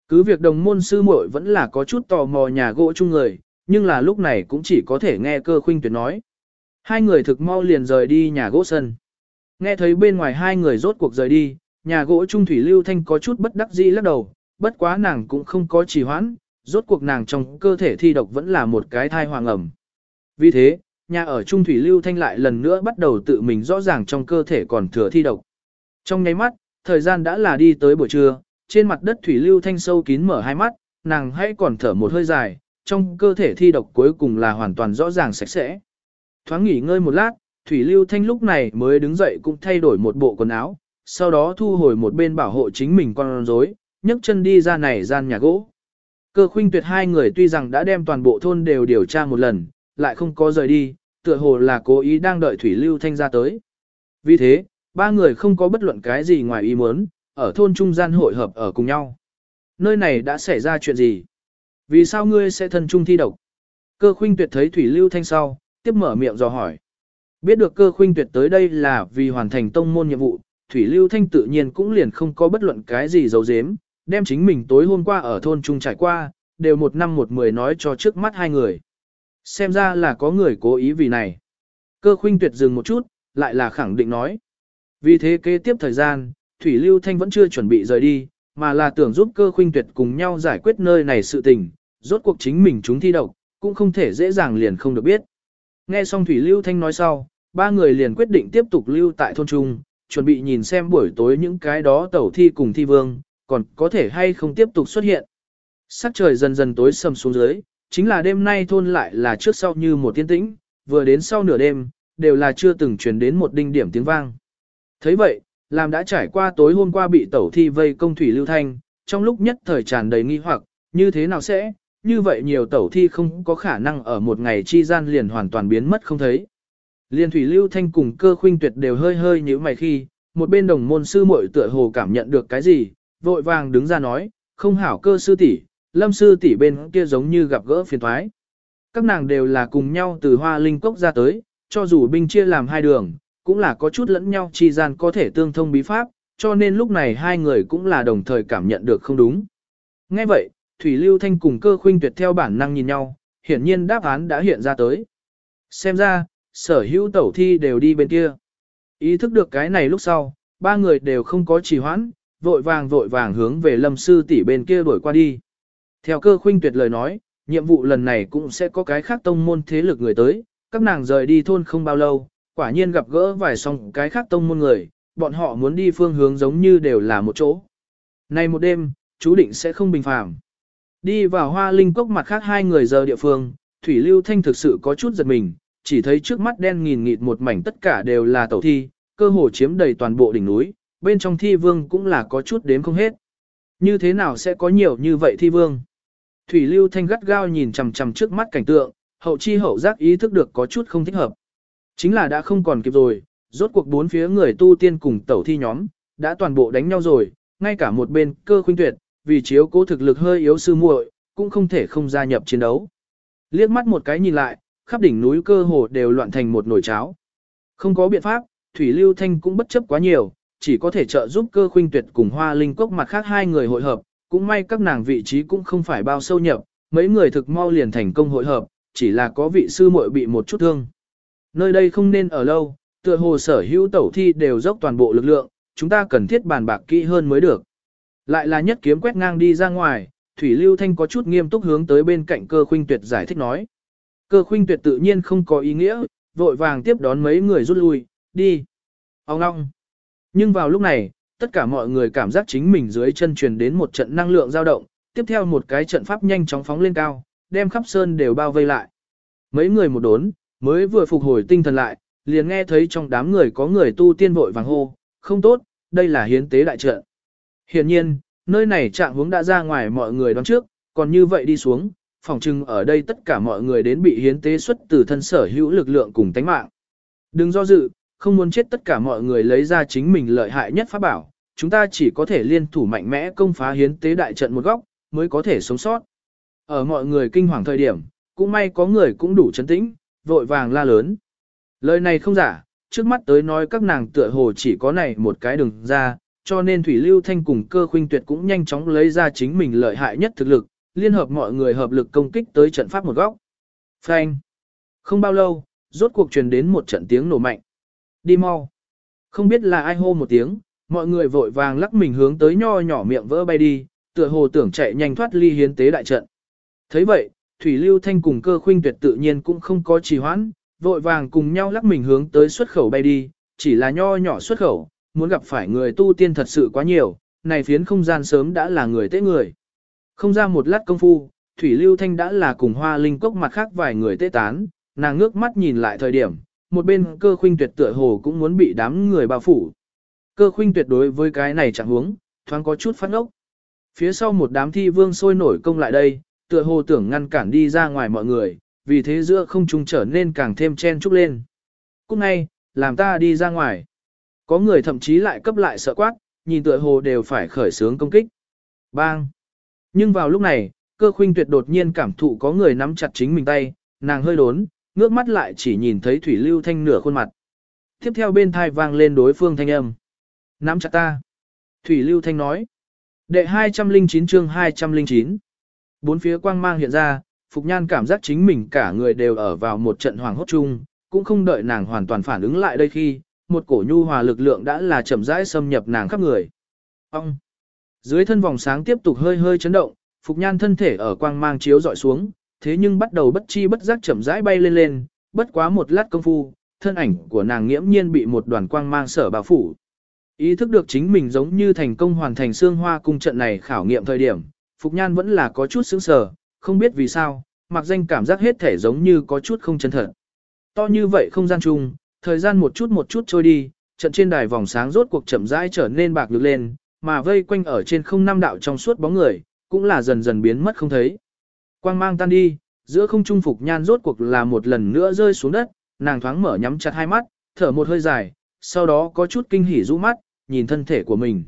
Cứ việc đồng môn sư muội vẫn là có chút tò mò nhà gỗ chung người, nhưng là lúc này cũng chỉ có thể nghe cơ khuynh tuyệt nói. Hai người thực mau liền rời đi nhà gỗ sân. Nghe thấy bên ngoài hai người rốt cuộc rời đi, nhà gỗ trung thủy lưu thanh có chút bất đắc dĩ lắc đầu, bất quá nàng cũng không có trì hoãn, rốt cuộc nàng trong cơ thể thi độc vẫn là một cái thai hoàng ẩm. Vì thế, nhà ở trung thủy lưu thanh lại lần nữa bắt đầu tự mình rõ ràng trong cơ thể còn thừa thi độc. Trong nháy mắt, thời gian đã là đi tới buổi trưa, trên mặt đất thủy lưu thanh sâu kín mở hai mắt, nàng hãy còn thở một hơi dài, trong cơ thể thi độc cuối cùng là hoàn toàn rõ ràng sạch sẽ. Thoáng nghỉ ngơi một lát, Thủy Lưu Thanh lúc này mới đứng dậy cũng thay đổi một bộ quần áo, sau đó thu hồi một bên bảo hộ chính mình con rối, nhấc chân đi ra này gian nhà gỗ. Cơ khuynh tuyệt hai người tuy rằng đã đem toàn bộ thôn đều điều tra một lần, lại không có rời đi, tựa hồ là cố ý đang đợi Thủy Lưu Thanh ra tới. Vì thế, ba người không có bất luận cái gì ngoài ý muốn, ở thôn trung gian hội hợp ở cùng nhau. Nơi này đã xảy ra chuyện gì? Vì sao ngươi sẽ thân trung thi độc? Cơ khuynh tuyệt thấy Thủy Lưu Thanh sau, tiếp mở miệng dò hỏi. Biết được cơ khuynh tuyệt tới đây là vì hoàn thành tông môn nhiệm vụ, Thủy Lưu Thanh tự nhiên cũng liền không có bất luận cái gì giấu giếm, đem chính mình tối hôm qua ở thôn trung trải qua, đều một năm một mười nói cho trước mắt hai người. Xem ra là có người cố ý vì này. Cơ khuynh tuyệt dừng một chút, lại là khẳng định nói. Vì thế kế tiếp thời gian, Thủy Lưu Thanh vẫn chưa chuẩn bị rời đi, mà là tưởng giúp cơ khuynh tuyệt cùng nhau giải quyết nơi này sự tình, rốt cuộc chính mình chúng thi độc, cũng không thể dễ dàng liền không được biết. Nghe xong Thủy Lưu Thanh nói sau, ba người liền quyết định tiếp tục lưu tại thôn trung, chuẩn bị nhìn xem buổi tối những cái đó tẩu thi cùng thi vương, còn có thể hay không tiếp tục xuất hiện. Sắc trời dần dần tối sầm xuống dưới, chính là đêm nay thôn lại là trước sau như một tiên tĩnh, vừa đến sau nửa đêm, đều là chưa từng truyền đến một đinh điểm tiếng vang. thấy vậy, làm đã trải qua tối hôm qua bị tẩu thi vây công thủy lưu thanh, trong lúc nhất thời tràn đầy nghi hoặc, như thế nào sẽ, như vậy nhiều tẩu thi không có khả năng ở một ngày chi gian liền hoàn toàn biến mất không thấy. Liên thủy lưu thanh cùng cơ khuynh tuyệt đều hơi hơi như mày khi, một bên đồng môn sư muội tựa hồ cảm nhận được cái gì, vội vàng đứng ra nói, không hảo cơ sư tỷ, lâm sư tỷ bên kia giống như gặp gỡ phiền thoái. Các nàng đều là cùng nhau từ hoa linh cốc ra tới, cho dù binh chia làm hai đường, cũng là có chút lẫn nhau chi gian có thể tương thông bí pháp, cho nên lúc này hai người cũng là đồng thời cảm nhận được không đúng. Ngay vậy, Thủy Lưu Thanh cùng cơ khuynh tuyệt theo bản năng nhìn nhau, hiển nhiên đáp án đã hiện ra tới. Xem ra, sở hữu tẩu thi đều đi bên kia. Ý thức được cái này lúc sau, ba người đều không có trì hoãn, vội vàng vội vàng hướng về lâm sư tỷ bên kia đuổi qua đi. Theo cơ khuynh tuyệt lời nói, nhiệm vụ lần này cũng sẽ có cái khác tông môn thế lực người tới, các nàng rời đi thôn không bao lâu, quả nhiên gặp gỡ vài song cái khác tông môn người, bọn họ muốn đi phương hướng giống như đều là một chỗ. Nay một đêm, chú định sẽ không bình phàm. Đi vào hoa linh cốc mặt khác hai người giờ địa phương, Thủy Lưu Thanh thực sự có chút giật mình, chỉ thấy trước mắt đen nghìn nghịt một mảnh tất cả đều là tẩu thi, cơ hồ chiếm đầy toàn bộ đỉnh núi, bên trong thi vương cũng là có chút đếm không hết. Như thế nào sẽ có nhiều như vậy thi vương? Thủy Lưu Thanh gắt gao nhìn chằm chằm trước mắt cảnh tượng, hậu chi hậu giác ý thức được có chút không thích hợp. Chính là đã không còn kịp rồi, rốt cuộc bốn phía người tu tiên cùng tẩu thi nhóm, đã toàn bộ đánh nhau rồi, ngay cả một bên cơ khuynh tuyệt, vì chiếu cố thực lực hơi yếu sư muội, cũng không thể không gia nhập chiến đấu. Liếc mắt một cái nhìn lại, khắp đỉnh núi cơ hồ đều loạn thành một nồi cháo. Không có biện pháp, Thủy Lưu Thanh cũng bất chấp quá nhiều, chỉ có thể trợ giúp cơ khuynh tuyệt cùng hoa linh cốc mặt khác hai người hội hợp, cũng may các nàng vị trí cũng không phải bao sâu nhập, mấy người thực mau liền thành công hội hợp, chỉ là có vị sư muội bị một chút thương. Nơi đây không nên ở lâu, tựa hồ sở hữu tẩu thi đều dốc toàn bộ lực lượng, chúng ta cần thiết bàn bạc kỹ hơn mới được. Lại là nhất kiếm quét ngang đi ra ngoài, Thủy Lưu Thanh có chút nghiêm túc hướng tới bên cạnh cơ khuynh tuyệt giải thích nói. Cơ khuynh tuyệt tự nhiên không có ý nghĩa, vội vàng tiếp đón mấy người rút lui, đi. Ông ngong. Nhưng vào lúc này, tất cả mọi người cảm giác chính mình dưới chân truyền đến một trận năng lượng dao động, tiếp theo một cái trận pháp nhanh chóng phóng lên cao, đem khắp sơn đều bao vây lại. Mấy người một đốn, mới vừa phục hồi tinh thần lại, liền nghe thấy trong đám người có người tu tiên vội vàng hô, không tốt, đây là hiến tế đại trận. Hiển nhiên, nơi này trạng hướng đã ra ngoài mọi người đoán trước, còn như vậy đi xuống, phòng trưng ở đây tất cả mọi người đến bị hiến tế xuất từ thân sở hữu lực lượng cùng tánh mạng. Đừng do dự, không muốn chết tất cả mọi người lấy ra chính mình lợi hại nhất pháp bảo, chúng ta chỉ có thể liên thủ mạnh mẽ công phá hiến tế đại trận một góc, mới có thể sống sót. Ở mọi người kinh hoàng thời điểm, cũng may có người cũng đủ chấn tĩnh, vội vàng la lớn. Lời này không giả, trước mắt tới nói các nàng tựa hồ chỉ có này một cái đường ra, cho nên Thủy Lưu Thanh cùng cơ khuynh tuyệt cũng nhanh chóng lấy ra chính mình lợi hại nhất thực lực, liên hợp mọi người hợp lực công kích tới trận pháp một góc. Phanh! Không bao lâu, rốt cuộc truyền đến một trận tiếng nổ mạnh. Đi mau! Không biết là ai hô một tiếng, mọi người vội vàng lắc mình hướng tới nho nhỏ miệng vỡ bay đi, tựa hồ tưởng chạy nhanh thoát ly hiến tế đại trận. thấy vậy, Thủy Lưu Thanh cùng cơ khuynh tuyệt tự nhiên cũng không có trì hoãn, vội vàng cùng nhau lắc mình hướng tới xuất khẩu bay đi, chỉ là nho nhỏ xuất khẩu, muốn gặp phải người tu tiên thật sự quá nhiều, này phiến không gian sớm đã là người tế người. Không ra một lát công phu, Thủy Lưu Thanh đã là cùng hoa linh cốc mặt khác vài người tế tán, nàng ngước mắt nhìn lại thời điểm, một bên cơ khuynh tuyệt tựa hồ cũng muốn bị đám người bao phủ. Cơ khuynh tuyệt đối với cái này chẳng huống, thoáng có chút phát ốc. Phía sau một đám thi vương sôi nổi công lại đây, tựa hồ tưởng ngăn cản đi ra ngoài mọi người, vì thế giữa không trung trở nên càng thêm chen chúc lên. Cúc ngay, làm ta đi ra ngoài. Có người thậm chí lại cấp lại sợ quát, nhìn tựa hồ đều phải khởi sướng công kích. Bang! Nhưng vào lúc này, cơ khuynh tuyệt đột nhiên cảm thụ có người nắm chặt chính mình tay, nàng hơi đốn, ngước mắt lại chỉ nhìn thấy Thủy Lưu Thanh nửa khuôn mặt. Tiếp theo bên thai vang lên đối phương thanh âm. Nắm chặt ta. Thủy Lưu Thanh nói. Đệ 209 chương 209. Bốn phía quang mang hiện ra, Phục Nhan cảm giác chính mình cả người đều ở vào một trận hoàng hốt chung, cũng không đợi nàng hoàn toàn phản ứng lại đây khi, một cổ nhu hòa lực lượng đã là chậm rãi xâm nhập nàng khắp người. Ông! Dưới thân vòng sáng tiếp tục hơi hơi chấn động, Phục Nhan thân thể ở quang mang chiếu dọi xuống, thế nhưng bắt đầu bất chi bất giác chậm rãi bay lên lên, bất quá một lát công phu, thân ảnh của nàng nghiễm nhiên bị một đoàn quang mang sở bao phủ. Ý thức được chính mình giống như thành công hoàn thành xương hoa cung trận này khảo nghiệm thời điểm, Phục Nhan vẫn là có chút sững sờ, không biết vì sao, mặc danh cảm giác hết thể giống như có chút không chân thật. To như vậy không gian chung, thời gian một chút một chút trôi đi, trận trên đài vòng sáng rốt cuộc chậm rãi trở nên bạc lực lên, mà vây quanh ở trên không năm đạo trong suốt bóng người, cũng là dần dần biến mất không thấy. Quang mang tan đi, giữa không trung Phục Nhan rốt cuộc là một lần nữa rơi xuống đất, nàng thoáng mở nhắm chặt hai mắt, thở một hơi dài, sau đó có chút kinh hỉ rũ mắt, nhìn thân thể của mình.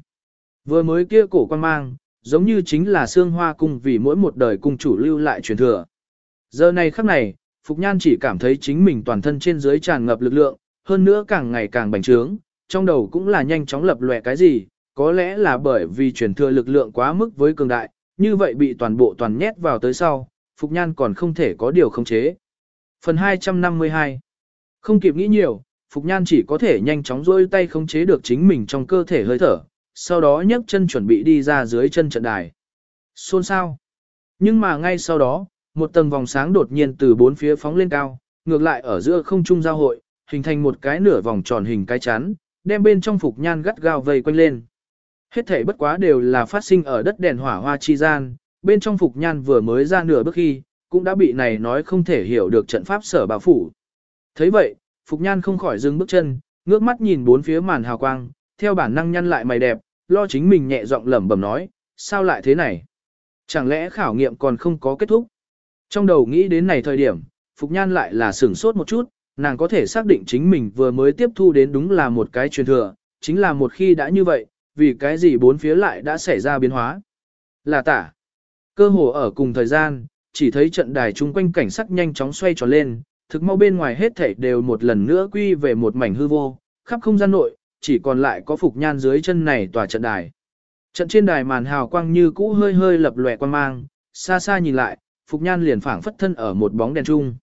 Vừa mới kia cổ quang mang, giống như chính là xương hoa cung vì mỗi một đời cung chủ lưu lại truyền thừa. Giờ này khắc này, Phục Nhan chỉ cảm thấy chính mình toàn thân trên dưới tràn ngập lực lượng, hơn nữa càng ngày càng bành trướng, trong đầu cũng là nhanh chóng lập lòe cái gì, có lẽ là bởi vì truyền thừa lực lượng quá mức với cường đại, như vậy bị toàn bộ toàn nhét vào tới sau, Phục Nhan còn không thể có điều khống chế. Phần 252 Không kịp nghĩ nhiều, Phục Nhan chỉ có thể nhanh chóng rôi tay khống chế được chính mình trong cơ thể hơi thở, sau đó nhấc chân chuẩn bị đi ra dưới chân trận đài. Xôn sao? Nhưng mà ngay sau đó, một tầng vòng sáng đột nhiên từ bốn phía phóng lên cao, ngược lại ở giữa không trung giao hội, hình thành một cái nửa vòng tròn hình cái chắn, đem bên trong Phục Nhan gắt gao vây quanh lên. Hết thể bất quá đều là phát sinh ở đất đèn hỏa hoa chi gian, bên trong Phục Nhan vừa mới ra nửa bước khi, cũng đã bị này nói không thể hiểu được trận pháp sở bảo phủ. thấy vậy, Phục Nhan không khỏi dừng bước chân, ngước mắt nhìn bốn phía màn hào quang, theo bản năng nhăn lại mày đẹp, lo chính mình nhẹ giọng lẩm bẩm nói, sao lại thế này? Chẳng lẽ khảo nghiệm còn không có kết thúc? Trong đầu nghĩ đến này thời điểm, Phục Nhan lại là sửng sốt một chút, nàng có thể xác định chính mình vừa mới tiếp thu đến đúng là một cái truyền thừa, chính là một khi đã như vậy, vì cái gì bốn phía lại đã xảy ra biến hóa. Là tả. Cơ hồ ở cùng thời gian, chỉ thấy trận đài chung quanh cảnh sắc nhanh chóng xoay tròn lên, thực mau bên ngoài hết thảy đều một lần nữa quy về một mảnh hư vô, khắp không gian nội, chỉ còn lại có phục nhan dưới chân này tòa trận đài. Trận trên đài màn hào quang như cũ hơi hơi lập lòe quang mang, xa xa nhìn lại, phục nhan liền phảng phất thân ở một bóng đèn chung.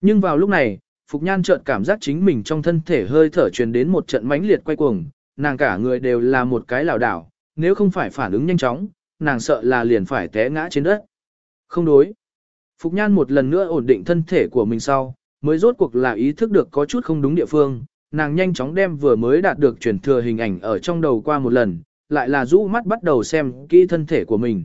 Nhưng vào lúc này, phục nhan chợt cảm giác chính mình trong thân thể hơi thở truyền đến một trận mãnh liệt quay cuồng, nàng cả người đều là một cái lảo đảo, nếu không phải phản ứng nhanh chóng, nàng sợ là liền phải té ngã trên đất. Không đối. Phục Nhan một lần nữa ổn định thân thể của mình sau, mới rốt cuộc là ý thức được có chút không đúng địa phương, nàng nhanh chóng đem vừa mới đạt được chuyển thừa hình ảnh ở trong đầu qua một lần, lại là rũ mắt bắt đầu xem kỹ thân thể của mình.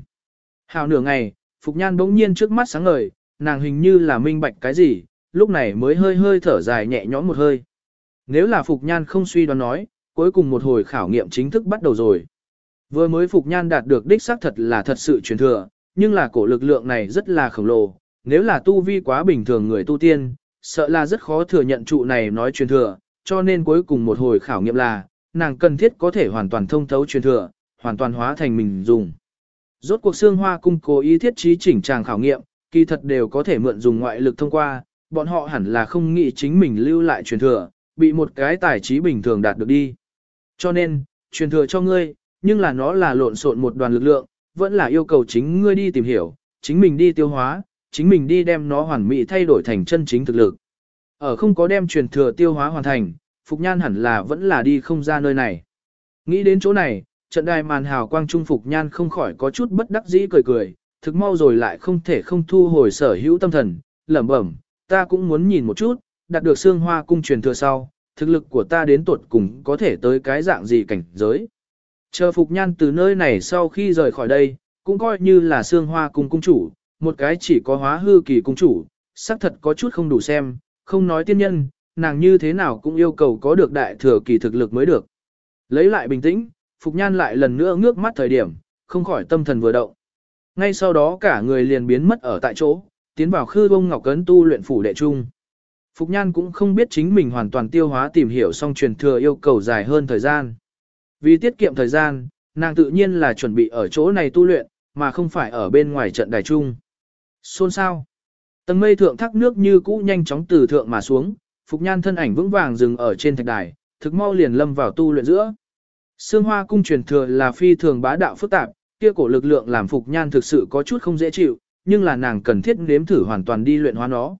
Hào nửa ngày, Phục Nhan bỗng nhiên trước mắt sáng ngời, nàng hình như là minh bạch cái gì, lúc này mới hơi hơi thở dài nhẹ nhõm một hơi. Nếu là Phục Nhan không suy đoán nói, cuối cùng một hồi khảo nghiệm chính thức bắt đầu rồi. Vừa mới Phục Nhan đạt được đích xác thật là thật sự truyền thừa, nhưng là cổ lực lượng này rất là khổng lồ, nếu là tu vi quá bình thường người tu tiên, sợ là rất khó thừa nhận trụ này nói truyền thừa, cho nên cuối cùng một hồi khảo nghiệm là, nàng cần thiết có thể hoàn toàn thông thấu truyền thừa, hoàn toàn hóa thành mình dùng. Rốt cuộc xương hoa cung cố ý thiết trí chỉnh tràng khảo nghiệm, kỳ thật đều có thể mượn dùng ngoại lực thông qua, bọn họ hẳn là không nghĩ chính mình lưu lại truyền thừa, bị một cái tài trí bình thường đạt được đi. Cho nên, truyền thừa cho ngươi, nhưng là nó là lộn xộn một đoàn lực lượng, vẫn là yêu cầu chính ngươi đi tìm hiểu, chính mình đi tiêu hóa, chính mình đi đem nó hoàn mỹ thay đổi thành chân chính thực lực. Ở không có đem truyền thừa tiêu hóa hoàn thành, Phục Nhan hẳn là vẫn là đi không ra nơi này. Nghĩ đến chỗ này, trận đài màn hào quang trung Phục Nhan không khỏi có chút bất đắc dĩ cười cười, thực mau rồi lại không thể không thu hồi sở hữu tâm thần, lẩm bẩm, ta cũng muốn nhìn một chút, đạt được xương hoa cung truyền thừa sau, thực lực của ta đến tuột cùng có thể tới cái dạng gì cảnh giới. Chờ Phục Nhan từ nơi này sau khi rời khỏi đây, cũng coi như là xương hoa cùng cung chủ, một cái chỉ có hóa hư kỳ cung chủ, xác thật có chút không đủ xem, không nói tiên nhân, nàng như thế nào cũng yêu cầu có được đại thừa kỳ thực lực mới được. Lấy lại bình tĩnh, Phục Nhan lại lần nữa ngước mắt thời điểm, không khỏi tâm thần vừa động. Ngay sau đó cả người liền biến mất ở tại chỗ, tiến vào khư bông ngọc cấn tu luyện phủ đệ trung. Phục Nhan cũng không biết chính mình hoàn toàn tiêu hóa tìm hiểu xong truyền thừa yêu cầu dài hơn thời gian. Vì tiết kiệm thời gian, nàng tự nhiên là chuẩn bị ở chỗ này tu luyện, mà không phải ở bên ngoài trận đài trung. Xôn sao? Tầng mây thượng thác nước như cũ nhanh chóng từ thượng mà xuống, Phục Nhan thân ảnh vững vàng dừng ở trên thạch đài, thực mau liền lâm vào tu luyện giữa. Sương Hoa cung truyền thừa là phi thường bá đạo phức tạp, kia cổ lực lượng làm Phục Nhan thực sự có chút không dễ chịu, nhưng là nàng cần thiết nếm thử hoàn toàn đi luyện hóa nó.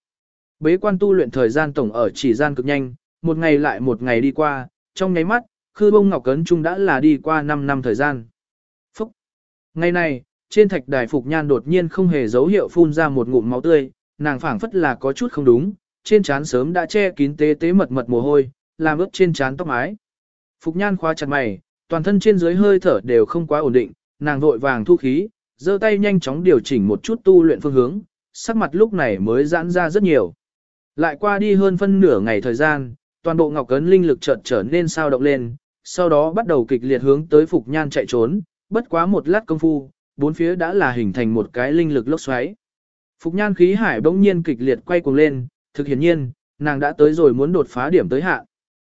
Bế quan tu luyện thời gian tổng ở chỉ gian cực nhanh, một ngày lại một ngày đi qua, trong nháy mắt, khư bông ngọc cấn trung đã là đi qua 5 năm thời gian. Phúc! Ngày này, trên thạch đài Phục Nhan đột nhiên không hề dấu hiệu phun ra một ngụm máu tươi, nàng phảng phất là có chút không đúng, trên trán sớm đã che kín tế tế mật mật mồ hôi, làm ướt trên trán tóc mái. Phục Nhan khóa chặt mày, toàn thân trên dưới hơi thở đều không quá ổn định, nàng vội vàng thu khí, giơ tay nhanh chóng điều chỉnh một chút tu luyện phương hướng, sắc mặt lúc này mới giãn ra rất nhiều. Lại qua đi hơn phân nửa ngày thời gian, toàn bộ ngọc cấn linh lực chợt trở nên sao động lên, sau đó bắt đầu kịch liệt hướng tới Phục Nhan chạy trốn, bất quá một lát công phu, bốn phía đã là hình thành một cái linh lực lốc xoáy. Phục Nhan khí hải bỗng nhiên kịch liệt quay cuồng lên, thực hiện nhiên, nàng đã tới rồi muốn đột phá điểm tới hạn.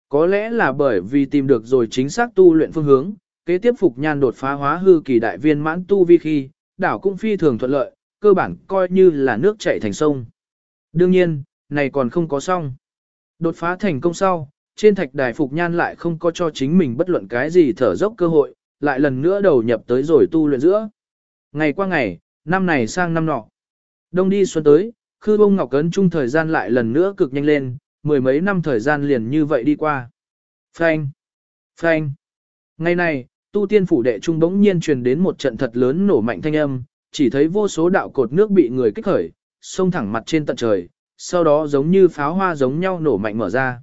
Có lẽ là bởi vì tìm được rồi chính xác tu luyện phương hướng, kế tiếp Phục Nhan đột phá hóa hư kỳ đại viên mãn tu vi khi, đảo cũng phi thường thuận lợi, cơ bản coi như là nước chảy thành sông. Đương nhiên, này còn không có xong. Đột phá thành công sau, trên thạch đài Phục Nhan lại không có cho chính mình bất luận cái gì thở dốc cơ hội, lại lần nữa đầu nhập tới rồi tu luyện giữa. Ngày qua ngày, năm này sang năm nọ. Đông đi xuân tới, khư bông ngọc cấn chung thời gian lại lần nữa cực nhanh lên, mười mấy năm thời gian liền như vậy đi qua. Phanh! Phanh! Ngày này, tu tiên phủ đệ trung bỗng nhiên truyền đến một trận thật lớn nổ mạnh thanh âm, chỉ thấy vô số đạo cột nước bị người kích khởi, xông thẳng mặt trên tận trời, sau đó giống như pháo hoa giống nhau nổ mạnh mở ra.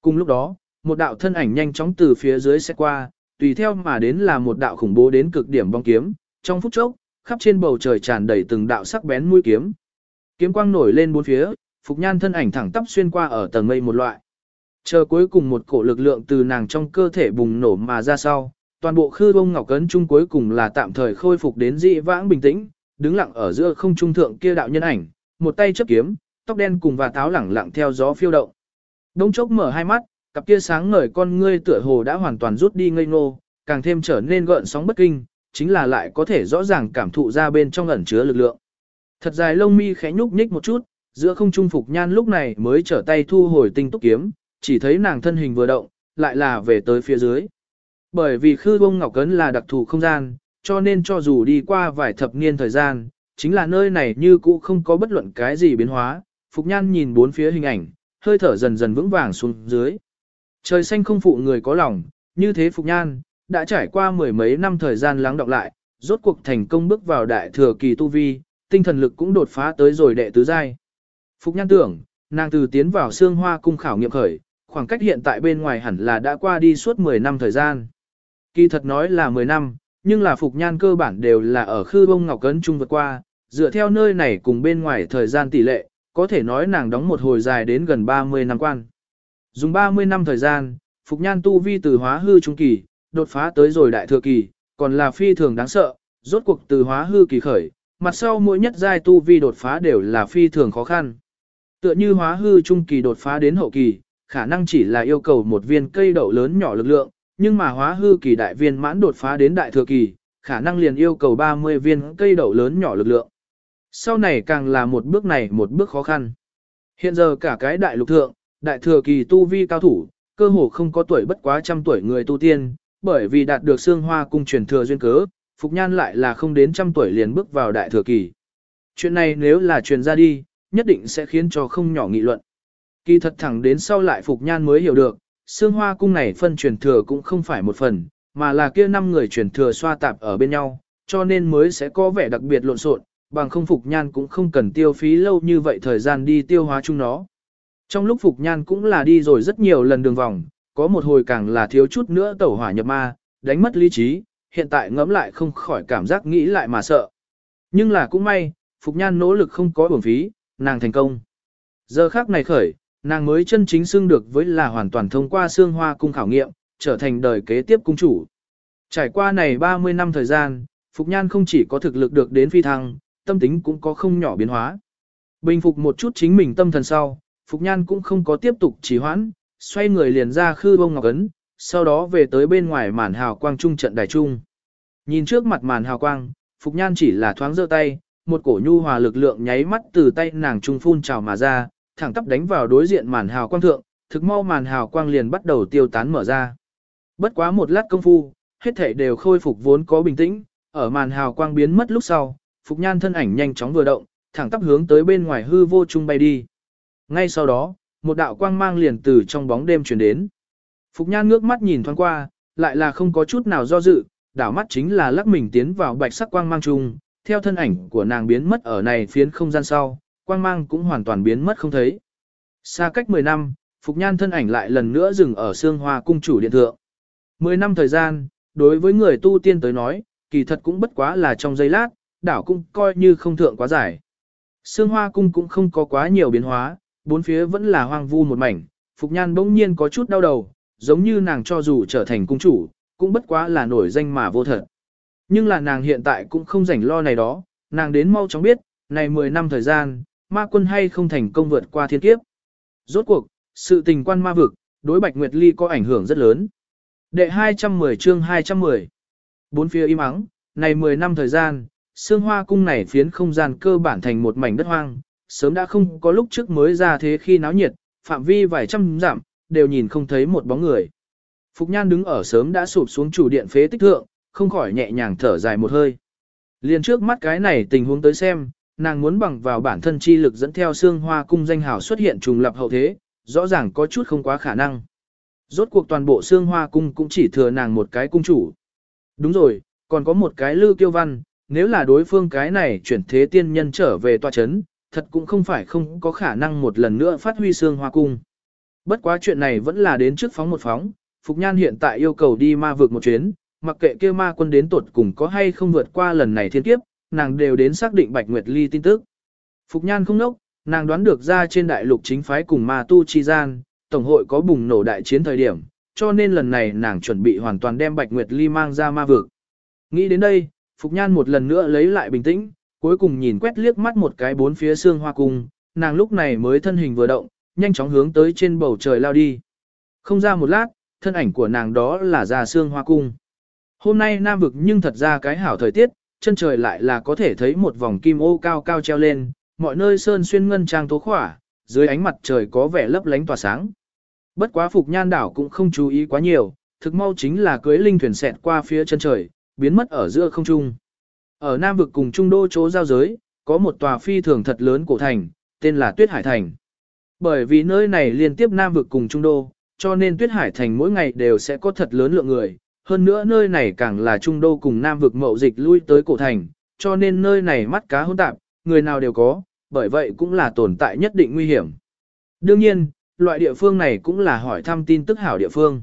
Cùng lúc đó, một đạo thân ảnh nhanh chóng từ phía dưới sẽ qua, tùy theo mà đến là một đạo khủng bố đến cực điểm bóng kiếm, trong phút chốc, khắp trên bầu trời tràn đầy từng đạo sắc bén mũi kiếm. Kiếm quang nổi lên bốn phía, Phục Nhan thân ảnh thẳng tắp xuyên qua ở tầng mây một loại. Chờ cuối cùng một cổ lực lượng từ nàng trong cơ thể bùng nổ mà ra sau, toàn bộ khư bông ngọc cấn chung cuối cùng là tạm thời khôi phục đến dị vãng bình tĩnh, đứng lặng ở giữa không trung thượng kia đạo nhân ảnh, một tay chấp kiếm, tóc đen cùng và táo lẳng lặng theo gió phiêu động. Đông chốc mở hai mắt, cặp kia sáng ngời con ngươi tựa hồ đã hoàn toàn rút đi ngây ngô, càng thêm trở nên gợn sóng bất kinh, chính là lại có thể rõ ràng cảm thụ ra bên trong ẩn chứa lực lượng. Thật dài lông mi khẽ nhúc nhích một chút, giữa không trung phục nhan lúc này mới trở tay thu hồi tinh túc kiếm, chỉ thấy nàng thân hình vừa động, lại là về tới phía dưới. Bởi vì khư bông ngọc cấn là đặc thù không gian, cho nên cho dù đi qua vài thập niên thời gian, chính là nơi này như cũ không có bất luận cái gì biến hóa, Phục Nhan nhìn bốn phía hình ảnh, hơi thở dần dần vững vàng xuống dưới. Trời xanh không phụ người có lòng, như thế Phục Nhan, đã trải qua mười mấy năm thời gian lắng đọng lại, rốt cuộc thành công bước vào đại thừa kỳ tu vi, tinh thần lực cũng đột phá tới rồi đệ tứ giai. Phục Nhan tưởng, nàng từ tiến vào xương hoa cung khảo nghiệm khởi, khoảng cách hiện tại bên ngoài hẳn là đã qua đi suốt 10 năm thời gian. Kỳ thật nói là 10 năm, nhưng là Phục Nhan cơ bản đều là ở khư bông ngọc cấn trung vượt qua, dựa theo nơi này cùng bên ngoài thời gian tỷ lệ, có thể nói nàng đóng một hồi dài đến gần 30 năm quan. Dùng 30 năm thời gian, Phục Nhan tu vi từ hóa hư trung kỳ, đột phá tới rồi đại thừa kỳ, còn là phi thường đáng sợ, rốt cuộc từ hóa hư kỳ khởi, mặt sau mỗi nhất giai tu vi đột phá đều là phi thường khó khăn. Tựa như hóa hư trung kỳ đột phá đến hậu kỳ, khả năng chỉ là yêu cầu một viên cây đậu lớn nhỏ lực lượng, nhưng mà hóa hư kỳ đại viên mãn đột phá đến đại thừa kỳ, khả năng liền yêu cầu 30 viên cây đậu lớn nhỏ lực lượng. Sau này càng là một bước này một bước khó khăn. Hiện giờ cả cái đại lục thượng, đại thừa kỳ tu vi cao thủ, cơ hồ không có tuổi bất quá trăm tuổi người tu tiên, bởi vì đạt được xương hoa cung truyền thừa duyên cớ, Phục Nhan lại là không đến trăm tuổi liền bước vào đại thừa kỳ. Chuyện này nếu là truyền ra đi, nhất định sẽ khiến cho không nhỏ nghị luận. Kỳ thật thẳng đến sau lại Phục Nhan mới hiểu được, xương hoa cung này phân truyền thừa cũng không phải một phần, mà là kia năm người truyền thừa xoa tạp ở bên nhau, cho nên mới sẽ có vẻ đặc biệt lộn xộn, bằng không Phục Nhan cũng không cần tiêu phí lâu như vậy thời gian đi tiêu hóa chung nó. Trong lúc Phục Nhan cũng là đi rồi rất nhiều lần đường vòng, có một hồi càng là thiếu chút nữa tẩu hỏa nhập ma, đánh mất lý trí, hiện tại ngẫm lại không khỏi cảm giác nghĩ lại mà sợ. Nhưng là cũng may, Phục Nhan nỗ lực không có bổng phí, nàng thành công. Giờ khác này khởi, Nàng mới chân chính xưng được với là hoàn toàn thông qua xương hoa cung khảo nghiệm, trở thành đời kế tiếp cung chủ. Trải qua này 30 năm thời gian, Phục Nhan không chỉ có thực lực được đến phi thăng, tâm tính cũng có không nhỏ biến hóa. Bình phục một chút chính mình tâm thần sau, Phục Nhan cũng không có tiếp tục trì hoãn, xoay người liền ra khư bông ngọc ấn, sau đó về tới bên ngoài màn hào quang trung trận đài trung. Nhìn trước mặt màn hào quang, Phục Nhan chỉ là thoáng giơ tay, một cổ nhu hòa lực lượng nháy mắt từ tay nàng trung phun trào mà ra, thẳng tắp đánh vào đối diện màn hào quang thượng, thực mau màn hào quang liền bắt đầu tiêu tán mở ra. Bất quá một lát công phu, hết thảy đều khôi phục vốn có bình tĩnh, ở màn hào quang biến mất lúc sau, Phục Nhan thân ảnh nhanh chóng vừa động, thẳng tắp hướng tới bên ngoài hư vô trung bay đi. Ngay sau đó, một đạo quang mang liền từ trong bóng đêm truyền đến. Phục Nhan ngước mắt nhìn thoáng qua, lại là không có chút nào do dự, đảo mắt chính là lắc mình tiến vào bạch sắc quang mang trung, theo thân ảnh của nàng biến mất ở này phiến không gian sau, quang mang cũng hoàn toàn biến mất không thấy. Xa cách 10 năm, Phục Nhan thân ảnh lại lần nữa dừng ở xương hoa cung chủ điện thượng. 10 năm thời gian, đối với người tu tiên tới nói, kỳ thật cũng bất quá là trong giây lát, đảo cũng coi như không thượng quá dài. Sương hoa cung cũng không có quá nhiều biến hóa, bốn phía vẫn là hoang vu một mảnh, Phục Nhan bỗng nhiên có chút đau đầu, giống như nàng cho dù trở thành cung chủ, cũng bất quá là nổi danh mà vô thật. Nhưng là nàng hiện tại cũng không rảnh lo này đó, nàng đến mau chóng biết, này 10 năm thời gian, ma quân hay không thành công vượt qua thiên kiếp. Rốt cuộc, sự tình quan ma vực, đối Bạch Nguyệt Ly có ảnh hưởng rất lớn. Đệ 210 chương 210 Bốn phía im ắng, này 10 năm thời gian, xương hoa cung này phiến không gian cơ bản thành một mảnh đất hoang, sớm đã không có lúc trước mới ra thế khi náo nhiệt, phạm vi vài trăm giảm, đều nhìn không thấy một bóng người. Phục Nhan đứng ở sớm đã sụp xuống chủ điện phế tích thượng, không khỏi nhẹ nhàng thở dài một hơi. Liền trước mắt cái này tình huống tới xem, nàng muốn bằng vào bản thân chi lực dẫn theo xương hoa cung danh hào xuất hiện trùng lập hậu thế, rõ ràng có chút không quá khả năng. Rốt cuộc toàn bộ xương hoa cung cũng chỉ thừa nàng một cái cung chủ. Đúng rồi, còn có một cái lư kiêu văn, nếu là đối phương cái này chuyển thế tiên nhân trở về tòa chấn, thật cũng không phải không có khả năng một lần nữa phát huy xương hoa cung. Bất quá chuyện này vẫn là đến trước phóng một phóng, Phục Nhan hiện tại yêu cầu đi ma vượt một chuyến, mặc kệ kia ma quân đến tuột cùng có hay không vượt qua lần này thiên kiếp, nàng đều đến xác định Bạch Nguyệt Ly tin tức. Phục Nhan không nốc, nàng đoán được ra trên đại lục chính phái cùng ma tu chi gian, Tổng hội có bùng nổ đại chiến thời điểm, cho nên lần này nàng chuẩn bị hoàn toàn đem Bạch Nguyệt Ly mang ra ma vực. Nghĩ đến đây, Phục Nhan một lần nữa lấy lại bình tĩnh, cuối cùng nhìn quét liếc mắt một cái bốn phía xương hoa cung, nàng lúc này mới thân hình vừa động, nhanh chóng hướng tới trên bầu trời lao đi. Không ra một lát, thân ảnh của nàng đó là ra xương hoa cung. Hôm nay nam vực nhưng thật ra cái hảo thời tiết, chân trời lại là có thể thấy một vòng kim ô cao cao treo lên, mọi nơi sơn xuyên ngân trang tố khỏa, dưới ánh mặt trời có vẻ lấp lánh tỏa sáng. Bất quá Phục Nhan đảo cũng không chú ý quá nhiều, thực mau chính là cưới linh thuyền xẹt qua phía chân trời, biến mất ở giữa không trung. Ở Nam vực cùng Trung Đô chỗ giao giới, có một tòa phi thường thật lớn cổ thành, tên là Tuyết Hải Thành. Bởi vì nơi này liên tiếp Nam vực cùng Trung Đô, cho nên Tuyết Hải Thành mỗi ngày đều sẽ có thật lớn lượng người. Hơn nữa nơi này càng là Trung Đô cùng Nam vực mậu dịch lui tới cổ thành, cho nên nơi này mắt cá hỗn tạp, người nào đều có, bởi vậy cũng là tồn tại nhất định nguy hiểm. Đương nhiên, loại địa phương này cũng là hỏi thăm tin tức hảo địa phương.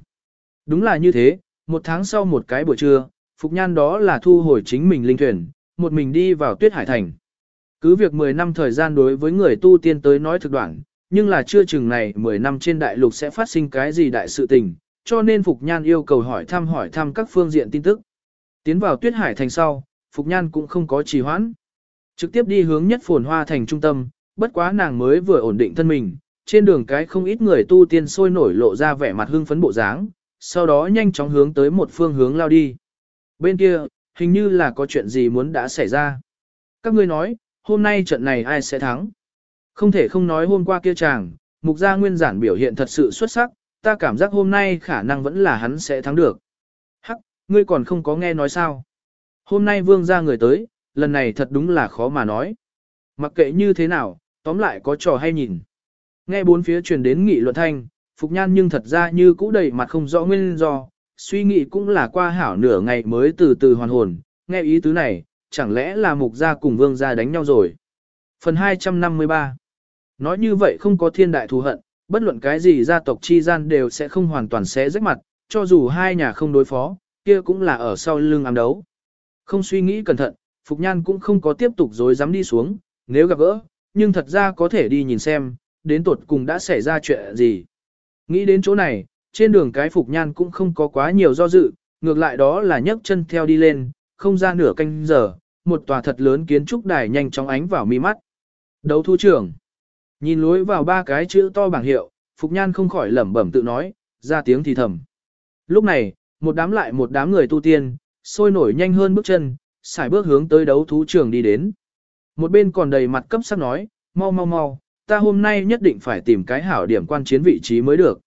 Đúng là như thế, một tháng sau một cái buổi trưa, Phục Nhan đó là thu hồi chính mình linh thuyền, một mình đi vào tuyết hải thành. Cứ việc 10 năm thời gian đối với người tu tiên tới nói thực đoạn, nhưng là chưa chừng này 10 năm trên đại lục sẽ phát sinh cái gì đại sự tình, cho nên Phục Nhan yêu cầu hỏi thăm hỏi thăm các phương diện tin tức. Tiến vào tuyết hải thành sau, Phục Nhan cũng không có trì hoãn. Trực tiếp đi hướng nhất phồn hoa thành trung tâm, bất quá nàng mới vừa ổn định thân mình, trên đường cái không ít người tu tiên sôi nổi lộ ra vẻ mặt hưng phấn bộ dáng, sau đó nhanh chóng hướng tới một phương hướng lao đi. Bên kia, hình như là có chuyện gì muốn đã xảy ra. Các ngươi nói, hôm nay trận này ai sẽ thắng? Không thể không nói hôm qua kia chàng, mục gia nguyên giản biểu hiện thật sự xuất sắc, ta cảm giác hôm nay khả năng vẫn là hắn sẽ thắng được. Hắc, ngươi còn không có nghe nói sao? Hôm nay vương gia người tới, lần này thật đúng là khó mà nói. Mặc kệ như thế nào, tóm lại có trò hay nhìn. Nghe bốn phía truyền đến nghị luận thanh, Phục Nhan nhưng thật ra như cũ đầy mặt không rõ nguyên do, suy nghĩ cũng là qua hảo nửa ngày mới từ từ hoàn hồn, nghe ý tứ này, chẳng lẽ là mục gia cùng vương gia đánh nhau rồi. Phần 253 Nói như vậy không có thiên đại thù hận, bất luận cái gì gia tộc chi gian đều sẽ không hoàn toàn xé rách mặt, cho dù hai nhà không đối phó, kia cũng là ở sau lưng ám đấu. Không suy nghĩ cẩn thận, Phục Nhan cũng không có tiếp tục dối dám đi xuống, nếu gặp gỡ, nhưng thật ra có thể đi nhìn xem, đến tột cùng đã xảy ra chuyện gì. Nghĩ đến chỗ này, trên đường cái Phục Nhan cũng không có quá nhiều do dự, ngược lại đó là nhấc chân theo đi lên, không ra nửa canh giờ, một tòa thật lớn kiến trúc đài nhanh chóng ánh vào mi mắt. Đấu thu trưởng. Nhìn lối vào ba cái chữ to bảng hiệu, Phục Nhan không khỏi lẩm bẩm tự nói, ra tiếng thì thầm. Lúc này, một đám lại một đám người tu tiên, sôi nổi nhanh hơn bước chân, xài bước hướng tới đấu thú trường đi đến. Một bên còn đầy mặt cấp sắc nói, mau mau mau, ta hôm nay nhất định phải tìm cái hảo điểm quan chiến vị trí mới được.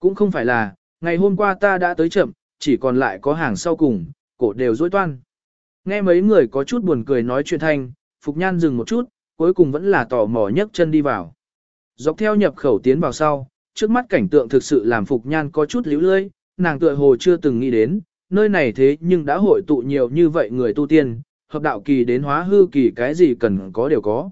Cũng không phải là, ngày hôm qua ta đã tới chậm, chỉ còn lại có hàng sau cùng, cổ đều dối toan. Nghe mấy người có chút buồn cười nói chuyện thanh, Phục Nhan dừng một chút, cuối cùng vẫn là tò mò nhấc chân đi vào. Dọc theo nhập khẩu tiến vào sau, trước mắt cảnh tượng thực sự làm Phục Nhan có chút líu lơi, nàng tựa hồ chưa từng nghĩ đến, nơi này thế nhưng đã hội tụ nhiều như vậy người tu tiên, hợp đạo kỳ đến hóa hư kỳ cái gì cần có đều có.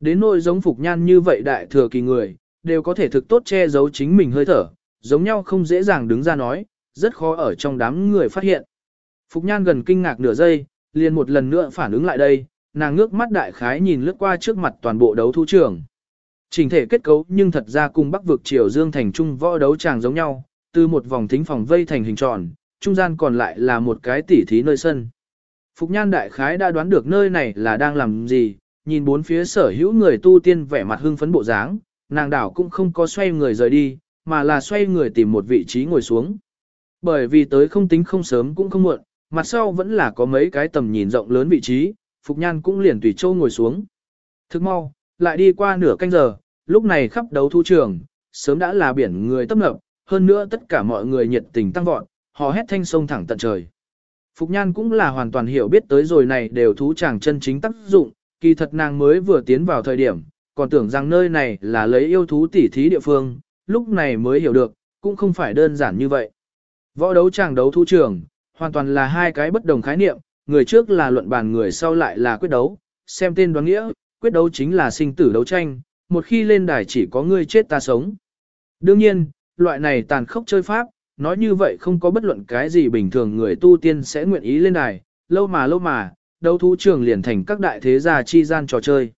Đến nỗi giống Phục Nhan như vậy đại thừa kỳ người, đều có thể thực tốt che giấu chính mình hơi thở, giống nhau không dễ dàng đứng ra nói, rất khó ở trong đám người phát hiện. Phục Nhan gần kinh ngạc nửa giây, liền một lần nữa phản ứng lại đây, nàng ngước mắt đại khái nhìn lướt qua trước mặt toàn bộ đấu thu trường. Trình thể kết cấu nhưng thật ra cùng bắc vực triều dương thành trung võ đấu tràng giống nhau, từ một vòng thính phòng vây thành hình tròn, trung gian còn lại là một cái tỉ thí nơi sân. Phục nhan đại khái đã đoán được nơi này là đang làm gì, nhìn bốn phía sở hữu người tu tiên vẻ mặt hưng phấn bộ dáng, nàng đảo cũng không có xoay người rời đi, mà là xoay người tìm một vị trí ngồi xuống. Bởi vì tới không tính không sớm cũng không muộn, mặt sau vẫn là có mấy cái tầm nhìn rộng lớn vị trí, Phục Nhan cũng liền tùy châu ngồi xuống. Thức mau, lại đi qua nửa canh giờ, lúc này khắp đấu thu trường, sớm đã là biển người tấp nập, hơn nữa tất cả mọi người nhiệt tình tăng vọt, họ hét thanh sông thẳng tận trời. Phục Nhan cũng là hoàn toàn hiểu biết tới rồi này đều thú chàng chân chính tác dụng, kỳ thật nàng mới vừa tiến vào thời điểm, còn tưởng rằng nơi này là lấy yêu thú tỉ thí địa phương, lúc này mới hiểu được, cũng không phải đơn giản như vậy. Võ đấu chàng đấu thu trường, hoàn toàn là hai cái bất đồng khái niệm, người trước là luận bàn người sau lại là quyết đấu, xem tên đoán nghĩa, quyết đấu chính là sinh tử đấu tranh, một khi lên đài chỉ có người chết ta sống. Đương nhiên, loại này tàn khốc chơi pháp, nói như vậy không có bất luận cái gì bình thường người tu tiên sẽ nguyện ý lên đài, lâu mà lâu mà, đấu thú trường liền thành các đại thế gia chi gian trò chơi.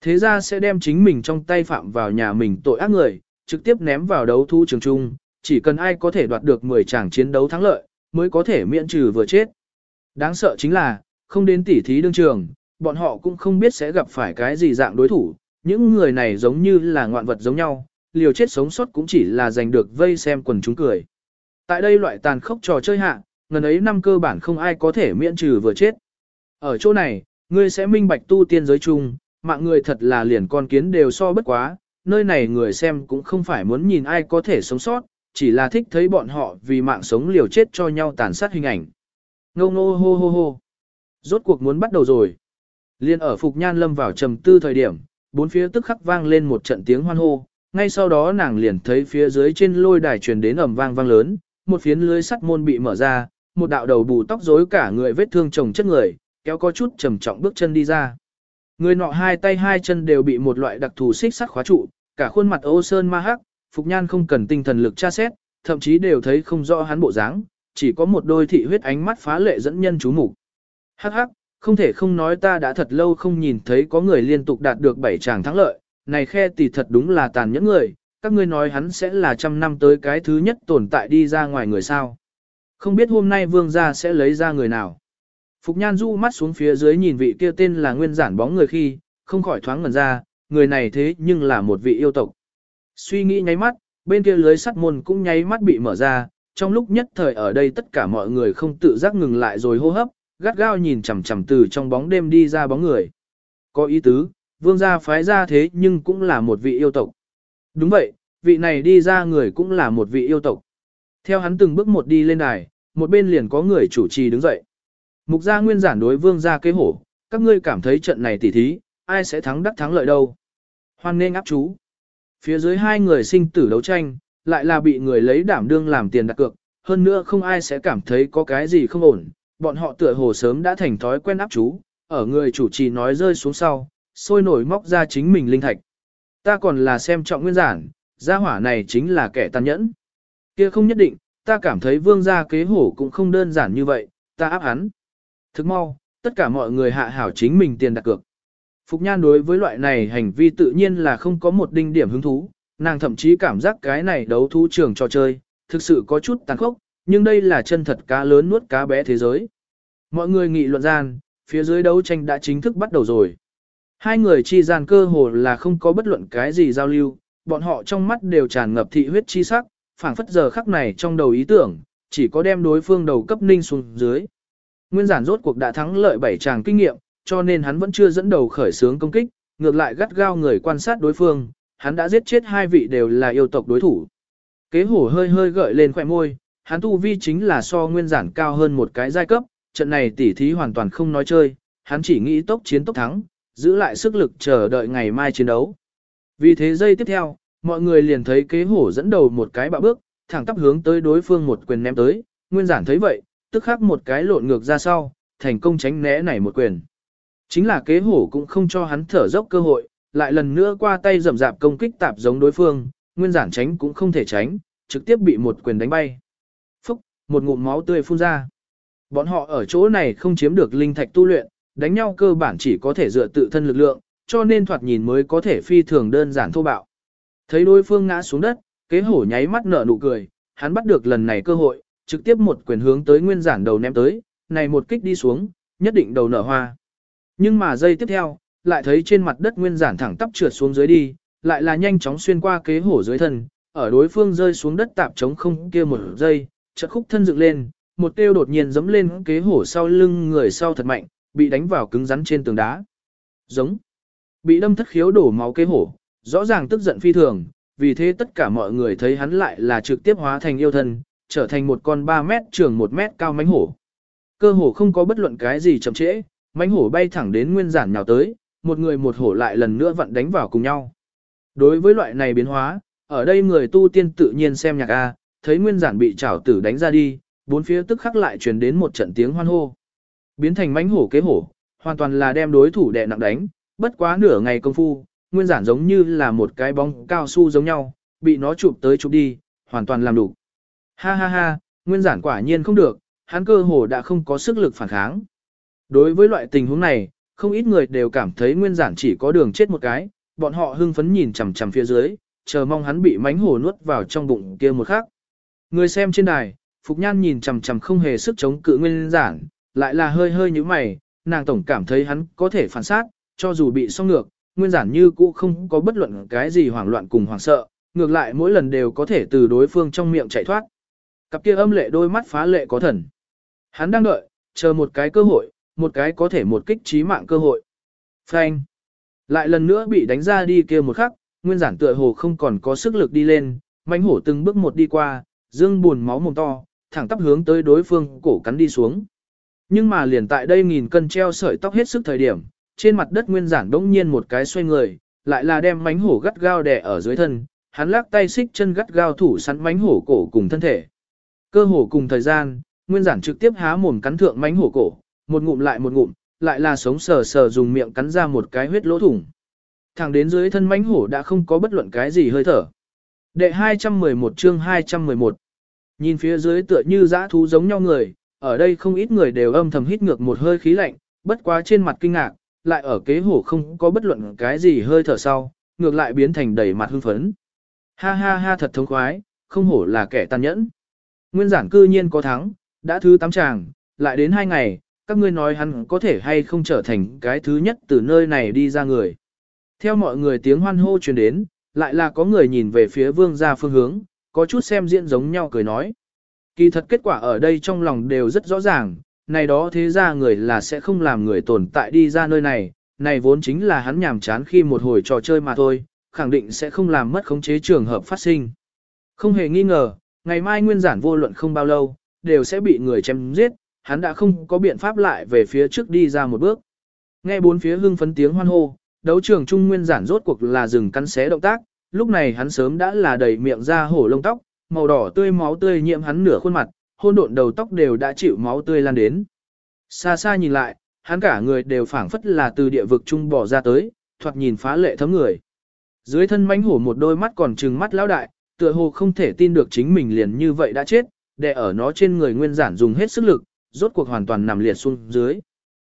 Thế gia sẽ đem chính mình trong tay phạm vào nhà mình tội ác người, trực tiếp ném vào đấu thú trường trung chỉ cần ai có thể đoạt được 10 tràng chiến đấu thắng lợi, mới có thể miễn trừ vừa chết. Đáng sợ chính là, không đến tỉ thí đương trường, bọn họ cũng không biết sẽ gặp phải cái gì dạng đối thủ, những người này giống như là ngoạn vật giống nhau, liều chết sống sót cũng chỉ là giành được vây xem quần chúng cười. Tại đây loại tàn khốc trò chơi hạ, ngần ấy năm cơ bản không ai có thể miễn trừ vừa chết. Ở chỗ này, ngươi sẽ minh bạch tu tiên giới chung, mạng người thật là liền con kiến đều so bất quá, nơi này người xem cũng không phải muốn nhìn ai có thể sống sót, chỉ là thích thấy bọn họ vì mạng sống liều chết cho nhau tàn sát hình ảnh. Ngô ngô hô hô hô. Rốt cuộc muốn bắt đầu rồi. Liên ở Phục Nhan lâm vào trầm tư thời điểm, bốn phía tức khắc vang lên một trận tiếng hoan hô, ngay sau đó nàng liền thấy phía dưới trên lôi đài truyền đến ầm vang vang lớn, một phiến lưới sắt môn bị mở ra, một đạo đầu bù tóc rối cả người vết thương chồng chất người, kéo có chút trầm trọng bước chân đi ra. Người nọ hai tay hai chân đều bị một loại đặc thù xích sắt khóa trụ, cả khuôn mặt ô sơn ma hắc, Phục Nhan không cần tinh thần lực tra xét, thậm chí đều thấy không rõ hắn bộ dáng, chỉ có một đôi thị huyết ánh mắt phá lệ dẫn nhân chú mục. Hắc hắc, không thể không nói ta đã thật lâu không nhìn thấy có người liên tục đạt được bảy tràng thắng lợi, này khe tỷ thật đúng là tàn nhẫn người, các ngươi nói hắn sẽ là trăm năm tới cái thứ nhất tồn tại đi ra ngoài người sao. Không biết hôm nay vương gia sẽ lấy ra người nào. Phục Nhan du mắt xuống phía dưới nhìn vị kia tên là nguyên giản bóng người khi, không khỏi thoáng ngần ra, người này thế nhưng là một vị yêu tộc. Suy nghĩ nháy mắt, bên kia lưới sắt môn cũng nháy mắt bị mở ra, trong lúc nhất thời ở đây tất cả mọi người không tự giác ngừng lại rồi hô hấp, gắt gao nhìn chằm chằm từ trong bóng đêm đi ra bóng người. Có ý tứ, vương gia phái ra thế nhưng cũng là một vị yêu tộc. Đúng vậy, vị này đi ra người cũng là một vị yêu tộc. Theo hắn từng bước một đi lên đài, một bên liền có người chủ trì đứng dậy. Mục gia nguyên giản đối vương gia kế hổ, các ngươi cảm thấy trận này tỉ thí, ai sẽ thắng đắc thắng lợi đâu. Hoan nên áp chú. Phía dưới hai người sinh tử đấu tranh, lại là bị người lấy đảm đương làm tiền đặt cược, hơn nữa không ai sẽ cảm thấy có cái gì không ổn, bọn họ tựa hồ sớm đã thành thói quen áp chú, ở người chủ trì nói rơi xuống sau, sôi nổi móc ra chính mình linh thạch. Ta còn là xem trọng nguyên giản, gia hỏa này chính là kẻ tàn nhẫn. Kia không nhất định, ta cảm thấy vương gia kế hổ cũng không đơn giản như vậy, ta áp hắn. Thức mau, tất cả mọi người hạ hảo chính mình tiền đặt cược. Phục Nhan đối với loại này hành vi tự nhiên là không có một đinh điểm hứng thú, nàng thậm chí cảm giác cái này đấu thú trường trò chơi, thực sự có chút tàn khốc, nhưng đây là chân thật cá lớn nuốt cá bé thế giới. Mọi người nghị luận gian, phía dưới đấu tranh đã chính thức bắt đầu rồi. Hai người chi gian cơ hồ là không có bất luận cái gì giao lưu, bọn họ trong mắt đều tràn ngập thị huyết chi sắc, phảng phất giờ khắc này trong đầu ý tưởng, chỉ có đem đối phương đầu cấp ninh xuống dưới. Nguyên giản rốt cuộc đã thắng lợi bảy tràng kinh nghiệm, cho nên hắn vẫn chưa dẫn đầu khởi xướng công kích, ngược lại gắt gao người quan sát đối phương, hắn đã giết chết hai vị đều là yêu tộc đối thủ. Kế hổ hơi hơi gợi lên khỏe môi, hắn tu vi chính là so nguyên giản cao hơn một cái giai cấp, trận này tỉ thí hoàn toàn không nói chơi, hắn chỉ nghĩ tốc chiến tốc thắng, giữ lại sức lực chờ đợi ngày mai chiến đấu. Vì thế giây tiếp theo, mọi người liền thấy kế hổ dẫn đầu một cái bạo bước, thẳng tắp hướng tới đối phương một quyền ném tới, nguyên giản thấy vậy, tức khắc một cái lộn ngược ra sau, thành công tránh né này một quyền. Chính là kế hổ cũng không cho hắn thở dốc cơ hội, lại lần nữa qua tay rầm rạp công kích tạp giống đối phương, nguyên giản tránh cũng không thể tránh, trực tiếp bị một quyền đánh bay. Phúc, một ngụm máu tươi phun ra. Bọn họ ở chỗ này không chiếm được linh thạch tu luyện, đánh nhau cơ bản chỉ có thể dựa tự thân lực lượng, cho nên thoạt nhìn mới có thể phi thường đơn giản thô bạo. Thấy đối phương ngã xuống đất, kế hổ nháy mắt nở nụ cười, hắn bắt được lần này cơ hội, trực tiếp một quyền hướng tới nguyên giản đầu ném tới, này một kích đi xuống, nhất định đầu nở hoa. Nhưng mà giây tiếp theo, lại thấy trên mặt đất nguyên giản thẳng tắp trượt xuống dưới đi, lại là nhanh chóng xuyên qua kế hổ dưới thân, ở đối phương rơi xuống đất tạp trống không kia một giây, chợt khúc thân dựng lên, một tiêu đột nhiên giẫm lên kế hổ sau lưng người sau thật mạnh, bị đánh vào cứng rắn trên tường đá. Giống. Bị đâm thất khiếu đổ máu kế hổ, rõ ràng tức giận phi thường, vì thế tất cả mọi người thấy hắn lại là trực tiếp hóa thành yêu thân, trở thành một con 3 mét trường 1 mét cao mánh hổ. Cơ hổ không có bất luận cái gì chậm trễ, mánh hổ bay thẳng đến nguyên giản nhào tới, một người một hổ lại lần nữa vặn đánh vào cùng nhau. Đối với loại này biến hóa, ở đây người tu tiên tự nhiên xem nhạc A, thấy nguyên giản bị trảo tử đánh ra đi, bốn phía tức khắc lại truyền đến một trận tiếng hoan hô. Biến thành mánh hổ kế hổ, hoàn toàn là đem đối thủ đè nặng đánh, bất quá nửa ngày công phu, nguyên giản giống như là một cái bóng cao su giống nhau, bị nó chụp tới chụp đi, hoàn toàn làm đủ. Ha ha ha, nguyên giản quả nhiên không được, hắn cơ hồ đã không có sức lực phản kháng. Đối với loại tình huống này, không ít người đều cảm thấy nguyên giản chỉ có đường chết một cái, bọn họ hưng phấn nhìn chằm chằm phía dưới, chờ mong hắn bị mánh hổ nuốt vào trong bụng kia một khắc. Người xem trên đài, Phục Nhan nhìn chằm chằm không hề sức chống cự nguyên giản, lại là hơi hơi như mày, nàng tổng cảm thấy hắn có thể phản sát, cho dù bị song ngược, nguyên giản như cũ không có bất luận cái gì hoảng loạn cùng hoảng sợ, ngược lại mỗi lần đều có thể từ đối phương trong miệng chạy thoát. Cặp kia âm lệ đôi mắt phá lệ có thần. Hắn đang đợi, chờ một cái cơ hội, một cái có thể một kích trí mạng cơ hội. Phanh. Lại lần nữa bị đánh ra đi kia một khắc, nguyên giản tựa hồ không còn có sức lực đi lên, mãnh hổ từng bước một đi qua, dương buồn máu mồm to, thẳng tắp hướng tới đối phương cổ cắn đi xuống. Nhưng mà liền tại đây nghìn cân treo sợi tóc hết sức thời điểm, trên mặt đất nguyên giản đống nhiên một cái xoay người, lại là đem mánh hổ gắt gao đè ở dưới thân, hắn lắc tay xích chân gắt gao thủ sẵn mánh hổ cổ cùng thân thể. Cơ hồ cùng thời gian, nguyên giản trực tiếp há mồm cắn thượng mánh hổ cổ, một ngụm lại một ngụm, lại là sống sờ sờ dùng miệng cắn ra một cái huyết lỗ thủng. Thẳng đến dưới thân mãnh hổ đã không có bất luận cái gì hơi thở. Đệ 211 chương 211 Nhìn phía dưới tựa như dã thú giống nhau người, ở đây không ít người đều âm thầm hít ngược một hơi khí lạnh, bất quá trên mặt kinh ngạc, lại ở kế hổ không có bất luận cái gì hơi thở sau, ngược lại biến thành đầy mặt hưng phấn. Ha ha ha thật thống khoái, không hổ là kẻ tàn nhẫn. Nguyên giản cư nhiên có thắng, đã thứ tám chàng, lại đến hai ngày, các ngươi nói hắn có thể hay không trở thành cái thứ nhất từ nơi này đi ra người. Theo mọi người tiếng hoan hô truyền đến, lại là có người nhìn về phía vương gia phương hướng, có chút xem diễn giống nhau cười nói. Kỳ thật kết quả ở đây trong lòng đều rất rõ ràng, này đó thế ra người là sẽ không làm người tồn tại đi ra nơi này, này vốn chính là hắn nhàm chán khi một hồi trò chơi mà thôi, khẳng định sẽ không làm mất khống chế trường hợp phát sinh. Không hề nghi ngờ, ngày mai nguyên giản vô luận không bao lâu, đều sẽ bị người chém giết, hắn đã không có biện pháp lại về phía trước đi ra một bước. Nghe bốn phía hưng phấn tiếng hoan hô, đấu trường trung nguyên giản rốt cuộc là dừng cắn xé động tác, lúc này hắn sớm đã là đầy miệng ra hổ lông tóc, màu đỏ tươi máu tươi nhiễm hắn nửa khuôn mặt, hôn độn đầu tóc đều đã chịu máu tươi lan đến. Xa xa nhìn lại, hắn cả người đều phảng phất là từ địa vực trung bỏ ra tới, thoạt nhìn phá lệ thấm người. Dưới thân mãnh hổ một đôi mắt còn trừng mắt lão đại, tựa hồ không thể tin được chính mình liền như vậy đã chết, để ở nó trên người nguyên giản dùng hết sức lực, rốt cuộc hoàn toàn nằm liệt xuống dưới.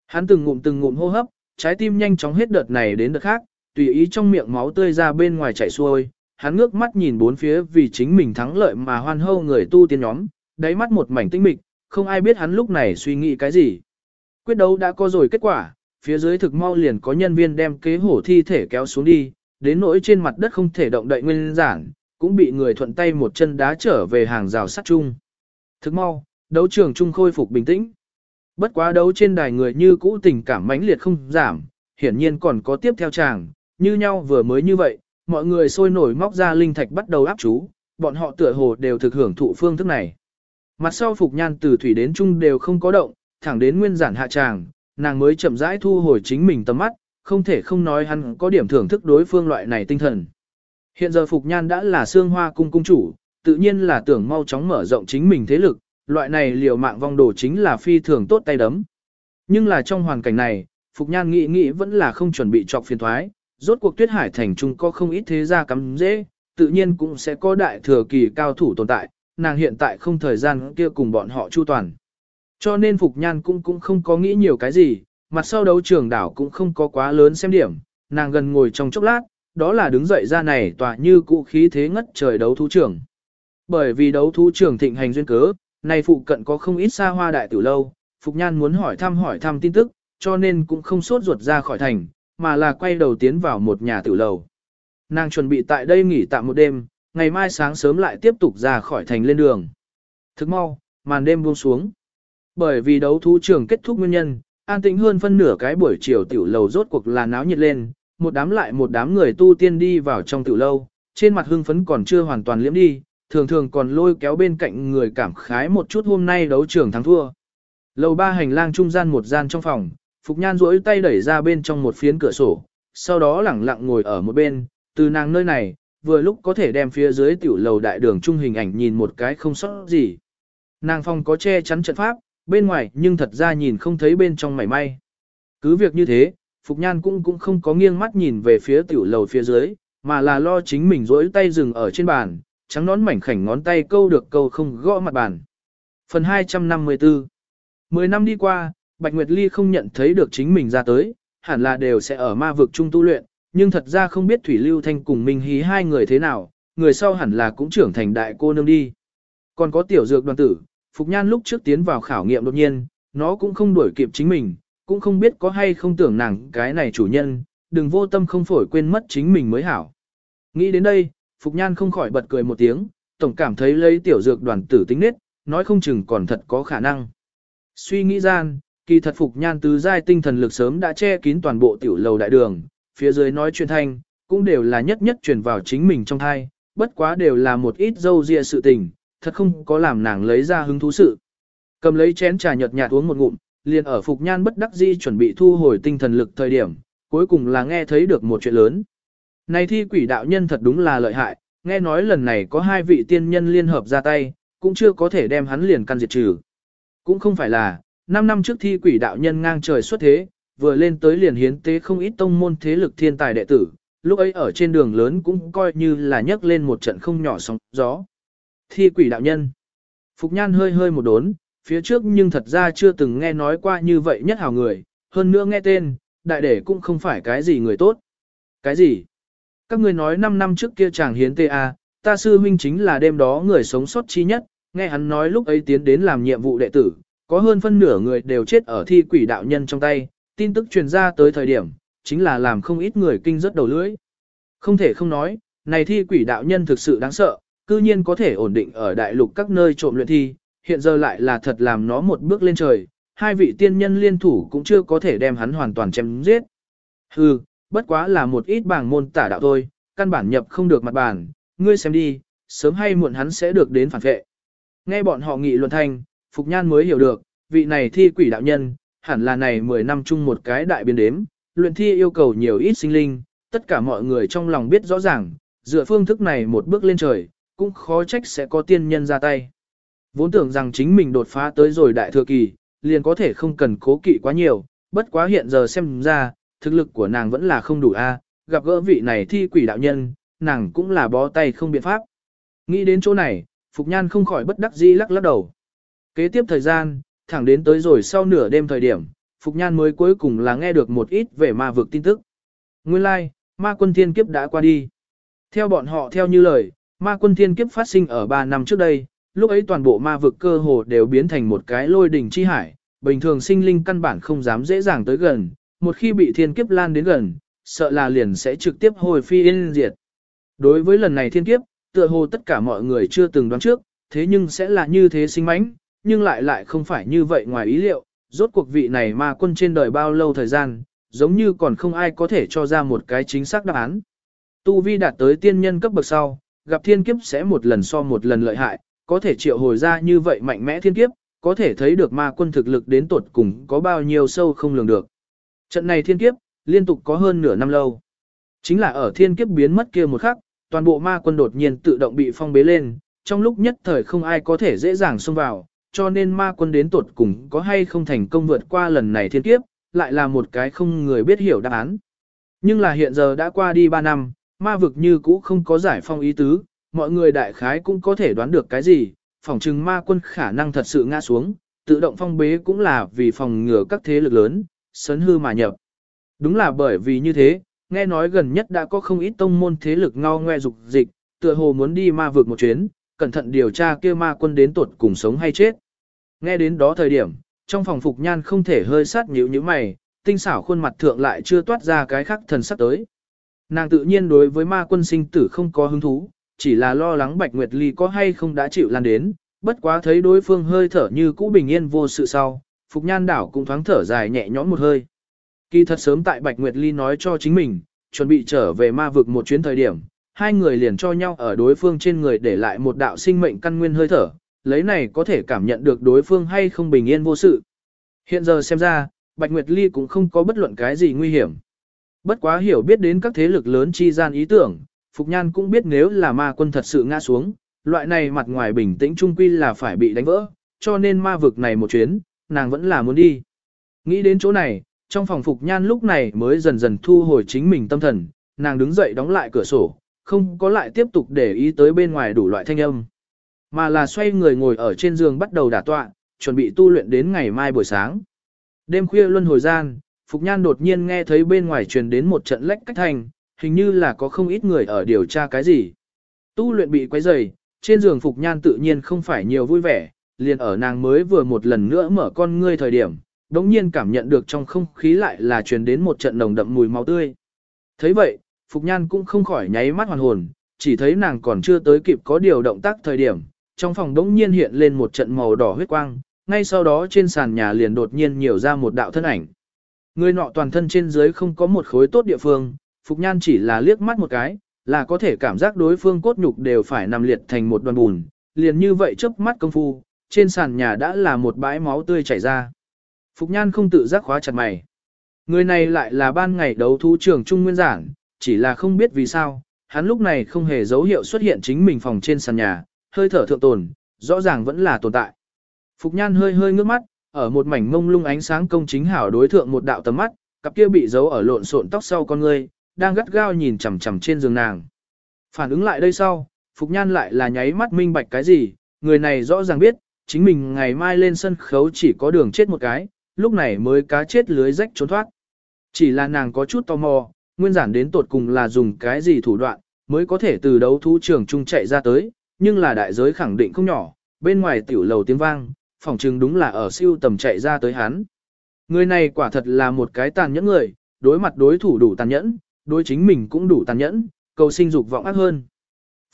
Hắn từng ngụm từng ngụm hô hấp, trái tim nhanh chóng hết đợt này đến đợt khác, tùy ý trong miệng máu tươi ra bên ngoài chảy xuôi, hắn ngước mắt nhìn bốn phía vì chính mình thắng lợi mà hoan hô người tu tiên nhóm, đáy mắt một mảnh tinh mịch, không ai biết hắn lúc này suy nghĩ cái gì. Quyết đấu đã có rồi kết quả, phía dưới thực mau liền có nhân viên đem kế hổ thi thể kéo xuống đi, đến nỗi trên mặt đất không thể động đậy nguyên giản, cũng bị người thuận tay một chân đá trở về hàng rào sắt chung. Thực mau, đấu trường trung khôi phục bình tĩnh. Bất quá đấu trên đài người như cũ tình cảm mãnh liệt không giảm, hiển nhiên còn có tiếp theo chàng, như nhau vừa mới như vậy, mọi người sôi nổi móc ra linh thạch bắt đầu áp chú, bọn họ tựa hồ đều thực hưởng thụ phương thức này. Mặt sau Phục Nhan từ thủy đến trung đều không có động, thẳng đến nguyên giản hạ tràng, nàng mới chậm rãi thu hồi chính mình tầm mắt, không thể không nói hắn có điểm thưởng thức đối phương loại này tinh thần. Hiện giờ Phục Nhan đã là xương hoa cung cung chủ, tự nhiên là tưởng mau chóng mở rộng chính mình thế lực, loại này liều mạng vong đồ chính là phi thường tốt tay đấm. Nhưng là trong hoàn cảnh này, Phục Nhan nghĩ nghĩ vẫn là không chuẩn bị trọc phiền thoái, rốt cuộc tuyết hải thành trung có không ít thế gia cắm dễ, tự nhiên cũng sẽ có đại thừa kỳ cao thủ tồn tại, nàng hiện tại không thời gian kia cùng bọn họ chu toàn. Cho nên Phục Nhan cũng cũng không có nghĩ nhiều cái gì, mặt sau đấu trường đảo cũng không có quá lớn xem điểm, nàng gần ngồi trong chốc lát, đó là đứng dậy ra này tỏa như cụ khí thế ngất trời đấu thú trường. Bởi vì đấu thú trường thịnh hành duyên cớ, này phụ cận có không ít xa hoa đại tử lâu, Phục Nhan muốn hỏi thăm hỏi thăm tin tức, cho nên cũng không sốt ruột ra khỏi thành, mà là quay đầu tiến vào một nhà tử lầu. Nàng chuẩn bị tại đây nghỉ tạm một đêm, ngày mai sáng sớm lại tiếp tục ra khỏi thành lên đường. Thức mau, màn đêm buông xuống. Bởi vì đấu thú trường kết thúc nguyên nhân, an tĩnh hơn phân nửa cái buổi chiều tiểu lầu rốt cuộc là náo nhiệt lên, một đám lại một đám người tu tiên đi vào trong tiểu lâu, trên mặt hưng phấn còn chưa hoàn toàn liễm đi, thường thường còn lôi kéo bên cạnh người cảm khái một chút hôm nay đấu trường thắng thua. Lầu ba hành lang trung gian một gian trong phòng, Phục Nhan duỗi tay đẩy ra bên trong một phiến cửa sổ, sau đó lẳng lặng ngồi ở một bên, từ nàng nơi này, vừa lúc có thể đem phía dưới tiểu lầu đại đường trung hình ảnh nhìn một cái không sót gì. Nàng phòng có che chắn trận pháp, bên ngoài nhưng thật ra nhìn không thấy bên trong mảy may. Cứ việc như thế, Phục Nhan cũng cũng không có nghiêng mắt nhìn về phía tiểu lầu phía dưới, mà là lo chính mình duỗi tay dừng ở trên bàn, trắng nón mảnh khảnh ngón tay câu được câu không gõ mặt bàn. Phần 254 Mười năm đi qua, Bạch Nguyệt Ly không nhận thấy được chính mình ra tới, hẳn là đều sẽ ở ma vực trung tu luyện, nhưng thật ra không biết Thủy Lưu Thanh cùng Minh Hí hai người thế nào, người sau hẳn là cũng trưởng thành đại cô nương đi. Còn có tiểu dược đoàn tử, Phục Nhan lúc trước tiến vào khảo nghiệm đột nhiên, nó cũng không đuổi kịp chính mình, cũng không biết có hay không tưởng nàng cái này chủ nhân, đừng vô tâm không phổi quên mất chính mình mới hảo. Nghĩ đến đây, Phục Nhan không khỏi bật cười một tiếng, tổng cảm thấy lấy tiểu dược đoàn tử tính nết, nói không chừng còn thật có khả năng. Suy nghĩ gian, kỳ thật Phục Nhan tứ giai tinh thần lực sớm đã che kín toàn bộ tiểu lầu đại đường, phía dưới nói chuyện thanh, cũng đều là nhất nhất truyền vào chính mình trong thai, bất quá đều là một ít dâu ria sự tình, thật không có làm nàng lấy ra hứng thú sự. Cầm lấy chén trà nhợt nhạt uống một ngụm, liền ở Phục Nhan bất đắc dĩ chuẩn bị thu hồi tinh thần lực thời điểm, cuối cùng là nghe thấy được một chuyện lớn. Này thi quỷ đạo nhân thật đúng là lợi hại, nghe nói lần này có hai vị tiên nhân liên hợp ra tay, cũng chưa có thể đem hắn liền căn diệt trừ. Cũng không phải là, 5 năm trước thi quỷ đạo nhân ngang trời xuất thế, vừa lên tới liền hiến tế không ít tông môn thế lực thiên tài đệ tử, lúc ấy ở trên đường lớn cũng coi như là nhấc lên một trận không nhỏ sóng gió. Thi quỷ đạo nhân. Phục nhan hơi hơi một đốn, phía trước nhưng thật ra chưa từng nghe nói qua như vậy nhất hào người, hơn nữa nghe tên, đại đệ cũng không phải cái gì người tốt. Cái gì? Các ngươi nói 5 năm trước kia chàng hiến tê a, ta sư huynh chính là đêm đó người sống sót chi nhất, nghe hắn nói lúc ấy tiến đến làm nhiệm vụ đệ tử, có hơn phân nửa người đều chết ở thi quỷ đạo nhân trong tay, tin tức truyền ra tới thời điểm, chính là làm không ít người kinh rất đầu lưỡi. Không thể không nói, này thi quỷ đạo nhân thực sự đáng sợ, cư nhiên có thể ổn định ở đại lục các nơi trộm luyện thi, hiện giờ lại là thật làm nó một bước lên trời, hai vị tiên nhân liên thủ cũng chưa có thể đem hắn hoàn toàn chém giết. Hừ, bất quá là một ít bảng môn tả đạo thôi, căn bản nhập không được mặt bản, ngươi xem đi, sớm hay muộn hắn sẽ được đến phản vệ. Nghe bọn họ nghị luận thanh, Phục Nhan mới hiểu được, vị này thi quỷ đạo nhân, hẳn là này 10 năm chung một cái đại biến đếm, luyện thi yêu cầu nhiều ít sinh linh, tất cả mọi người trong lòng biết rõ ràng, dựa phương thức này một bước lên trời, cũng khó trách sẽ có tiên nhân ra tay. Vốn tưởng rằng chính mình đột phá tới rồi đại thừa kỳ, liền có thể không cần cố kỵ quá nhiều, bất quá hiện giờ xem ra, thực lực của nàng vẫn là không đủ a, gặp gỡ vị này thi quỷ đạo nhân, nàng cũng là bó tay không biện pháp. Nghĩ đến chỗ này, Phục Nhan không khỏi bất đắc dĩ lắc lắc đầu. Kế tiếp thời gian, thẳng đến tới rồi sau nửa đêm thời điểm, Phục Nhan mới cuối cùng là nghe được một ít về ma vực tin tức. Nguyên lai, like, ma quân thiên kiếp đã qua đi. Theo bọn họ theo như lời, ma quân thiên kiếp phát sinh ở 3 năm trước đây, lúc ấy toàn bộ ma vực cơ hồ đều biến thành một cái lôi đỉnh chi hải, bình thường sinh linh căn bản không dám dễ dàng tới gần, một khi bị thiên kiếp lan đến gần, sợ là liền sẽ trực tiếp hồi phi yên diệt. Đối với lần này thiên kiếp, tựa hồ tất cả mọi người chưa từng đoán trước, thế nhưng sẽ là như thế sinh mánh, nhưng lại lại không phải như vậy ngoài ý liệu, rốt cuộc vị này ma quân trên đời bao lâu thời gian, giống như còn không ai có thể cho ra một cái chính xác đáp án. Tu vi đạt tới tiên nhân cấp bậc sau, gặp thiên kiếp sẽ một lần so một lần lợi hại, có thể triệu hồi ra như vậy mạnh mẽ thiên kiếp, có thể thấy được ma quân thực lực đến tột cùng có bao nhiêu sâu không lường được. Trận này thiên kiếp, liên tục có hơn nửa năm lâu. Chính là ở thiên kiếp biến mất kia một khắc, toàn bộ ma quân đột nhiên tự động bị phong bế lên, trong lúc nhất thời không ai có thể dễ dàng xông vào, cho nên ma quân đến tuột cùng có hay không thành công vượt qua lần này thiên kiếp, lại là một cái không người biết hiểu đáp án. Nhưng là hiện giờ đã qua đi 3 năm, ma vực như cũ không có giải phong ý tứ, mọi người đại khái cũng có thể đoán được cái gì, phòng chừng ma quân khả năng thật sự ngã xuống, tự động phong bế cũng là vì phòng ngừa các thế lực lớn, sấn hư mà nhập. Đúng là bởi vì như thế, nghe nói gần nhất đã có không ít tông môn thế lực ngao ngoe dục dịch, tựa hồ muốn đi ma vực một chuyến, cẩn thận điều tra kia ma quân đến tuột cùng sống hay chết. Nghe đến đó thời điểm, trong phòng phục nhan không thể hơi sát nhíu như mày, tinh xảo khuôn mặt thượng lại chưa toát ra cái khắc thần sắc tới. Nàng tự nhiên đối với ma quân sinh tử không có hứng thú, chỉ là lo lắng Bạch Nguyệt Ly có hay không đã chịu lan đến, bất quá thấy đối phương hơi thở như cũ bình yên vô sự sau, Phục Nhan đảo cũng thoáng thở dài nhẹ nhõm một hơi. Kỳ thật sớm tại Bạch Nguyệt Ly nói cho chính mình, chuẩn bị trở về ma vực một chuyến thời điểm, hai người liền cho nhau ở đối phương trên người để lại một đạo sinh mệnh căn nguyên hơi thở, lấy này có thể cảm nhận được đối phương hay không bình yên vô sự. Hiện giờ xem ra, Bạch Nguyệt Ly cũng không có bất luận cái gì nguy hiểm. Bất quá hiểu biết đến các thế lực lớn chi gian ý tưởng, Phục Nhan cũng biết nếu là ma quân thật sự ngã xuống, loại này mặt ngoài bình tĩnh trung quy là phải bị đánh vỡ, cho nên ma vực này một chuyến, nàng vẫn là muốn đi. Nghĩ đến chỗ này, trong phòng Phục Nhan lúc này mới dần dần thu hồi chính mình tâm thần, nàng đứng dậy đóng lại cửa sổ, không có lại tiếp tục để ý tới bên ngoài đủ loại thanh âm. Mà là xoay người ngồi ở trên giường bắt đầu đả tọa, chuẩn bị tu luyện đến ngày mai buổi sáng. Đêm khuya luân hồi gian, Phục Nhan đột nhiên nghe thấy bên ngoài truyền đến một trận lách cách thành, hình như là có không ít người ở điều tra cái gì. Tu luyện bị quấy rầy, trên giường Phục Nhan tự nhiên không phải nhiều vui vẻ, liền ở nàng mới vừa một lần nữa mở con ngươi thời điểm, đống nhiên cảm nhận được trong không khí lại là truyền đến một trận nồng đậm mùi máu tươi. thấy vậy, Phục Nhan cũng không khỏi nháy mắt hoàn hồn, chỉ thấy nàng còn chưa tới kịp có điều động tác thời điểm, trong phòng đống nhiên hiện lên một trận màu đỏ huyết quang, ngay sau đó trên sàn nhà liền đột nhiên nhiều ra một đạo thân ảnh. Người nọ toàn thân trên dưới không có một khối tốt địa phương, Phục Nhan chỉ là liếc mắt một cái, là có thể cảm giác đối phương cốt nhục đều phải nằm liệt thành một đoàn bùn, liền như vậy chớp mắt công phu, trên sàn nhà đã là một bãi máu tươi chảy ra. Phục Nhan không tự giác khóa chặt mày. Người này lại là ban ngày đấu thú trưởng Trung Nguyên Giản, chỉ là không biết vì sao, hắn lúc này không hề dấu hiệu xuất hiện chính mình phòng trên sàn nhà, hơi thở thượng tồn, rõ ràng vẫn là tồn tại. Phục Nhan hơi hơi ngước mắt, ở một mảnh mông lung ánh sáng công chính hảo đối thượng một đạo tầm mắt, cặp kia bị giấu ở lộn xộn tóc sau con người, đang gắt gao nhìn chằm chằm trên giường nàng. Phản ứng lại đây sau, Phục Nhan lại là nháy mắt minh bạch cái gì, người này rõ ràng biết, chính mình ngày mai lên sân khấu chỉ có đường chết một cái, lúc này mới cá chết lưới rách trốn thoát. Chỉ là nàng có chút tò mò, nguyên giản đến tột cùng là dùng cái gì thủ đoạn, mới có thể từ đấu thú trường trung chạy ra tới, nhưng là đại giới khẳng định không nhỏ, bên ngoài tiểu lầu tiếng vang, phòng trừng đúng là ở siêu tầm chạy ra tới hắn. Người này quả thật là một cái tàn nhẫn người, đối mặt đối thủ đủ tàn nhẫn, đối chính mình cũng đủ tàn nhẫn, cầu sinh dục vọng ác hơn.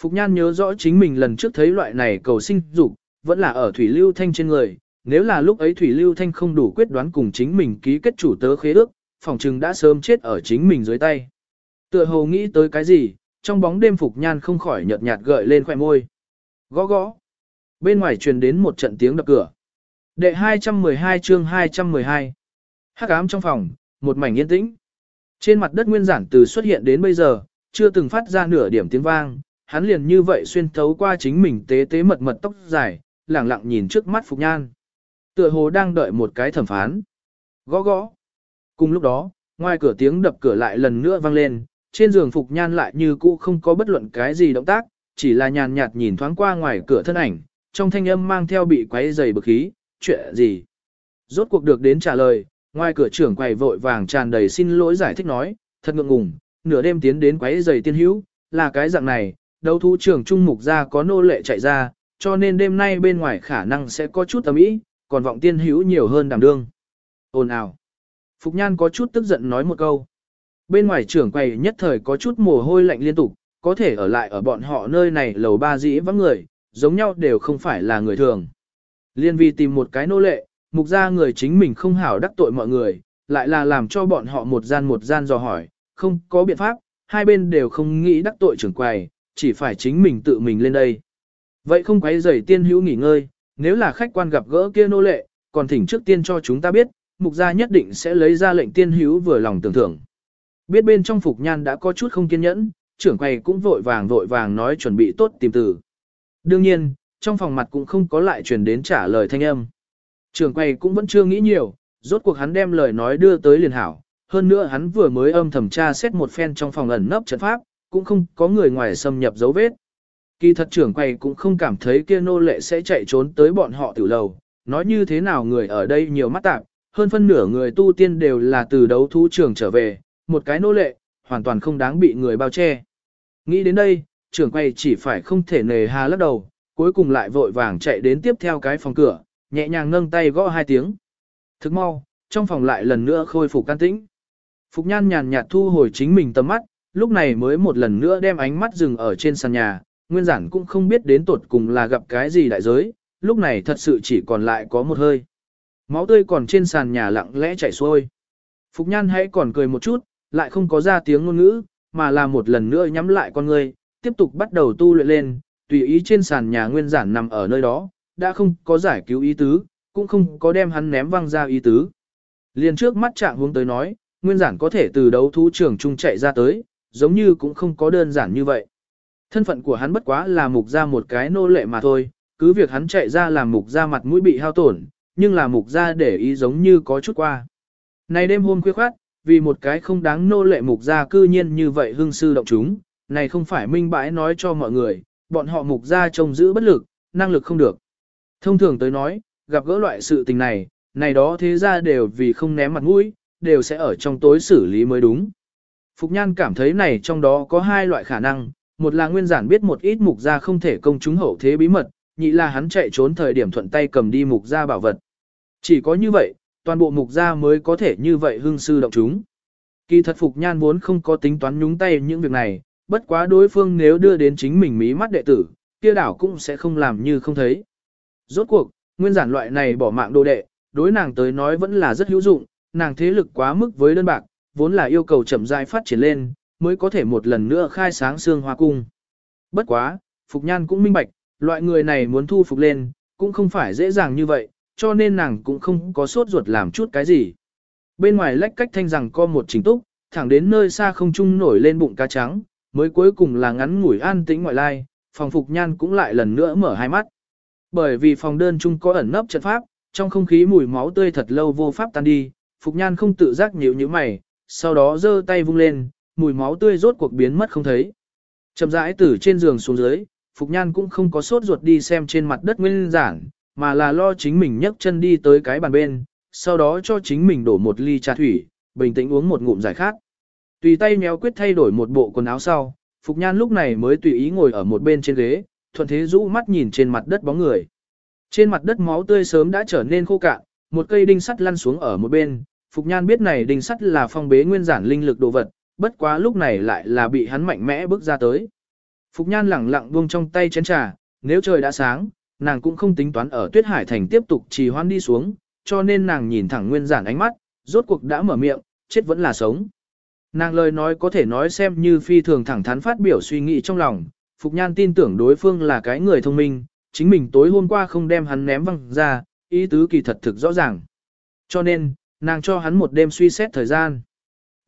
Phục Nhan nhớ rõ chính mình lần trước thấy loại này cầu sinh dục, vẫn là ở Thủy Lưu Thanh trên người, nếu là lúc ấy Thủy Lưu Thanh không đủ quyết đoán cùng chính mình ký kết chủ tớ khế ước, phòng trừng đã sớm chết ở chính mình dưới tay. Tựa hồ nghĩ tới cái gì, trong bóng đêm Phục Nhan không khỏi nhợt nhạt gợi lên khỏe môi. Gõ gõ. Bên ngoài truyền đến một trận tiếng đập cửa. Đệ 212 chương 212. Hắc ám trong phòng, một mảnh yên tĩnh. Trên mặt đất nguyên giản từ xuất hiện đến bây giờ, chưa từng phát ra nửa điểm tiếng vang, hắn liền như vậy xuyên thấu qua chính mình tế tế mật mật tóc dài, lẳng lặng nhìn trước mắt Phục Nhan. Tựa hồ đang đợi một cái thẩm phán. Gõ gõ. Cùng lúc đó, ngoài cửa tiếng đập cửa lại lần nữa vang lên, trên giường Phục Nhan lại như cũ không có bất luận cái gì động tác, chỉ là nhàn nhạt nhìn thoáng qua ngoài cửa thân ảnh, trong thanh âm mang theo bị quấy dày bực khí, chuyện gì. Rốt cuộc được đến trả lời, Ngoài cửa trưởng quầy vội vàng tràn đầy xin lỗi giải thích nói, thật ngượng ngùng, nửa đêm tiến đến quấy giày tiên hữu, là cái dạng này, đấu thú trưởng trung mục ra có nô lệ chạy ra, cho nên đêm nay bên ngoài khả năng sẽ có chút ấm ý, còn vọng tiên hữu nhiều hơn đảm đương. Ồn ào. Phục Nhan có chút tức giận nói một câu. Bên ngoài trưởng quầy nhất thời có chút mồ hôi lạnh liên tục, có thể ở lại ở bọn họ nơi này lầu ba dĩ vắng người, giống nhau đều không phải là người thường. Liên vi tìm một cái nô lệ, mục ra người chính mình không hảo đắc tội mọi người, lại là làm cho bọn họ một gian một gian dò hỏi, không có biện pháp, hai bên đều không nghĩ đắc tội trưởng quầy, chỉ phải chính mình tự mình lên đây. Vậy không quấy rầy tiên hữu nghỉ ngơi, nếu là khách quan gặp gỡ kia nô lệ, còn thỉnh trước tiên cho chúng ta biết, mục gia nhất định sẽ lấy ra lệnh tiên hữu vừa lòng tưởng thưởng. Biết bên trong phục nhan đã có chút không kiên nhẫn, trưởng quầy cũng vội vàng vội vàng nói chuẩn bị tốt tìm từ. Đương nhiên, trong phòng mặt cũng không có lại truyền đến trả lời thanh âm. Trưởng quầy cũng vẫn chưa nghĩ nhiều, rốt cuộc hắn đem lời nói đưa tới liền hảo. Hơn nữa hắn vừa mới âm thẩm tra xét một phen trong phòng ẩn nấp trận pháp, cũng không có người ngoài xâm nhập dấu vết. Kỳ thật trưởng quầy cũng không cảm thấy kia nô lệ sẽ chạy trốn tới bọn họ tiểu lầu, nói như thế nào người ở đây nhiều mắt tạp, hơn phân nửa người tu tiên đều là từ đấu thú trường trở về, một cái nô lệ, hoàn toàn không đáng bị người bao che. Nghĩ đến đây, trưởng quầy chỉ phải không thể nề hà lắc đầu, cuối cùng lại vội vàng chạy đến tiếp theo cái phòng cửa, nhẹ nhàng nâng tay gõ hai tiếng. Thức mau, trong phòng lại lần nữa khôi phục can tĩnh. Phục nhan nhàn nhạt thu hồi chính mình tầm mắt, lúc này mới một lần nữa đem ánh mắt dừng ở trên sàn nhà, nguyên giản cũng không biết đến tột cùng là gặp cái gì đại giới, lúc này thật sự chỉ còn lại có một hơi. Máu tươi còn trên sàn nhà lặng lẽ chảy xuôi. Phục nhan hãy còn cười một chút, lại không có ra tiếng ngôn ngữ, mà là một lần nữa nhắm lại con người, tiếp tục bắt đầu tu luyện lên, tùy ý trên sàn nhà nguyên giản nằm ở nơi đó, đã không có giải cứu ý tứ, cũng không có đem hắn ném văng ra ý tứ. Liền trước mắt trạng hướng tới nói, nguyên giản có thể từ đấu thú trường trung chạy ra tới, giống như cũng không có đơn giản như vậy. Thân phận của hắn bất quá là mục ra một cái nô lệ mà thôi, cứ việc hắn chạy ra làm mục ra mặt mũi bị hao tổn, nhưng là mục ra để ý giống như có chút qua. Này đêm hôm khuya khoát, vì một cái không đáng nô lệ mục ra cư nhiên như vậy hưng sư động chúng, này không phải minh bãi nói cho mọi người, bọn họ mục ra trông giữ bất lực, năng lực không được. Thông thường tới nói, gặp gỡ loại sự tình này, này đó thế ra đều vì không ném mặt mũi, đều sẽ ở trong tối xử lý mới đúng. Phục Nhan cảm thấy này trong đó có hai loại khả năng, một là nguyên giản biết một ít mục gia không thể công chúng hậu thế bí mật, nhị là hắn chạy trốn thời điểm thuận tay cầm đi mục gia bảo vật. Chỉ có như vậy, toàn bộ mục gia mới có thể như vậy hưng sư động chúng. Kỳ thật Phục Nhan vốn không có tính toán nhúng tay những việc này, bất quá đối phương nếu đưa đến chính mình mí mắt đệ tử, kia đảo cũng sẽ không làm như không thấy. Rốt cuộc, nguyên giản loại này bỏ mạng đồ đệ, đối nàng tới nói vẫn là rất hữu dụng, nàng thế lực quá mức với đơn bạc, vốn là yêu cầu chậm rãi phát triển lên, mới có thể một lần nữa khai sáng xương hoa cung. Bất quá, Phục Nhan cũng minh bạch, loại người này muốn thu phục lên, cũng không phải dễ dàng như vậy, cho nên nàng cũng không có sốt ruột làm chút cái gì. Bên ngoài lách cách thanh rằng co một trình túc, thẳng đến nơi xa không trung nổi lên bụng cá trắng, mới cuối cùng là ngắn ngủi an tĩnh ngoại lai, phòng Phục Nhan cũng lại lần nữa mở hai mắt. Bởi vì phòng đơn chung có ẩn nấp trận pháp, trong không khí mùi máu tươi thật lâu vô pháp tan đi, Phục Nhan không tự giác nhíu như mày, sau đó giơ tay vung lên, mùi máu tươi rốt cuộc biến mất không thấy. Chậm rãi từ trên giường xuống dưới, Phục Nhan cũng không có sốt ruột đi xem trên mặt đất nguyên giản, mà là lo chính mình nhấc chân đi tới cái bàn bên, sau đó cho chính mình đổ một ly trà thủy, bình tĩnh uống một ngụm giải khát. Tùy tay méo quyết thay đổi một bộ quần áo sau, Phục Nhan lúc này mới tùy ý ngồi ở một bên trên ghế, thuận thế rũ mắt nhìn trên mặt đất bóng người. Trên mặt đất máu tươi sớm đã trở nên khô cạn, một cây đinh sắt lăn xuống ở một bên, Phục Nhan biết này đinh sắt là phong bế nguyên giản linh lực đồ vật, bất quá lúc này lại là bị hắn mạnh mẽ bước ra tới. Phục Nhan lẳng lặng buông trong tay chén trà, nếu trời đã sáng, nàng cũng không tính toán ở Tuyết Hải Thành tiếp tục trì hoãn đi xuống, cho nên nàng nhìn thẳng nguyên giản ánh mắt, rốt cuộc đã mở miệng, chết vẫn là sống. Nàng lời nói có thể nói xem như phi thường thẳng thắn phát biểu suy nghĩ trong lòng, Phục Nhan tin tưởng đối phương là cái người thông minh, chính mình tối hôm qua không đem hắn ném văng ra, ý tứ kỳ thật thực rõ ràng. Cho nên, nàng cho hắn một đêm suy xét thời gian.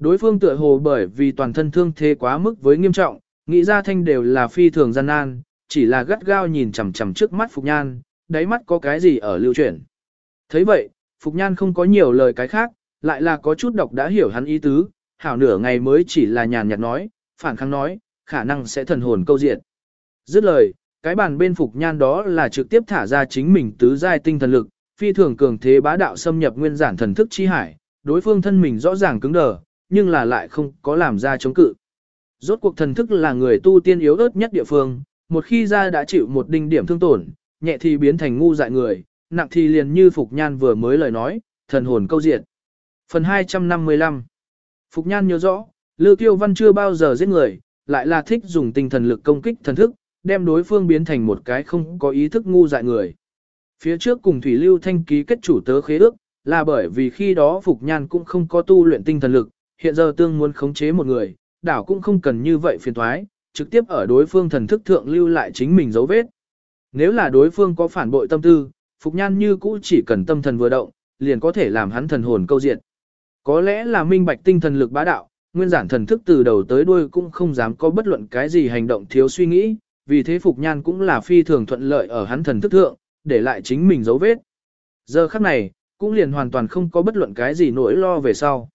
Đối phương tựa hồ bởi vì toàn thân thương thế quá mức với nghiêm trọng, nghĩ ra thanh đều là phi thường gian nan, chỉ là gắt gao nhìn chằm chằm trước mắt Phục Nhan, đáy mắt có cái gì ở lưu chuyển. thấy vậy, Phục Nhan không có nhiều lời cái khác, lại là có chút độc đã hiểu hắn ý tứ, hảo nửa ngày mới chỉ là nhàn nhạt nói, phản kháng nói, khả năng sẽ thần hồn câu diện. Dứt lời, cái bàn bên Phục Nhan đó là trực tiếp thả ra chính mình tứ giai tinh thần lực, phi thường cường thế bá đạo xâm nhập nguyên giản thần thức chi hải, đối phương thân mình rõ ràng cứng đờ, nhưng là lại không có làm ra chống cự. Rốt cuộc thần thức là người tu tiên yếu ớt nhất địa phương, một khi ra đã chịu một đinh điểm thương tổn, nhẹ thì biến thành ngu dại người, nặng thì liền như Phục Nhan vừa mới lời nói, thần hồn câu diệt. Phần 255 Phục Nhan nhớ rõ, Lưu Kiêu Văn chưa bao giờ giết người, lại là thích dùng tinh thần lực công kích thần thức, đem đối phương biến thành một cái không có ý thức ngu dại người. Phía trước cùng Thủy Lưu Thanh ký kết chủ tớ khế ước, là bởi vì khi đó Phục Nhan cũng không có tu luyện tinh thần lực, hiện giờ tương muốn khống chế một người, đảo cũng không cần như vậy phiền thoái, trực tiếp ở đối phương thần thức thượng lưu lại chính mình dấu vết. Nếu là đối phương có phản bội tâm tư, Phục Nhan như cũ chỉ cần tâm thần vừa động, liền có thể làm hắn thần hồn câu diện. Có lẽ là minh bạch tinh thần lực bá đạo, nguyên giản thần thức từ đầu tới đuôi cũng không dám có bất luận cái gì hành động thiếu suy nghĩ, vì thế Phục Nhan cũng là phi thường thuận lợi ở hắn thần thức thượng, để lại chính mình dấu vết. Giờ khắc này, cũng liền hoàn toàn không có bất luận cái gì nỗi lo về sau.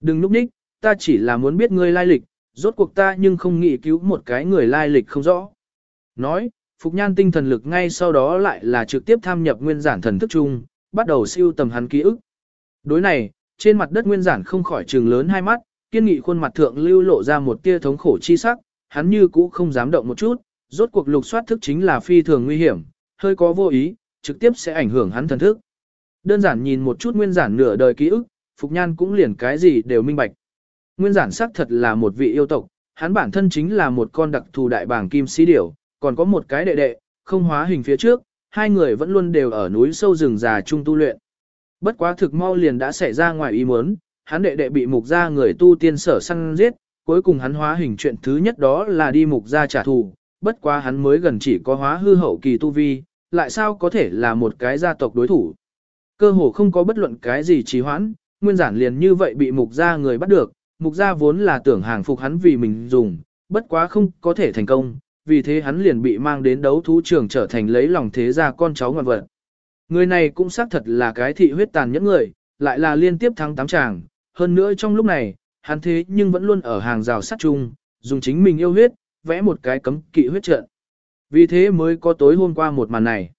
Đừng núp ních, ta chỉ là muốn biết ngươi lai lịch, rốt cuộc ta nhưng không nghĩ cứu một cái người lai lịch không rõ. Nói, Phục Nhan tinh thần lực ngay sau đó lại là trực tiếp tham nhập nguyên giản thần thức chung, bắt đầu siêu tầm hắn ký ức. Đối này, trên mặt đất nguyên giản không khỏi trừng lớn hai mắt, kiên nghị khuôn mặt thượng lưu lộ ra một tia thống khổ chi sắc, hắn như cũ không dám động một chút, rốt cuộc lục soát thức chính là phi thường nguy hiểm, hơi có vô ý, trực tiếp sẽ ảnh hưởng hắn thần thức. Đơn giản nhìn một chút nguyên giản nửa đời ký ức, Phục Nhan cũng liền cái gì đều minh bạch. Nguyên giản sắc thật là một vị yêu tộc, hắn bản thân chính là một con đặc thù đại bảng kim sĩ điểu, còn có một cái đệ đệ, không hóa hình phía trước, hai người vẫn luôn đều ở núi sâu rừng già chung tu luyện. Bất quá thực mau liền đã xảy ra ngoài ý muốn, hắn đệ đệ bị mục gia người tu tiên sở săn giết, cuối cùng hắn hóa hình chuyện thứ nhất đó là đi mục gia trả thù, bất quá hắn mới gần chỉ có hóa hư hậu kỳ tu vi, lại sao có thể là một cái gia tộc đối thủ. Cơ hồ không có bất luận cái gì trì hoãn, nguyên giản liền như vậy bị mục gia người bắt được, mục gia vốn là tưởng hàng phục hắn vì mình dùng, bất quá không có thể thành công, vì thế hắn liền bị mang đến đấu thú trường trở thành lấy lòng thế gia con cháu ngoan vật. Người này cũng xác thật là cái thị huyết tàn nhẫn người, lại là liên tiếp thắng tám chàng, hơn nữa trong lúc này, hắn thế nhưng vẫn luôn ở hàng rào sát chung, dùng chính mình yêu huyết, vẽ một cái cấm kỵ huyết trận. Vì thế mới có tối hôm qua một màn này.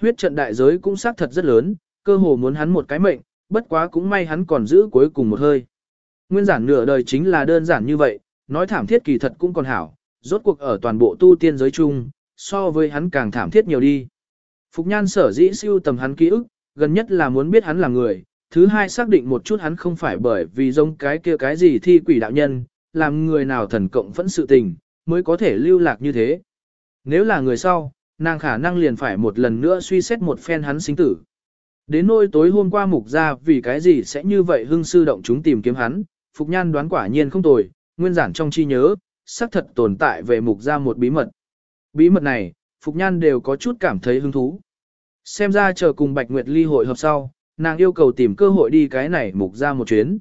Huyết trận đại giới cũng xác thật rất lớn, cơ hồ muốn hắn một cái mệnh, bất quá cũng may hắn còn giữ cuối cùng một hơi. Nguyên giản nửa đời chính là đơn giản như vậy, nói thảm thiết kỳ thật cũng còn hảo, rốt cuộc ở toàn bộ tu tiên giới chung, so với hắn càng thảm thiết nhiều đi. Phục nhan sở dĩ siêu tầm hắn ký ức, gần nhất là muốn biết hắn là người, thứ hai xác định một chút hắn không phải bởi vì giống cái kia cái gì thi quỷ đạo nhân, làm người nào thần cộng phẫn sự tình, mới có thể lưu lạc như thế. Nếu là người sau, nàng khả năng liền phải một lần nữa suy xét một phen hắn sinh tử. Đến nôi tối hôm qua mục ra vì cái gì sẽ như vậy hưng sư động chúng tìm kiếm hắn, Phục Nhan đoán quả nhiên không tồi, nguyên giản trong chi nhớ, xác thật tồn tại về mục ra một bí mật. Bí mật này, Phục Nhan đều có chút cảm thấy hứng thú. Xem ra chờ cùng Bạch Nguyệt Ly hội hợp sau, nàng yêu cầu tìm cơ hội đi cái này mục ra một chuyến.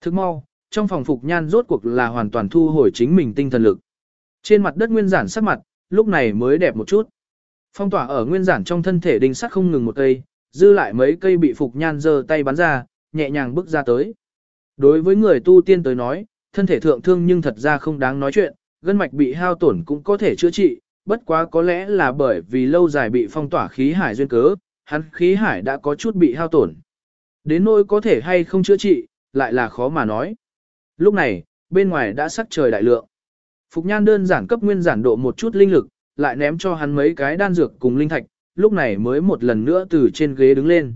Thức mau, trong phòng Phục Nhan rốt cuộc là hoàn toàn thu hồi chính mình tinh thần lực. Trên mặt đất nguyên giản sắc mặt, lúc này mới đẹp một chút. Phong tỏa ở nguyên giản trong thân thể đinh sắt không ngừng một cây, dư lại mấy cây bị Phục Nhan giơ tay bắn ra, nhẹ nhàng bước ra tới. Đối với người tu tiên tới nói, thân thể thượng thương nhưng thật ra không đáng nói chuyện, gân mạch bị hao tổn cũng có thể chữa trị, bất quá có lẽ là bởi vì lâu dài bị phong tỏa khí hải duyên cớ, hắn khí hải đã có chút bị hao tổn. Đến nỗi có thể hay không chữa trị, lại là khó mà nói. Lúc này, bên ngoài đã sắc trời đại lượng. Phục Nhan đơn giản cấp nguyên giản độ một chút linh lực, lại ném cho hắn mấy cái đan dược cùng linh thạch, lúc này mới một lần nữa từ trên ghế đứng lên.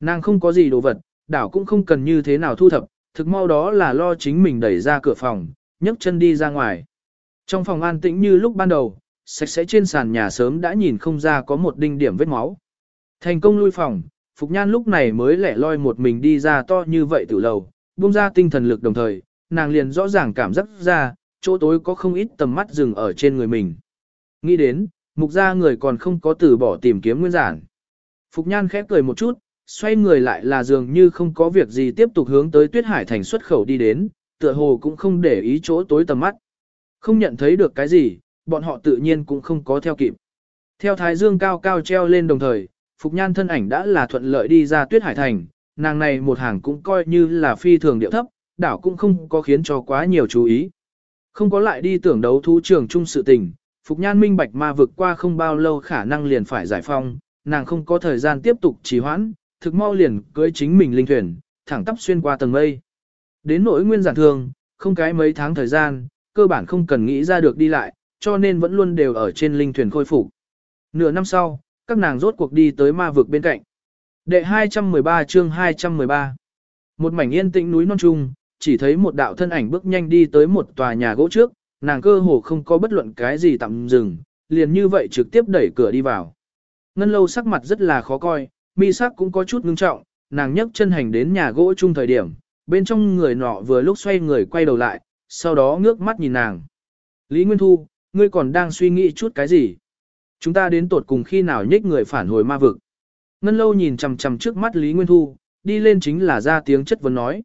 Nàng không có gì đồ vật, đảo cũng không cần như thế nào thu thập, thực mau đó là lo chính mình đẩy ra cửa phòng, nhấc chân đi ra ngoài. Trong phòng an tĩnh như lúc ban đầu, sạch sẽ trên sàn nhà sớm đã nhìn không ra có một đinh điểm vết máu. Thành công lui phòng, Phục Nhan lúc này mới lẻ loi một mình đi ra to như vậy từ lầu, buông ra tinh thần lực đồng thời, nàng liền rõ ràng cảm giác ra, chỗ tối có không ít tầm mắt dừng ở trên người mình. Nghĩ đến, mục ra người còn không có từ bỏ tìm kiếm nguyên giản. Phục Nhan khép cười một chút, xoay người lại là dường như không có việc gì tiếp tục hướng tới Tuyết Hải thành xuất khẩu đi đến, tựa hồ cũng không để ý chỗ tối tầm mắt. Không nhận thấy được cái gì, bọn họ tự nhiên cũng không có theo kịp. Theo thái dương cao cao treo lên đồng thời, Phục Nhan thân ảnh đã là thuận lợi đi ra Tuyết Hải thành, nàng này một hàng cũng coi như là phi thường điệu thấp, đảo cũng không có khiến cho quá nhiều chú ý. Không có lại đi tưởng đấu thú trường chung sự tình, Phục Nhan minh bạch ma vực qua không bao lâu khả năng liền phải giải phong, nàng không có thời gian tiếp tục trì hoãn, thực mau liền cưới chính mình linh thuyền, thẳng tắp xuyên qua tầng mây. Đến nỗi nguyên giản thường, không cái mấy tháng thời gian, cơ bản không cần nghĩ ra được đi lại, cho nên vẫn luôn đều ở trên linh thuyền khôi phục. Nửa năm sau, các nàng rốt cuộc đi tới ma vực bên cạnh. Đệ 213 chương 213 Một mảnh yên tĩnh núi non trung, chỉ thấy một đạo thân ảnh bước nhanh đi tới một tòa nhà gỗ trước, nàng cơ hồ không có bất luận cái gì tạm dừng, liền như vậy trực tiếp đẩy cửa đi vào. Ngân lâu sắc mặt rất là khó coi, mi sắc cũng có chút ngưng trọng, nàng nhấc chân hành đến nhà gỗ chung thời điểm, bên trong người nọ vừa lúc xoay người quay đầu lại, sau đó ngước mắt nhìn nàng. Lý Nguyên Thu, ngươi còn đang suy nghĩ chút cái gì? Chúng ta đến tột cùng khi nào nhích người phản hồi ma vực. Ngân lâu nhìn chằm chằm trước mắt Lý Nguyên Thu, đi lên chính là ra tiếng chất vấn nói.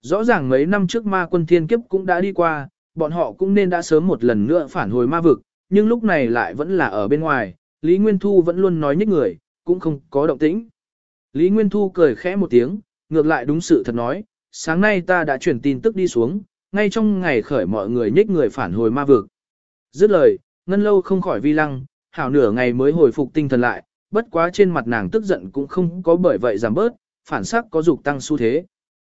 Rõ ràng mấy năm trước ma quân thiên kiếp cũng đã đi qua, bọn họ cũng nên đã sớm một lần nữa phản hồi ma vực, nhưng lúc này lại vẫn là ở bên ngoài, Lý Nguyên Thu vẫn luôn nói nhích người, cũng không có động tĩnh. Lý Nguyên Thu cười khẽ một tiếng, ngược lại đúng sự thật nói, sáng nay ta đã chuyển tin tức đi xuống, ngay trong ngày khởi mọi người nhích người phản hồi ma vực. Dứt lời, ngân lâu không khỏi vi lăng, hảo nửa ngày mới hồi phục tinh thần lại, bất quá trên mặt nàng tức giận cũng không có bởi vậy giảm bớt, phản sắc có dục tăng xu thế.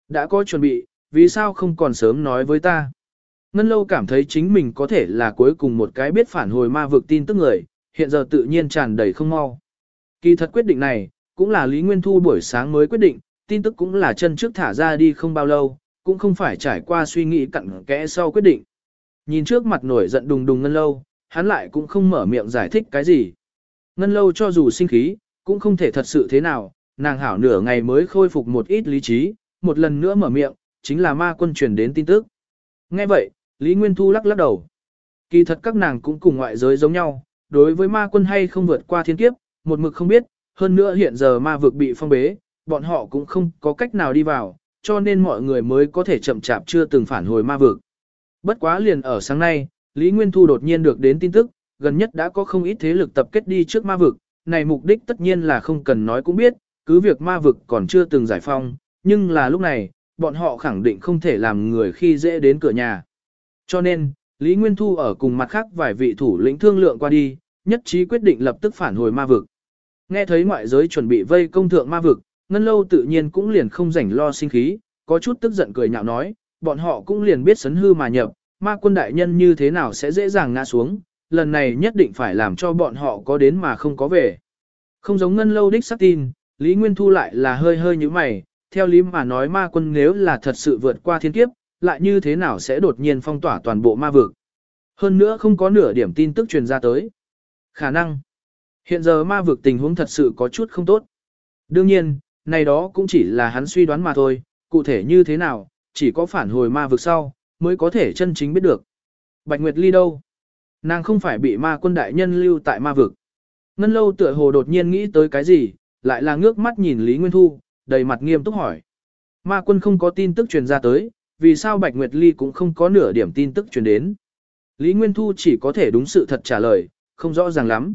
Đã có chuẩn bị, vì sao không còn sớm nói với ta? Ngân lâu cảm thấy chính mình có thể là cuối cùng một cái biết phản hồi ma vực tin tức người, hiện giờ tự nhiên tràn đầy không mau. Kỳ thật quyết định này, cũng là Lý Nguyên Thu buổi sáng mới quyết định, tin tức cũng là chân trước thả ra đi không bao lâu, cũng không phải trải qua suy nghĩ cặn kẽ sau quyết định. Nhìn trước mặt nổi giận đùng đùng ngân lâu, hắn lại cũng không mở miệng giải thích cái gì. Ngân lâu cho dù sinh khí, cũng không thể thật sự thế nào, nàng hảo nửa ngày mới khôi phục một ít lý trí, một lần nữa mở miệng, chính là ma quân truyền đến tin tức. Nghe vậy, Lý Nguyên Thu lắc lắc đầu. Kỳ thật các nàng cũng cùng ngoại giới giống nhau, đối với ma quân hay không vượt qua thiên kiếp, một mực không biết, hơn nữa hiện giờ ma vực bị phong bế, bọn họ cũng không có cách nào đi vào, cho nên mọi người mới có thể chậm chạp chưa từng phản hồi ma vực. Bất quá liền ở sáng nay, Lý Nguyên Thu đột nhiên được đến tin tức, gần nhất đã có không ít thế lực tập kết đi trước ma vực, này mục đích tất nhiên là không cần nói cũng biết, cứ việc ma vực còn chưa từng giải phong, nhưng là lúc này, bọn họ khẳng định không thể làm người khi dễ đến cửa nhà. Cho nên, Lý Nguyên Thu ở cùng mặt khác vài vị thủ lĩnh thương lượng qua đi, nhất trí quyết định lập tức phản hồi ma vực. Nghe thấy ngoại giới chuẩn bị vây công thượng ma vực, Ngân Lâu tự nhiên cũng liền không rảnh lo sinh khí, có chút tức giận cười nhạo nói, bọn họ cũng liền biết sấn hư mà nhập, ma quân đại nhân như thế nào sẽ dễ dàng ngã xuống, lần này nhất định phải làm cho bọn họ có đến mà không có về. Không giống Ngân Lâu đích sắc tin, Lý Nguyên Thu lại là hơi hơi như mày, theo lý mà nói ma quân nếu là thật sự vượt qua thiên kiếp, lại như thế nào sẽ đột nhiên phong tỏa toàn bộ ma vực. Hơn nữa không có nửa điểm tin tức truyền ra tới. Khả năng. Hiện giờ ma vực tình huống thật sự có chút không tốt. Đương nhiên, này đó cũng chỉ là hắn suy đoán mà thôi, cụ thể như thế nào, chỉ có phản hồi ma vực sau, mới có thể chân chính biết được. Bạch Nguyệt Ly đâu? Nàng không phải bị ma quân đại nhân lưu tại ma vực. Ngân lâu tựa hồ đột nhiên nghĩ tới cái gì, lại là ngước mắt nhìn Lý Nguyên Thu, đầy mặt nghiêm túc hỏi. Ma quân không có tin tức truyền ra tới, vì sao Bạch Nguyệt Ly cũng không có nửa điểm tin tức truyền đến. Lý Nguyên Thu chỉ có thể đúng sự thật trả lời, không rõ ràng lắm.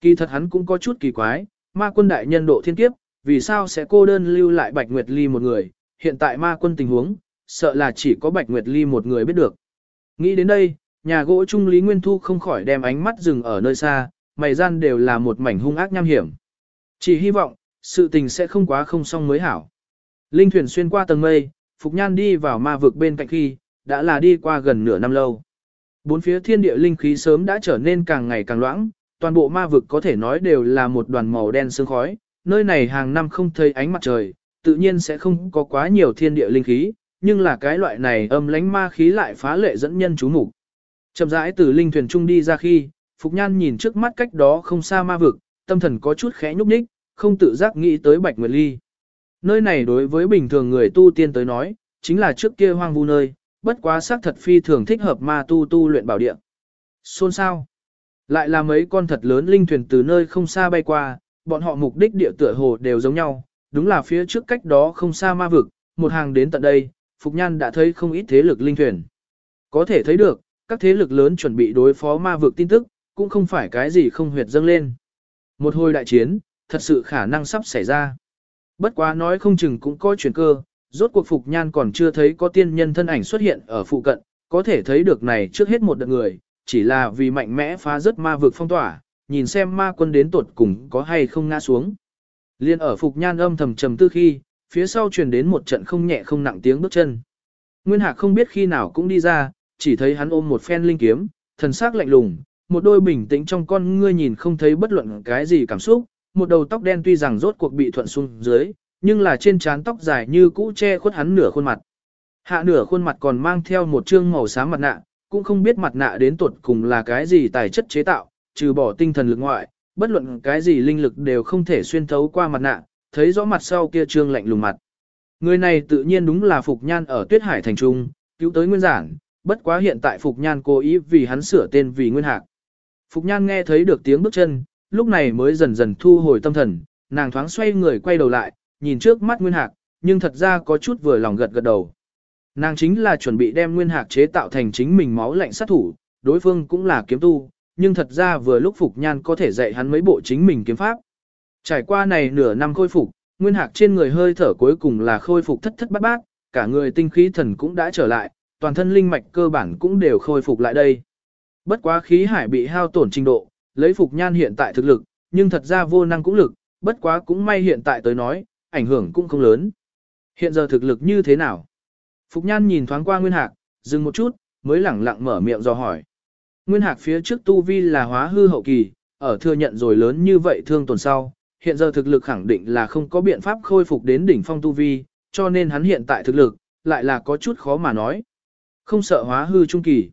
Kỳ thật hắn cũng có chút kỳ quái, ma quân đại nhân độ thiên kiếp, vì sao sẽ cô đơn lưu lại Bạch Nguyệt Ly một người, hiện tại ma quân tình huống, sợ là chỉ có Bạch Nguyệt Ly một người biết được. Nghĩ đến đây, nhà gỗ Trung Lý Nguyên Thu không khỏi đem ánh mắt dừng ở nơi xa, mày gian đều là một mảnh hung ác nham hiểm. Chỉ hy vọng, sự tình sẽ không quá không xong mới hảo. Linh thuyền xuyên qua tầng mây, Phục Nhan đi vào ma vực bên cạnh khi, đã là đi qua gần nửa năm lâu. Bốn phía thiên địa linh khí sớm đã trở nên càng ngày càng loãng, toàn bộ ma vực có thể nói đều là một đoàn màu đen sương khói, nơi này hàng năm không thấy ánh mặt trời, tự nhiên sẽ không có quá nhiều thiên địa linh khí, nhưng là cái loại này âm lánh ma khí lại phá lệ dẫn nhân chú mục. Chậm rãi từ linh thuyền trung đi ra khi, Phục Nhan nhìn trước mắt cách đó không xa ma vực, tâm thần có chút khẽ nhúc nhích, không tự giác nghĩ tới Bạch Nguyệt Ly. Nơi này đối với bình thường người tu tiên tới nói, chính là trước kia hoang vu nơi, bất quá xác thật phi thường thích hợp ma tu tu luyện bảo địa. Xôn sao? Lại là mấy con thật lớn linh thuyền từ nơi không xa bay qua, bọn họ mục đích địa tựa hồ đều giống nhau, đúng là phía trước cách đó không xa ma vực, một hàng đến tận đây, Phục Nhan đã thấy không ít thế lực linh thuyền. Có thể thấy được, các thế lực lớn chuẩn bị đối phó ma vực tin tức, cũng không phải cái gì không huyệt dâng lên. Một hồi đại chiến, thật sự khả năng sắp xảy ra. Bất quá nói không chừng cũng có chuyển cơ, rốt cuộc Phục Nhan còn chưa thấy có tiên nhân thân ảnh xuất hiện ở phụ cận, có thể thấy được này trước hết một đợt người, chỉ là vì mạnh mẽ phá rất ma vực phong tỏa, nhìn xem ma quân đến tuột cùng có hay không ngã xuống. Liên ở Phục Nhan âm thầm trầm tư khi, phía sau truyền đến một trận không nhẹ không nặng tiếng bước chân. Nguyên Hạc không biết khi nào cũng đi ra, chỉ thấy hắn ôm một phen linh kiếm, thần sắc lạnh lùng, một đôi bình tĩnh trong con ngươi nhìn không thấy bất luận cái gì cảm xúc, một đầu tóc đen tuy rằng rốt cuộc bị thuận xuống dưới, nhưng là trên trán tóc dài như cũ che khuất hắn nửa khuôn mặt. Hạ nửa khuôn mặt còn mang theo một trương màu xám mặt nạ, cũng không biết mặt nạ đến tuột cùng là cái gì tài chất chế tạo, trừ bỏ tinh thần lực ngoại, bất luận cái gì linh lực đều không thể xuyên thấu qua mặt nạ, thấy rõ mặt sau kia trương lạnh lùng mặt. Người này tự nhiên đúng là Phục Nhan ở Tuyết Hải thành trung, cứu tới nguyên giản, bất quá hiện tại Phục Nhan cố ý vì hắn sửa tên vì Nguyên Hạc. Phục Nhan nghe thấy được tiếng bước chân, lúc này mới dần dần thu hồi tâm thần, nàng thoáng xoay người quay đầu lại, nhìn trước mắt Nguyên Hạc, nhưng thật ra có chút vừa lòng gật gật đầu. Nàng chính là chuẩn bị đem Nguyên Hạc chế tạo thành chính mình máu lạnh sát thủ, đối phương cũng là kiếm tu, nhưng thật ra vừa lúc Phục Nhan có thể dạy hắn mấy bộ chính mình kiếm pháp. Trải qua này nửa năm khôi phục, Nguyên Hạc trên người hơi thở cuối cùng là khôi phục thất thất bát bát, cả người tinh khí thần cũng đã trở lại, toàn thân linh mạch cơ bản cũng đều khôi phục lại đây. Bất quá khí hải bị hao tổn trình độ, lấy Phục Nhan hiện tại thực lực, nhưng thật ra vô năng cũng lực, bất quá cũng may hiện tại tới nói, ảnh hưởng cũng không lớn. Hiện giờ thực lực như thế nào? Phục Nhan nhìn thoáng qua Nguyên Hạc, dừng một chút, mới lẳng lặng mở miệng do hỏi. Nguyên Hạc phía trước tu vi là hóa hư hậu kỳ, ở thừa nhận rồi lớn như vậy thương tuần sau, hiện giờ thực lực khẳng định là không có biện pháp khôi phục đến đỉnh phong tu vi, cho nên hắn hiện tại thực lực, lại là có chút khó mà nói. Không sợ hóa hư trung kỳ.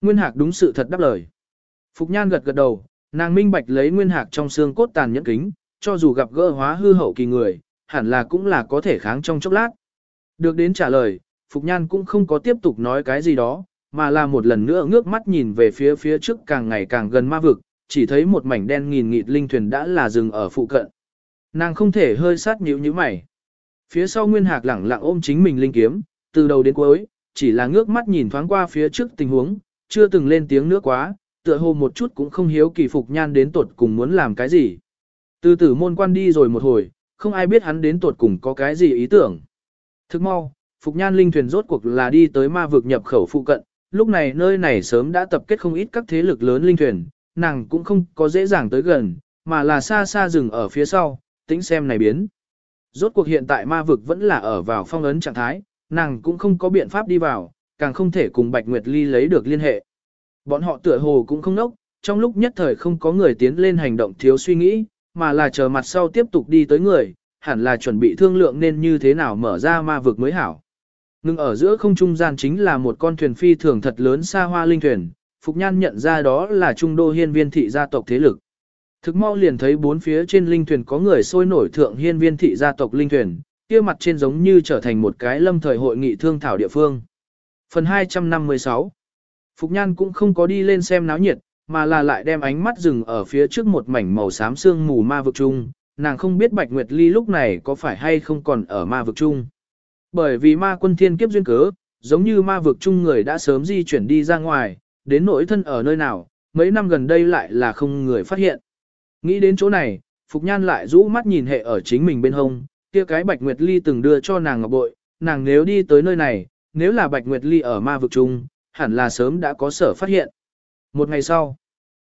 Nguyên Hạc đúng sự thật đáp lời. Phục Nhan gật gật đầu, nàng minh bạch lấy Nguyên Hạc trong xương cốt tàn nhẫn kính, cho dù gặp gỡ hóa hư hậu kỳ người, hẳn là cũng là có thể kháng trong chốc lát. Được đến trả lời, Phục Nhan cũng không có tiếp tục nói cái gì đó, mà là một lần nữa ngước mắt nhìn về phía phía trước càng ngày càng gần ma vực, chỉ thấy một mảnh đen nghìn nghịt linh thuyền đã là dừng ở phụ cận. Nàng không thể hơi sát nhíu như mày. Phía sau Nguyên Hạc lẳng lặng ôm chính mình linh kiếm, từ đầu đến cuối, chỉ là ngước mắt nhìn thoáng qua phía trước tình huống, chưa từng lên tiếng nữa quá, tựa hồ một chút cũng không hiếu kỳ Phục Nhan đến tuột cùng muốn làm cái gì. Từ tử môn quan đi rồi một hồi, không ai biết hắn đến tuột cùng có cái gì ý tưởng. Thức mau, Phục Nhan linh thuyền rốt cuộc là đi tới ma vực nhập khẩu phụ cận, lúc này nơi này sớm đã tập kết không ít các thế lực lớn linh thuyền, nàng cũng không có dễ dàng tới gần, mà là xa xa dừng ở phía sau, tính xem này biến. Rốt cuộc hiện tại ma vực vẫn là ở vào phong ấn trạng thái, nàng cũng không có biện pháp đi vào, càng không thể cùng Bạch Nguyệt Ly lấy được liên hệ. Bọn họ tựa hồ cũng không nốc, trong lúc nhất thời không có người tiến lên hành động thiếu suy nghĩ, mà là chờ mặt sau tiếp tục đi tới người, hẳn là chuẩn bị thương lượng nên như thế nào mở ra ma vực mới hảo. Ngưng ở giữa không trung gian chính là một con thuyền phi thường thật lớn xa hoa linh thuyền, Phục Nhan nhận ra đó là trung đô hiên viên thị gia tộc thế lực. Thực mau liền thấy bốn phía trên linh thuyền có người sôi nổi thượng hiên viên thị gia tộc linh thuyền, kia mặt trên giống như trở thành một cái lâm thời hội nghị thương thảo địa phương. Phần 256 Phục Nhan cũng không có đi lên xem náo nhiệt, mà là lại đem ánh mắt dừng ở phía trước một mảnh màu xám xương mù ma vực chung, nàng không biết Bạch Nguyệt Ly lúc này có phải hay không còn ở ma vực chung. Bởi vì ma quân thiên kiếp duyên cớ, giống như ma vực chung người đã sớm di chuyển đi ra ngoài, đến nỗi thân ở nơi nào, mấy năm gần đây lại là không người phát hiện. Nghĩ đến chỗ này, Phục Nhan lại rũ mắt nhìn hệ ở chính mình bên hông, kia cái Bạch Nguyệt Ly từng đưa cho nàng ngọc bội, nàng nếu đi tới nơi này, nếu là Bạch Nguyệt Ly ở ma vực chung, hẳn là sớm đã có sở phát hiện. Một ngày sau,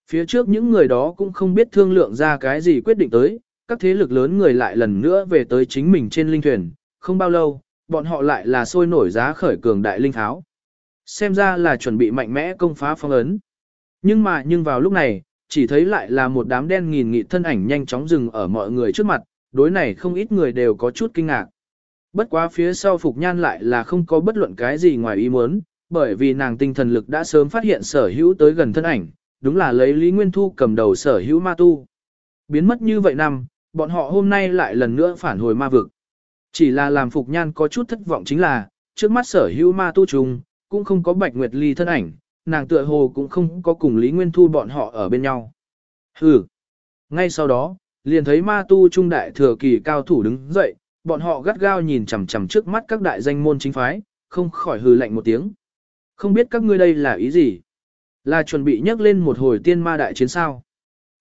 phía trước những người đó cũng không biết thương lượng ra cái gì quyết định tới, các thế lực lớn người lại lần nữa về tới chính mình trên linh thuyền, không bao lâu, bọn họ lại là sôi nổi giá khởi cường đại linh tháo. Xem ra là chuẩn bị mạnh mẽ công phá phong ấn. Nhưng mà nhưng vào lúc này, chỉ thấy lại là một đám đen nghìn nghị thân ảnh nhanh chóng dừng ở mọi người trước mặt, đối này không ít người đều có chút kinh ngạc. Bất quá phía sau Phục Nhan lại là không có bất luận cái gì ngoài ý muốn, bởi vì nàng tinh thần lực đã sớm phát hiện sở hữu tới gần thân ảnh, đúng là lấy Lý Nguyên Thu cầm đầu sở hữu ma tu. Biến mất như vậy năm, bọn họ hôm nay lại lần nữa phản hồi ma vực. Chỉ là làm Phục Nhan có chút thất vọng chính là, trước mắt sở hữu ma tu trùng, cũng không có Bạch Nguyệt Ly thân ảnh, nàng tựa hồ cũng không có cùng Lý Nguyên Thu bọn họ ở bên nhau. Hừ. Ngay sau đó, liền thấy ma tu trung đại thừa kỳ cao thủ đứng dậy, bọn họ gắt gao nhìn chằm chằm trước mắt các đại danh môn chính phái, không khỏi hừ lạnh một tiếng. Không biết các ngươi đây là ý gì? Là chuẩn bị nhắc lên một hồi tiên ma đại chiến sao?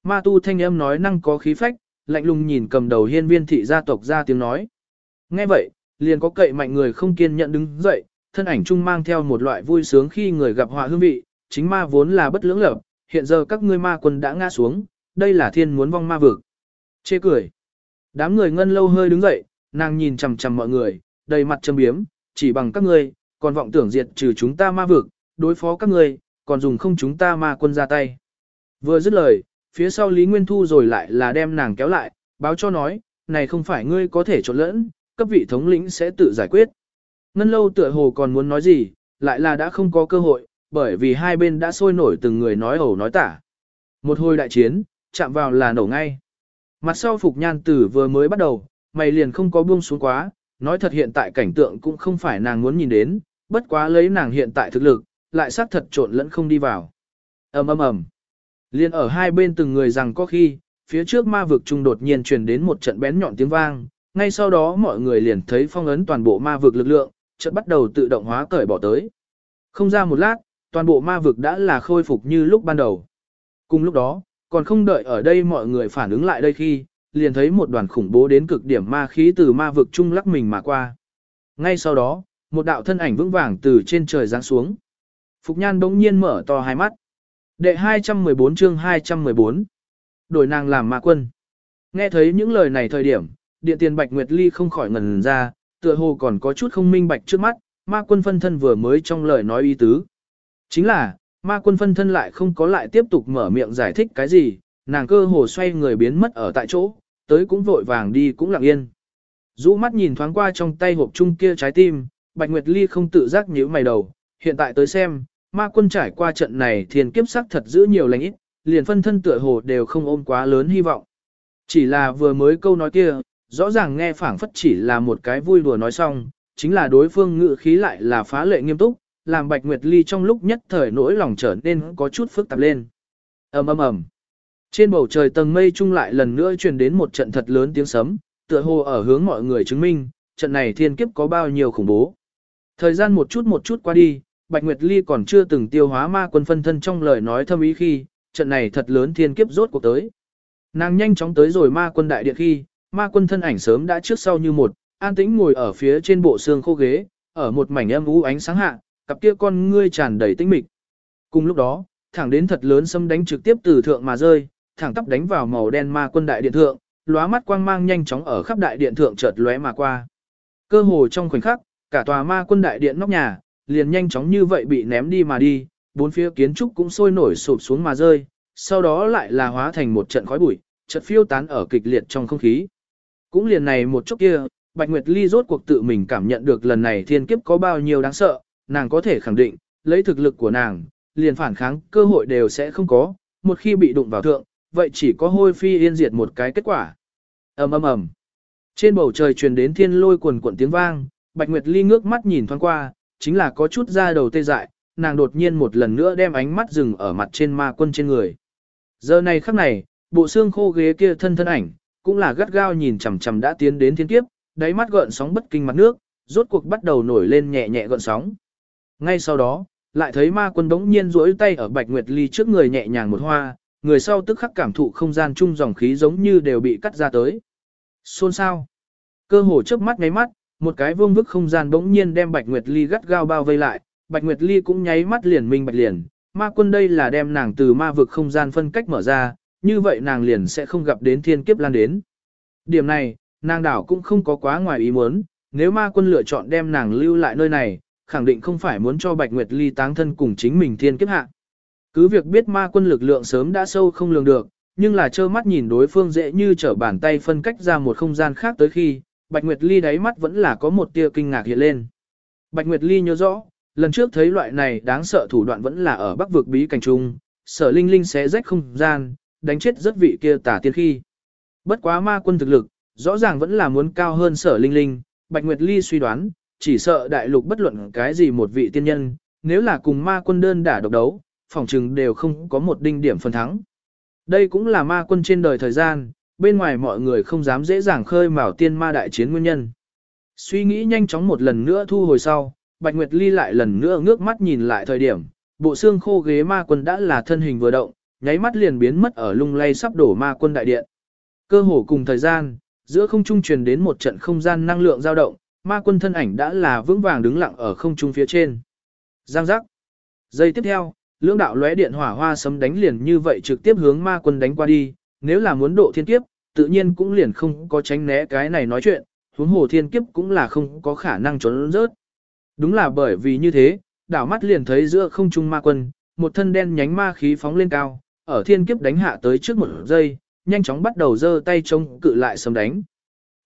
Ma tu thanh âm nói năng có khí phách, lạnh lùng nhìn cầm đầu hiên viên thị gia tộc ra tiếng nói. Nghe vậy, liền có cậy mạnh người không kiên nhận đứng dậy, thân ảnh chung mang theo một loại vui sướng khi người gặp họa hương vị, chính ma vốn là bất lưỡng lập, hiện giờ các ngươi ma quân đã ngã xuống, đây là thiên muốn vong ma vực. Chê cười. Đám người ngân lâu hơi đứng dậy, nàng nhìn chằm chằm mọi người, đầy mặt châm biếm, chỉ bằng các ngươi, còn vọng tưởng diệt trừ chúng ta ma vực, đối phó các ngươi, còn dùng không chúng ta ma quân ra tay. Vừa dứt lời, phía sau Lý Nguyên Thu rồi lại là đem nàng kéo lại, báo cho nói, này không phải ngươi có thể trộn lẫn, cấp vị thống lĩnh sẽ tự giải quyết. Ngân lâu tựa hồ còn muốn nói gì, lại là đã không có cơ hội, bởi vì hai bên đã sôi nổi từng người nói ẩu nói tả. Một hồi đại chiến, chạm vào là nổ ngay. Mặt sau Phục Nhan Tử vừa mới bắt đầu, mày liền không có buông xuống quá, nói thật hiện tại cảnh tượng cũng không phải nàng muốn nhìn đến, bất quá lấy nàng hiện tại thực lực, lại xác thật trộn lẫn không đi vào. ầm ầm ầm. Liên ở hai bên từng người rằng có khi, phía trước ma vực trung đột nhiên truyền đến một trận bén nhọn tiếng vang, ngay sau đó mọi người liền thấy phong ấn toàn bộ ma vực lực lượng, chợt bắt đầu tự động hóa cởi bỏ tới. Không ra một lát, toàn bộ ma vực đã là khôi phục như lúc ban đầu. Cùng lúc đó, còn không đợi ở đây mọi người phản ứng lại đây khi, liền thấy một đoàn khủng bố đến cực điểm ma khí từ ma vực trung lắc mình mà qua. Ngay sau đó, một đạo thân ảnh vững vàng từ trên trời giáng xuống. Phục Nhan bỗng nhiên mở to hai mắt. Đệ 214 chương 214. Đổi nàng làm ma quân. Nghe thấy những lời này thời điểm, điện tiền Bạch Nguyệt Ly không khỏi ngần ra, tựa hồ còn có chút không minh bạch trước mắt, ma quân phân thân vừa mới trong lời nói ý tứ. Chính là, ma quân phân thân lại không có lại tiếp tục mở miệng giải thích cái gì, nàng cơ hồ xoay người biến mất ở tại chỗ, tới cũng vội vàng đi cũng lặng yên. Dũ mắt nhìn thoáng qua trong tay hộp chung kia trái tim, Bạch Nguyệt Ly không tự giác nhíu mày đầu, hiện tại tới xem, ma quân trải qua trận này thiên kiếp sắc thật giữ nhiều lành ít, liền phân thân tựa hồ đều không ôm quá lớn hy vọng. Chỉ là vừa mới câu nói kia, rõ ràng nghe phảng phất chỉ là một cái vui đùa nói xong, chính là đối phương ngự khí lại là phá lệ nghiêm túc, làm Bạch Nguyệt Ly trong lúc nhất thời nỗi lòng trở nên có chút phức tạp lên. ầm ầm ầm. Trên bầu trời tầng mây trung lại lần nữa truyền đến một trận thật lớn tiếng sấm, tựa hồ ở hướng mọi người chứng minh, trận này thiên kiếp có bao nhiêu khủng bố. Thời gian một chút một chút qua đi, Bạch Nguyệt Ly còn chưa từng tiêu hóa ma quân phân thân trong lời nói thâm ý khi, trận này thật lớn thiên kiếp rốt cuộc tới. Nàng nhanh chóng tới rồi ma quân đại điện khi, ma quân thân ảnh sớm đã trước sau như một, an tĩnh ngồi ở phía trên bộ xương khô ghế, ở một mảnh âm u ánh sáng hạ, cặp kia con ngươi tràn đầy tinh mịch. Cùng lúc đó, thẳng đến thật lớn xâm đánh trực tiếp từ thượng mà rơi, thẳng tắp đánh vào màu đen ma quân đại điện thượng, lóa mắt quang mang nhanh chóng ở khắp đại điện thượng chợt lóe mà qua. Cơ hồ trong khoảnh khắc, cả tòa ma quân đại điện nóc nhà, liền nhanh chóng như vậy bị ném đi mà đi, bốn phía kiến trúc cũng sôi nổi sụp xuống mà rơi, sau đó lại là hóa thành một trận khói bụi, chợt phiêu tán ở kịch liệt trong không khí. Cũng liền này một chút kia, Bạch Nguyệt Ly rốt cuộc tự mình cảm nhận được lần này thiên kiếp có bao nhiêu đáng sợ, nàng có thể khẳng định, lấy thực lực của nàng, liền phản kháng cơ hội đều sẽ không có, một khi bị đụng vào thượng, vậy chỉ có hôi phi yên diệt một cái kết quả. ầm ầm ầm. Trên bầu trời truyền đến thiên lôi quần quần tiếng vang, Bạch Nguyệt Ly ngước mắt nhìn thoáng qua, chính là có chút ra đầu tê dại, nàng đột nhiên một lần nữa đem ánh mắt dừng ở mặt trên ma quân trên người. Giờ này khắc này, bộ xương khô ghế kia thân thân ảnh, cũng là gắt gao nhìn chằm chằm đã tiến đến thiên kiếp, đáy mắt gợn sóng bất kinh mặt nước, rốt cuộc bắt đầu nổi lên nhẹ nhẹ gợn sóng. Ngay sau đó, lại thấy ma quân đống nhiên duỗi tay ở Bạch Nguyệt Ly trước người nhẹ nhàng một hoa, người sau tức khắc cảm thụ không gian chung dòng khí giống như đều bị cắt ra tới. Xôn sao? Cơ hồ chớp mắt ngáy mắt, một cái vương vức không gian bỗng nhiên đem Bạch Nguyệt Ly gắt gao bao vây lại, Bạch Nguyệt Ly cũng nháy mắt liền minh bạch liền, ma quân đây là đem nàng từ ma vực không gian phân cách mở ra, như vậy nàng liền sẽ không gặp đến thiên kiếp lan đến. Điểm này, nàng đảo cũng không có quá ngoài ý muốn, nếu ma quân lựa chọn đem nàng lưu lại nơi này, khẳng định không phải muốn cho Bạch Nguyệt Ly táng thân cùng chính mình thiên kiếp hạ. Cứ việc biết ma quân lực lượng sớm đã sâu không lường được, nhưng là trơ mắt nhìn đối phương dễ như trở bàn tay phân cách ra một không gian khác tới khi, Bạch Nguyệt Ly đáy mắt vẫn là có một tia kinh ngạc hiện lên. Bạch Nguyệt Ly nhớ rõ, lần trước thấy loại này đáng sợ thủ đoạn vẫn là ở bắc vực bí cảnh trung, sở linh linh sẽ rách không gian, đánh chết rất vị kia tả tiên khi. Bất quá ma quân thực lực, rõ ràng vẫn là muốn cao hơn sở linh linh, Bạch Nguyệt Ly suy đoán, chỉ sợ đại lục bất luận cái gì một vị tiên nhân, nếu là cùng ma quân đơn đả độc đấu, phòng trừng đều không có một đinh điểm phần thắng. Đây cũng là ma quân trên đời thời gian, bên ngoài mọi người không dám dễ dàng khơi mào tiên ma đại chiến nguyên nhân. Suy nghĩ nhanh chóng một lần nữa thu hồi sau, Bạch Nguyệt Ly lại lần nữa ngước mắt nhìn lại thời điểm, bộ xương khô ghế ma quân đã là thân hình vừa động, nháy mắt liền biến mất ở lung lay sắp đổ ma quân đại điện. Cơ hồ cùng thời gian, giữa không trung truyền đến một trận không gian năng lượng dao động, ma quân thân ảnh đã là vững vàng đứng lặng ở không trung phía trên. Giang giác. Giây tiếp theo, lưỡng đạo lóe điện hỏa hoa sấm đánh liền như vậy trực tiếp hướng ma quân đánh qua đi, nếu là muốn độ thiên kiếp, tự nhiên cũng liền không có tránh né cái này nói chuyện, huống hồ thiên kiếp cũng là không có khả năng trốn rớt. Đúng là bởi vì như thế, đảo mắt liền thấy giữa không trung ma quân, một thân đen nhánh ma khí phóng lên cao, ở thiên kiếp đánh hạ tới trước một giây, nhanh chóng bắt đầu giơ tay chống cự lại sấm đánh.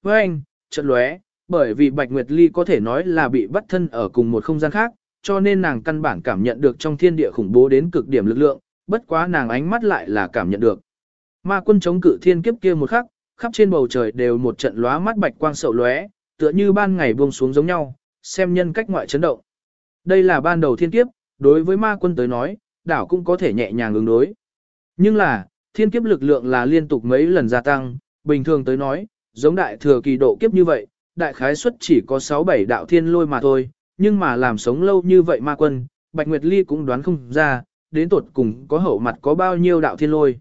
Với anh, trận lóe, bởi vì Bạch Nguyệt Ly có thể nói là bị bắt thân ở cùng một không gian khác, cho nên nàng căn bản cảm nhận được trong thiên địa khủng bố đến cực điểm lực lượng, bất quá nàng ánh mắt lại là cảm nhận được. Ma quân chống cự thiên kiếp kia một khắc, khắp trên bầu trời đều một trận lóa mắt bạch quang sậu lóe, tựa như ban ngày buông xuống giống nhau, xem nhân cách ngoại chấn động. Đây là ban đầu thiên kiếp, đối với ma quân tới nói, đảo cũng có thể nhẹ nhàng ứng đối. Nhưng là, thiên kiếp lực lượng là liên tục mấy lần gia tăng, bình thường tới nói, giống đại thừa kỳ độ kiếp như vậy, đại khái suất chỉ có 6-7 đạo thiên lôi mà thôi, nhưng mà làm sống lâu như vậy ma quân, Bạch Nguyệt Ly cũng đoán không ra, đến tột cùng có hậu mặt có bao nhiêu đạo thiên lôi.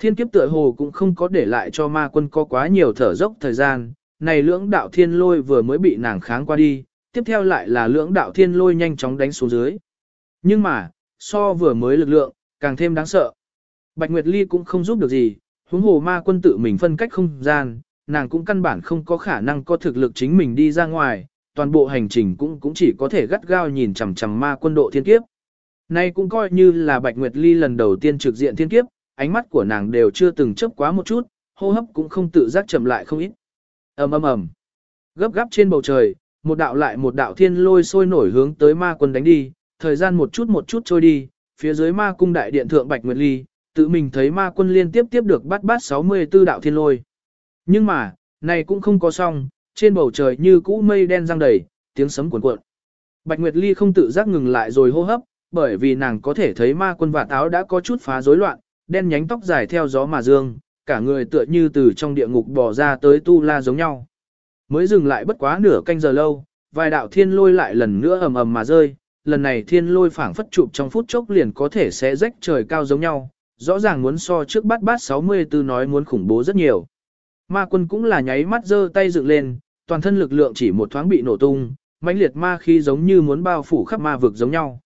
Thiên kiếp tựa hồ cũng không có để lại cho ma quân có quá nhiều thở dốc thời gian, này lưỡng đạo thiên lôi vừa mới bị nàng kháng qua đi, tiếp theo lại là lưỡng đạo thiên lôi nhanh chóng đánh xuống dưới. Nhưng mà, so vừa mới lực lượng, càng thêm đáng sợ. Bạch Nguyệt Ly cũng không giúp được gì, huống hồ ma quân tự mình phân cách không gian, nàng cũng căn bản không có khả năng có thực lực chính mình đi ra ngoài, toàn bộ hành trình cũng cũng chỉ có thể gắt gao nhìn chằm chằm ma quân độ thiên kiếp. Nay cũng coi như là Bạch Nguyệt Ly lần đầu tiên trực diện thiên kiếp, ánh mắt của nàng đều chưa từng chớp quá một chút, hô hấp cũng không tự giác chậm lại không ít. ầm ầm ầm, gấp gáp trên bầu trời, một đạo lại một đạo thiên lôi sôi nổi hướng tới ma quân đánh đi, thời gian một chút một chút trôi đi, phía dưới ma cung đại điện thượng Bạch Nguyệt Ly, tự mình thấy ma quân liên tiếp tiếp được bắt bắt 64 đạo thiên lôi. Nhưng mà, này cũng không có xong, trên bầu trời như cũ mây đen răng đầy, tiếng sấm cuồn cuộn. Bạch Nguyệt Ly không tự giác ngừng lại rồi hô hấp, bởi vì nàng có thể thấy ma quân và táo đã có chút phá rối loạn, đen nhánh tóc dài theo gió mà dương, cả người tựa như từ trong địa ngục bò ra tới tu la giống nhau. Mới dừng lại bất quá nửa canh giờ lâu, vài đạo thiên lôi lại lần nữa ầm ầm mà rơi, lần này thiên lôi phảng phất chụp trong phút chốc liền có thể sẽ rách trời cao giống nhau, rõ ràng muốn so trước bát bát 64 nói muốn khủng bố rất nhiều. Ma quân cũng là nháy mắt giơ tay dựng lên, toàn thân lực lượng chỉ một thoáng bị nổ tung, mãnh liệt ma khí giống như muốn bao phủ khắp ma vực giống nhau.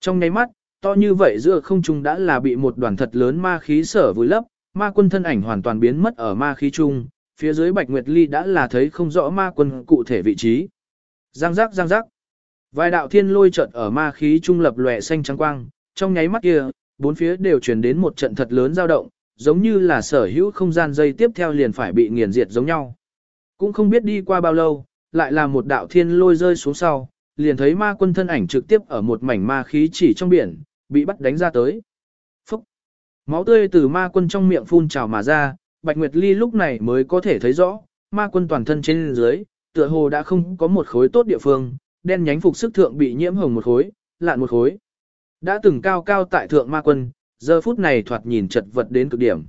Trong nháy mắt, to như vậy giữa không trung đã là bị một đoàn thật lớn ma khí sở vùi lấp, ma quân thân ảnh hoàn toàn biến mất ở ma khí trung, phía dưới Bạch Nguyệt Ly đã là thấy không rõ ma quân cụ thể vị trí. Giang giác giang giác. Vài đạo thiên lôi chợt ở ma khí trung lập lòe xanh trắng quang, trong nháy mắt kia, bốn phía đều truyền đến một trận thật lớn dao động, giống như là sở hữu không gian dây tiếp theo liền phải bị nghiền diệt giống nhau. Cũng không biết đi qua bao lâu, lại là một đạo thiên lôi rơi xuống sau, liền thấy ma quân thân ảnh trực tiếp ở một mảnh ma khí chỉ trong biển, bị bắt đánh ra tới. Phúc! Máu tươi từ ma quân trong miệng phun trào mà ra, Bạch Nguyệt Ly lúc này mới có thể thấy rõ, ma quân toàn thân trên dưới, tựa hồ đã không có một khối tốt địa phương, đen nhánh phục sức thượng bị nhiễm hồng một khối, lạn một khối. Đã từng cao cao tại thượng ma quân, giờ phút này thoạt nhìn chật vật đến cực điểm.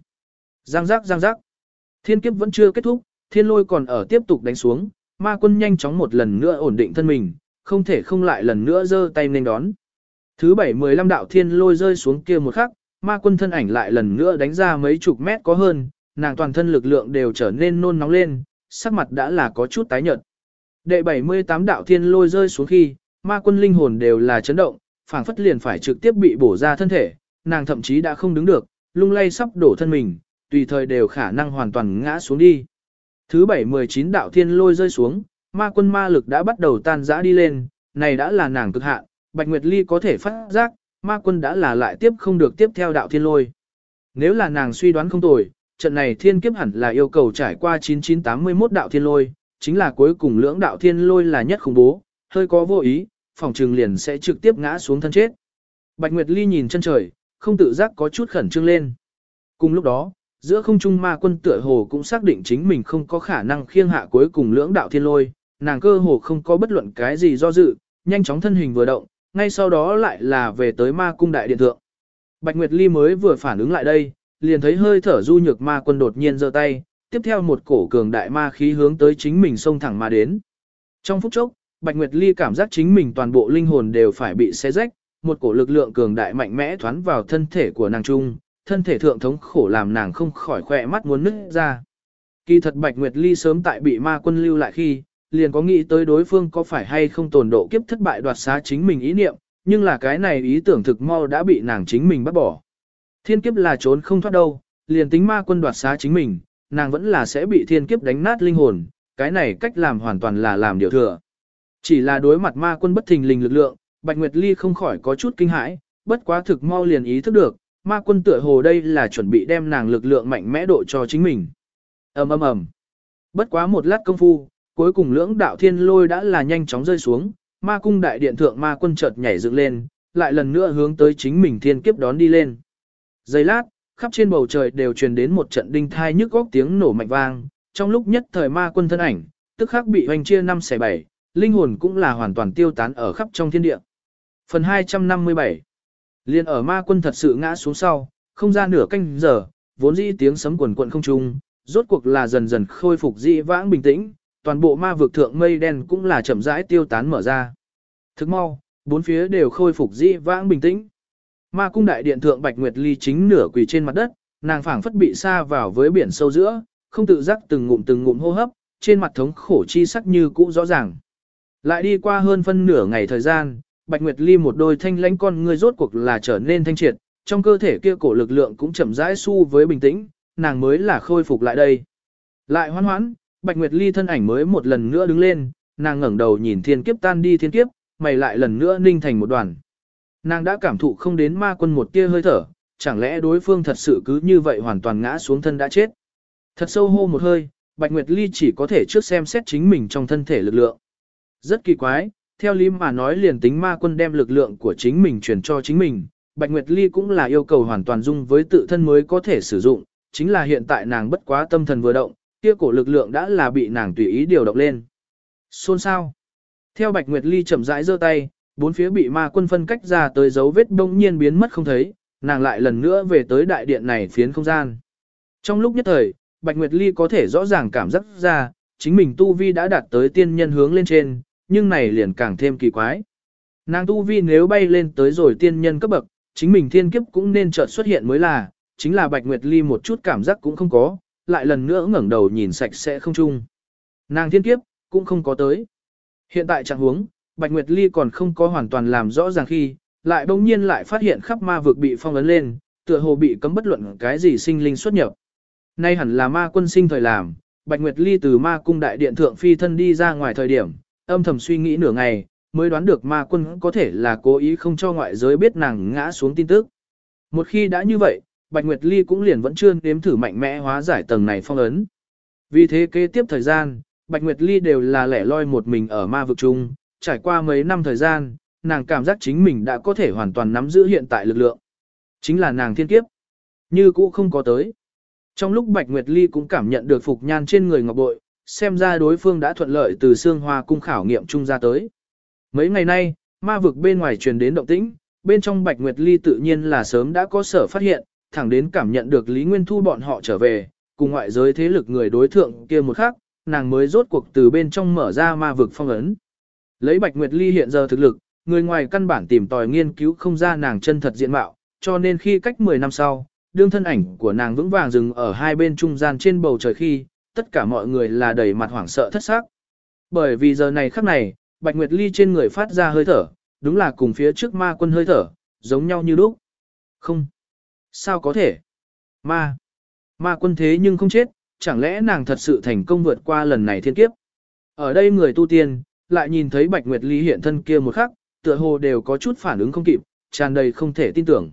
Giang giác giang giác. Thiên kiếp vẫn chưa kết thúc, thiên lôi còn ở tiếp tục đánh xuống, ma quân nhanh chóng một lần nữa ổn định thân mình, không thể không lại lần nữa giơ tay nên đón. Thứ bảy mười lăm đạo thiên lôi rơi xuống kia một khắc, ma quân thân ảnh lại lần nữa đánh ra mấy chục mét có hơn, nàng toàn thân lực lượng đều trở nên nôn nóng lên, sắc mặt đã là có chút tái nhợt. Đệ 78 đạo thiên lôi rơi xuống khi, ma quân linh hồn đều là chấn động, phảng phất liền phải trực tiếp bị bổ ra thân thể, nàng thậm chí đã không đứng được, lung lay sắp đổ thân mình, tùy thời đều khả năng hoàn toàn ngã xuống đi. Thứ 719 đạo thiên lôi rơi xuống, ma quân ma lực đã bắt đầu tan rã đi lên, này đã là nàng cực hạn, Bạch Nguyệt Ly có thể phát giác, ma quân đã là lại tiếp không được tiếp theo đạo thiên lôi. Nếu là nàng suy đoán không tồi, trận này thiên kiếp hẳn là yêu cầu trải qua 9981 đạo thiên lôi, chính là cuối cùng lưỡng đạo thiên lôi là nhất khủng bố, hơi có vô ý, phòng trường liền sẽ trực tiếp ngã xuống thân chết. Bạch Nguyệt Ly nhìn chân trời, không tự giác có chút khẩn trương lên. Cùng lúc đó, giữa không trung ma quân tựa hồ cũng xác định chính mình không có khả năng khiêng hạ cuối cùng lưỡng đạo thiên lôi, nàng cơ hồ không có bất luận cái gì do dự, nhanh chóng thân hình vừa động, ngay sau đó lại là về tới ma cung đại điện thượng. Bạch Nguyệt Ly mới vừa phản ứng lại đây, liền thấy hơi thở du nhược ma quân đột nhiên giơ tay, tiếp theo một cổ cường đại ma khí hướng tới chính mình xông thẳng mà đến. Trong phút chốc, Bạch Nguyệt Ly cảm giác chính mình toàn bộ linh hồn đều phải bị xé rách, một cổ lực lượng cường đại mạnh mẽ thoán vào thân thể của nàng trung, thân thể thượng thống khổ làm nàng không khỏi khỏe mắt muốn nứt ra. Kỳ thật Bạch Nguyệt Ly sớm tại bị ma quân lưu lại khi, liền có nghĩ tới đối phương có phải hay không tồn độ kiếp thất bại đoạt xá chính mình ý niệm, nhưng là cái này ý tưởng thực mau đã bị nàng chính mình bắt bỏ. Thiên kiếp là trốn không thoát đâu, liền tính ma quân đoạt xá chính mình, nàng vẫn là sẽ bị thiên kiếp đánh nát linh hồn, cái này cách làm hoàn toàn là làm điều thừa. Chỉ là đối mặt ma quân bất thình lình lực lượng, Bạch Nguyệt Ly không khỏi có chút kinh hãi, bất quá thực mau liền ý thức được, ma quân tựa hồ đây là chuẩn bị đem nàng lực lượng mạnh mẽ độ cho chính mình. ầm ầm ầm. Bất quá một lát công phu, cuối cùng lưỡng đạo thiên lôi đã là nhanh chóng rơi xuống, ma cung đại điện thượng ma quân chợt nhảy dựng lên, lại lần nữa hướng tới chính mình thiên kiếp đón đi lên. Giây lát, khắp trên bầu trời đều truyền đến một trận đinh thai nhức góc tiếng nổ mạnh vang, trong lúc nhất thời ma quân thân ảnh, tức khắc bị hoành chia năm xẻ bảy, linh hồn cũng là hoàn toàn tiêu tán ở khắp trong thiên địa. Phần 257 Liên ở ma quân thật sự ngã xuống sau, không ra nửa canh giờ, vốn dĩ tiếng sấm quần quận không trung, rốt cuộc là dần dần khôi phục dị vãng bình tĩnh, toàn bộ ma vực thượng mây đen cũng là chậm rãi tiêu tán mở ra. Thức mau, bốn phía đều khôi phục dị vãng bình tĩnh. Ma cung đại điện thượng Bạch Nguyệt Ly chính nửa quỳ trên mặt đất, nàng phảng phất bị xa vào với biển sâu giữa, không tự giác từng ngụm từng ngụm hô hấp, trên mặt thống khổ chi sắc như cũ rõ ràng. Lại đi qua hơn phân nửa ngày thời gian, Bạch Nguyệt Ly một đôi thanh lãnh con người rốt cuộc là trở nên thanh triệt, trong cơ thể kia cổ lực lượng cũng chậm rãi xu với bình tĩnh, nàng mới là khôi phục lại đây. Lại hoan hoãn, Bạch Nguyệt Ly thân ảnh mới một lần nữa đứng lên, nàng ngẩng đầu nhìn thiên kiếp tan đi thiên kiếp, mày lại lần nữa ninh thành một đoàn. Nàng đã cảm thụ không đến ma quân một tia hơi thở, chẳng lẽ đối phương thật sự cứ như vậy hoàn toàn ngã xuống thân đã chết. Thật sâu hô một hơi, Bạch Nguyệt Ly chỉ có thể trước xem xét chính mình trong thân thể lực lượng. Rất kỳ quái, theo lý mà nói liền tính ma quân đem lực lượng của chính mình truyền cho chính mình, Bạch Nguyệt Ly cũng là yêu cầu hoàn toàn dung với tự thân mới có thể sử dụng, chính là hiện tại nàng bất quá tâm thần vừa động, kia cổ lực lượng đã là bị nàng tùy ý điều động lên. Xôn sao? Theo Bạch Nguyệt Ly chậm rãi giơ tay, bốn phía bị ma quân phân cách ra tới dấu vết đông nhiên biến mất không thấy, nàng lại lần nữa về tới đại điện này phiến không gian. Trong lúc nhất thời, Bạch Nguyệt Ly có thể rõ ràng cảm giác ra, chính mình tu vi đã đạt tới tiên nhân hướng lên trên, nhưng này liền càng thêm kỳ quái. Nàng tu vi nếu bay lên tới rồi tiên nhân cấp bậc, chính mình thiên kiếp cũng nên chợt xuất hiện mới là, chính là Bạch Nguyệt Ly một chút cảm giác cũng không có, lại lần nữa ngẩng đầu nhìn sạch sẽ không chung. Nàng thiên kiếp, cũng không có tới. Hiện tại trạng huống, Bạch Nguyệt Ly còn không có hoàn toàn làm rõ ràng khi, lại bỗng nhiên lại phát hiện khắp ma vực bị phong ấn lên, tựa hồ bị cấm bất luận cái gì sinh linh xuất nhập. Nay hẳn là ma quân sinh thời làm, Bạch Nguyệt Ly từ ma cung đại điện thượng phi thân đi ra ngoài thời điểm, âm thầm suy nghĩ nửa ngày, mới đoán được ma quân có thể là cố ý không cho ngoại giới biết nàng ngã xuống tin tức. Một khi đã như vậy, Bạch Nguyệt Ly cũng liền vẫn chưa nếm thử mạnh mẽ hóa giải tầng này phong ấn. Vì thế kế tiếp thời gian, Bạch Nguyệt Ly đều là lẻ loi một mình ở ma vực chung, trải qua mấy năm thời gian, nàng cảm giác chính mình đã có thể hoàn toàn nắm giữ hiện tại lực lượng. Chính là nàng thiên kiếp. Như cũ không có tới. Trong lúc Bạch Nguyệt Ly cũng cảm nhận được phục nhan trên người ngọc bội, xem ra đối phương đã thuận lợi từ xương hoa cung khảo nghiệm chung ra tới. Mấy ngày nay, ma vực bên ngoài truyền đến động tĩnh, bên trong Bạch Nguyệt Ly tự nhiên là sớm đã có sở phát hiện, thẳng đến cảm nhận được Lý Nguyên Thu bọn họ trở về, cùng ngoại giới thế lực người đối thượng kia một khắc, nàng mới rốt cuộc từ bên trong mở ra ma vực phong ấn. Lấy Bạch Nguyệt Ly hiện giờ thực lực, người ngoài căn bản tìm tòi nghiên cứu không ra nàng chân thật diện mạo, cho nên khi cách 10 năm sau, đương thân ảnh của nàng vững vàng dừng ở hai bên trung gian trên bầu trời khi, tất cả mọi người là đầy mặt hoảng sợ thất xác. Bởi vì giờ này khắc này, Bạch Nguyệt Ly trên người phát ra hơi thở, đúng là cùng phía trước ma quân hơi thở, giống nhau như lúc. Không. Sao có thể? Ma. Ma quân thế nhưng không chết, chẳng lẽ nàng thật sự thành công vượt qua lần này thiên kiếp? Ở đây người tu tiên, lại nhìn thấy Bạch Nguyệt Ly hiện thân kia một khắc, tựa hồ đều có chút phản ứng không kịp, tràn đầy không thể tin tưởng.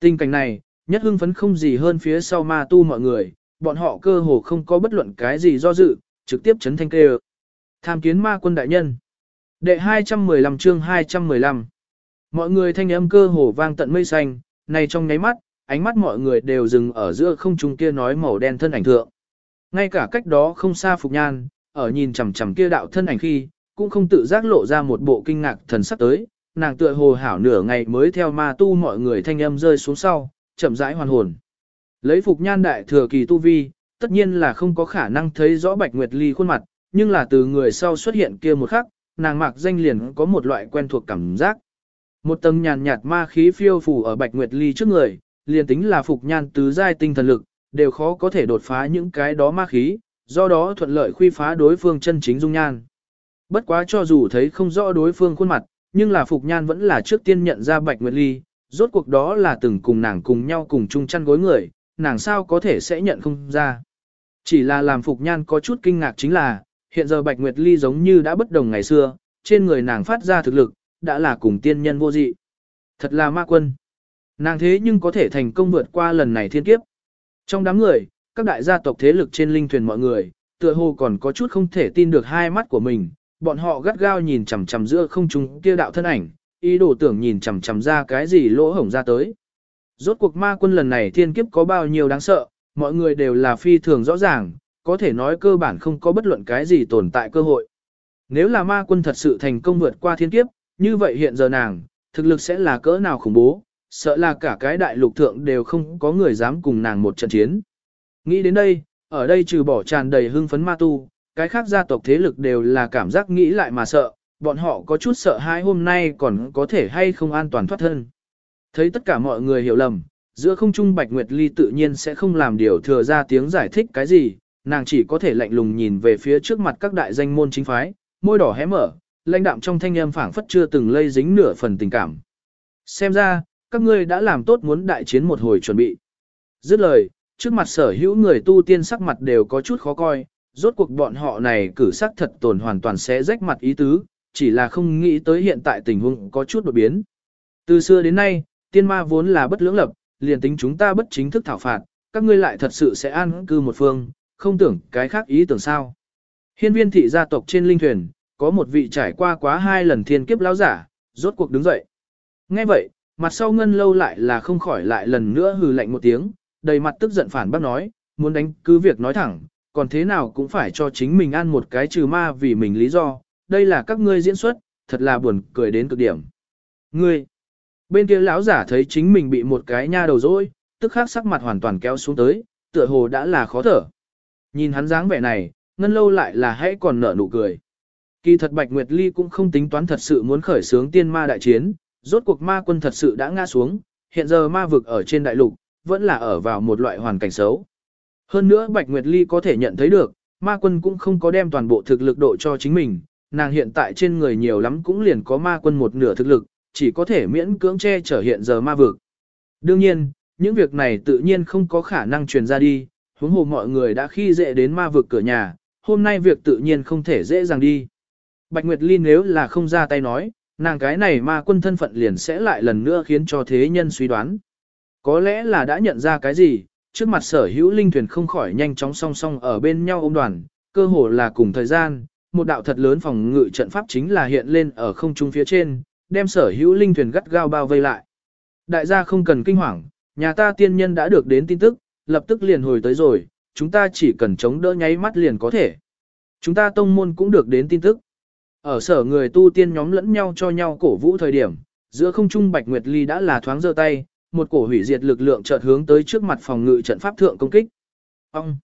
Tình cảnh này, nhất hưng phấn không gì hơn phía sau ma tu mọi người, bọn họ cơ hồ không có bất luận cái gì do dự, trực tiếp chấn thanh kêu. Tham kiến ma quân đại nhân. Đệ 215 chương 215. Mọi người thanh âm cơ hồ vang tận mây xanh, này trong nháy mắt, ánh mắt mọi người đều dừng ở giữa không trung kia nói màu đen thân ảnh thượng. Ngay cả cách đó không xa Phục Nhan, ở nhìn chằm chằm kia đạo thân ảnh khi, cũng không tự giác lộ ra một bộ kinh ngạc thần sắc tới, nàng tựa hồ hảo nửa ngày mới theo ma tu mọi người thanh âm rơi xuống sau, chậm rãi hoàn hồn. Lấy Phục Nhan đại thừa kỳ tu vi, tất nhiên là không có khả năng thấy rõ Bạch Nguyệt Ly khuôn mặt, nhưng là từ người sau xuất hiện kia một khắc, nàng mạc danh liền có một loại quen thuộc cảm giác. Một tầng nhàn nhạt ma khí phiêu phù ở Bạch Nguyệt Ly trước người, liền tính là Phục Nhan tứ giai tinh thần lực, đều khó có thể đột phá những cái đó ma khí, do đó thuận lợi khuy phá đối phương chân chính dung nhan. Bất quá cho dù thấy không rõ đối phương khuôn mặt, nhưng là Phục Nhan vẫn là trước tiên nhận ra Bạch Nguyệt Ly, rốt cuộc đó là từng cùng nàng cùng nhau cùng chung chăn gối người, nàng sao có thể sẽ nhận không ra. Chỉ là làm Phục Nhan có chút kinh ngạc chính là, hiện giờ Bạch Nguyệt Ly giống như đã bất đồng ngày xưa, trên người nàng phát ra thực lực, đã là cùng tiên nhân vô dị. Thật là ma quân. Nàng thế nhưng có thể thành công vượt qua lần này thiên kiếp. Trong đám người, các đại gia tộc thế lực trên linh thuyền mọi người, tựa hồ còn có chút không thể tin được hai mắt của mình, bọn họ gắt gao nhìn chằm chằm giữa không trung kia đạo thân ảnh, ý đồ tưởng nhìn chằm chằm ra cái gì lỗ hổng ra tới. Rốt cuộc ma quân lần này thiên kiếp có bao nhiêu đáng sợ, mọi người đều là phi thường rõ ràng, có thể nói cơ bản không có bất luận cái gì tồn tại cơ hội. Nếu là ma quân thật sự thành công vượt qua thiên kiếp, như vậy hiện giờ nàng, thực lực sẽ là cỡ nào khủng bố, sợ là cả cái đại lục thượng đều không có người dám cùng nàng một trận chiến. Nghĩ đến đây, ở đây trừ bỏ tràn đầy hưng phấn ma tu, cái khác gia tộc thế lực đều là cảm giác nghĩ lại mà sợ, bọn họ có chút sợ hai hôm nay còn có thể hay không an toàn thoát thân. Thấy tất cả mọi người hiểu lầm, giữa không trung Bạch Nguyệt Ly tự nhiên sẽ không làm điều thừa ra tiếng giải thích cái gì, nàng chỉ có thể lạnh lùng nhìn về phía trước mặt các đại danh môn chính phái, môi đỏ hé mở, lãnh đạm trong thanh âm phảng phất chưa từng lây dính nửa phần tình cảm. Xem ra, các ngươi đã làm tốt muốn đại chiến một hồi chuẩn bị. Dứt lời, trước mặt sở hữu người tu tiên sắc mặt đều có chút khó coi, rốt cuộc bọn họ này cử sắc thật tồn hoàn toàn sẽ rách mặt ý tứ, chỉ là không nghĩ tới hiện tại tình huống có chút đột biến. Từ xưa đến nay, tiên ma vốn là bất lưỡng lập, liền tính chúng ta bất chính thức thảo phạt, các ngươi lại thật sự sẽ an cư một phương, không tưởng cái khác ý tưởng sao. Hiên viên thị gia tộc trên linh thuyền, có một vị trải qua quá hai lần thiên kiếp lão giả, rốt cuộc đứng dậy. Nghe vậy, mặt sau ngân lâu lại là không khỏi lại lần nữa hừ lạnh một tiếng, đầy mặt tức giận phản bác nói, muốn đánh cứ việc nói thẳng, còn thế nào cũng phải cho chính mình ăn một cái trừ ma vì mình lý do, đây là các ngươi diễn xuất, thật là buồn cười đến cực điểm. Ngươi, bên kia lão giả thấy chính mình bị một cái nha đầu dối, tức khắc sắc mặt hoàn toàn kéo xuống tới, tựa hồ đã là khó thở. Nhìn hắn dáng vẻ này, ngân lâu lại là hãy còn nở nụ cười. Kỳ thật Bạch Nguyệt Ly cũng không tính toán thật sự muốn khởi xướng tiên ma đại chiến, rốt cuộc ma quân thật sự đã ngã xuống, hiện giờ ma vực ở trên đại lục, vẫn là ở vào một loại hoàn cảnh xấu. Hơn nữa Bạch Nguyệt Ly có thể nhận thấy được, ma quân cũng không có đem toàn bộ thực lực độ cho chính mình, nàng hiện tại trên người nhiều lắm cũng liền có ma quân một nửa thực lực, chỉ có thể miễn cưỡng che chở hiện giờ ma vực. Đương nhiên, những việc này tự nhiên không có khả năng truyền ra đi, huống hồ mọi người đã khi dễ đến ma vực cửa nhà, hôm nay việc tự nhiên không thể dễ dàng đi. Bạch Nguyệt Ly nếu là không ra tay nói, nàng cái này ma quân thân phận liền sẽ lại lần nữa khiến cho thế nhân suy đoán. Có lẽ là đã nhận ra cái gì, trước mặt sở hữu linh thuyền không khỏi nhanh chóng song song ở bên nhau ôm đoàn, cơ hồ là cùng thời gian, một đạo thật lớn phòng ngự trận pháp chính là hiện lên ở không trung phía trên, đem sở hữu linh thuyền gắt gao bao vây lại. Đại gia không cần kinh hoàng, nhà ta tiên nhân đã được đến tin tức, lập tức liền hồi tới rồi, chúng ta chỉ cần chống đỡ nháy mắt liền có thể. Chúng ta tông môn cũng được đến tin tức. Ở sở người tu tiên nhóm lẫn nhau cho nhau cổ vũ thời điểm, giữa không trung Bạch Nguyệt Ly đã là thoáng giơ tay, một cổ hủy diệt lực lượng chợt hướng tới trước mặt phòng ngự trận pháp thượng công kích. Ông!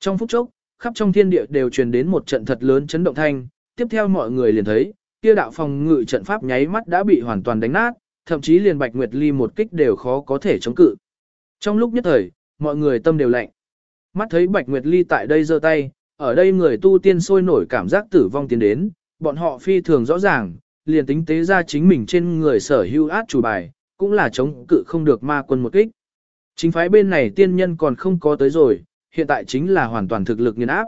Trong phút chốc, khắp trong thiên địa đều truyền đến một trận thật lớn chấn động thanh, tiếp theo mọi người liền thấy, kia đạo phòng ngự trận pháp nháy mắt đã bị hoàn toàn đánh nát, thậm chí liền Bạch Nguyệt Ly một kích đều khó có thể chống cự. Trong lúc nhất thời, mọi người tâm đều lạnh. Mắt thấy Bạch Nguyệt Ly tại đây giơ tay, ở đây người tu tiên sôi nổi cảm giác tử vong tiến đến, bọn họ phi thường rõ ràng, liền tính tế ra chính mình trên người sở hữu át chủ bài, cũng là chống cự không được ma quân một kích. Chính phái bên này tiên nhân còn không có tới rồi, hiện tại chính là hoàn toàn thực lực nghiền áp.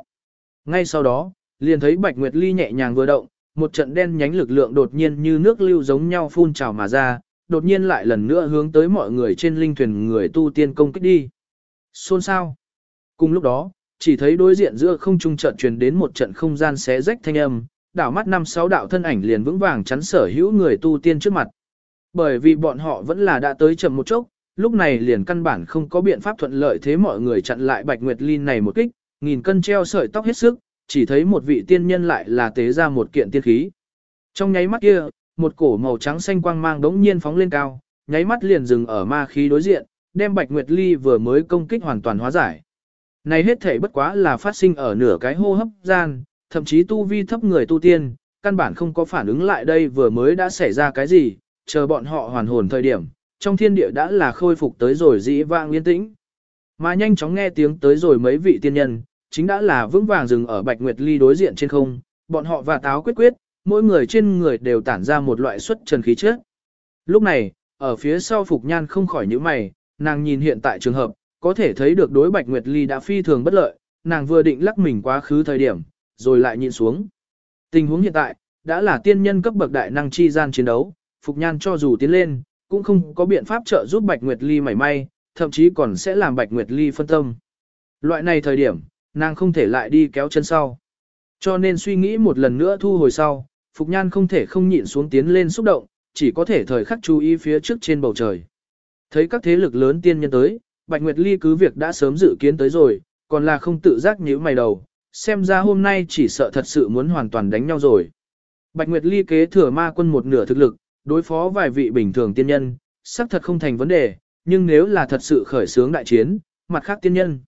Ngay sau đó, liền thấy Bạch Nguyệt Ly nhẹ nhàng vừa động, một trận đen nhánh lực lượng đột nhiên như nước lưu giống nhau phun trào mà ra, đột nhiên lại lần nữa hướng tới mọi người trên linh thuyền người tu tiên công kích đi. Xôn sao? Cùng lúc đó, chỉ thấy đối diện giữa không trung trận truyền đến một trận không gian xé rách thanh âm, đảo mắt năm sáu đạo thân ảnh liền vững vàng chắn sở hữu người tu tiên trước mặt. Bởi vì bọn họ vẫn là đã tới chậm một chốc, lúc này liền căn bản không có biện pháp thuận lợi thế mọi người chặn lại Bạch Nguyệt Linh này một kích, nghìn cân treo sợi tóc hết sức, chỉ thấy một vị tiên nhân lại là tế ra một kiện tiên khí. Trong nháy mắt kia, một cổ màu trắng xanh quang mang đống nhiên phóng lên cao, nháy mắt liền dừng ở ma khí đối diện, đem Bạch Nguyệt Ly vừa mới công kích hoàn toàn hóa giải. Này hết thể bất quá là phát sinh ở nửa cái hô hấp gian, thậm chí tu vi thấp người tu tiên, căn bản không có phản ứng lại đây vừa mới đã xảy ra cái gì, chờ bọn họ hoàn hồn thời điểm, trong thiên địa đã là khôi phục tới rồi dĩ vang yên tĩnh. Mà nhanh chóng nghe tiếng tới rồi mấy vị tiên nhân, chính đã là vững vàng dừng ở Bạch Nguyệt Ly đối diện trên không, bọn họ và táo quyết quyết, mỗi người trên người đều tản ra một loại xuất trần khí chất. Lúc này, ở phía sau Phục Nhan không khỏi những mày, nàng nhìn hiện tại trường hợp, có thể thấy được đối Bạch Nguyệt Ly đã phi thường bất lợi, nàng vừa định lắc mình quá khứ thời điểm, rồi lại nhịn xuống. Tình huống hiện tại, đã là tiên nhân cấp bậc đại năng chi gian chiến đấu, Phục Nhan cho dù tiến lên, cũng không có biện pháp trợ giúp Bạch Nguyệt Ly mảy may, thậm chí còn sẽ làm Bạch Nguyệt Ly phân tâm. Loại này thời điểm, nàng không thể lại đi kéo chân sau. Cho nên suy nghĩ một lần nữa thu hồi sau, Phục Nhan không thể không nhịn xuống tiến lên xúc động, chỉ có thể thời khắc chú ý phía trước trên bầu trời. Thấy các thế lực lớn tiên nhân tới, Bạch Nguyệt Ly cứ việc đã sớm dự kiến tới rồi, còn là không tự giác nhíu mày đầu, xem ra hôm nay chỉ sợ thật sự muốn hoàn toàn đánh nhau rồi. Bạch Nguyệt Ly kế thừa ma quân một nửa thực lực, đối phó vài vị bình thường tiên nhân, xác thật không thành vấn đề, nhưng nếu là thật sự khởi xướng đại chiến, mặt khác tiên nhân.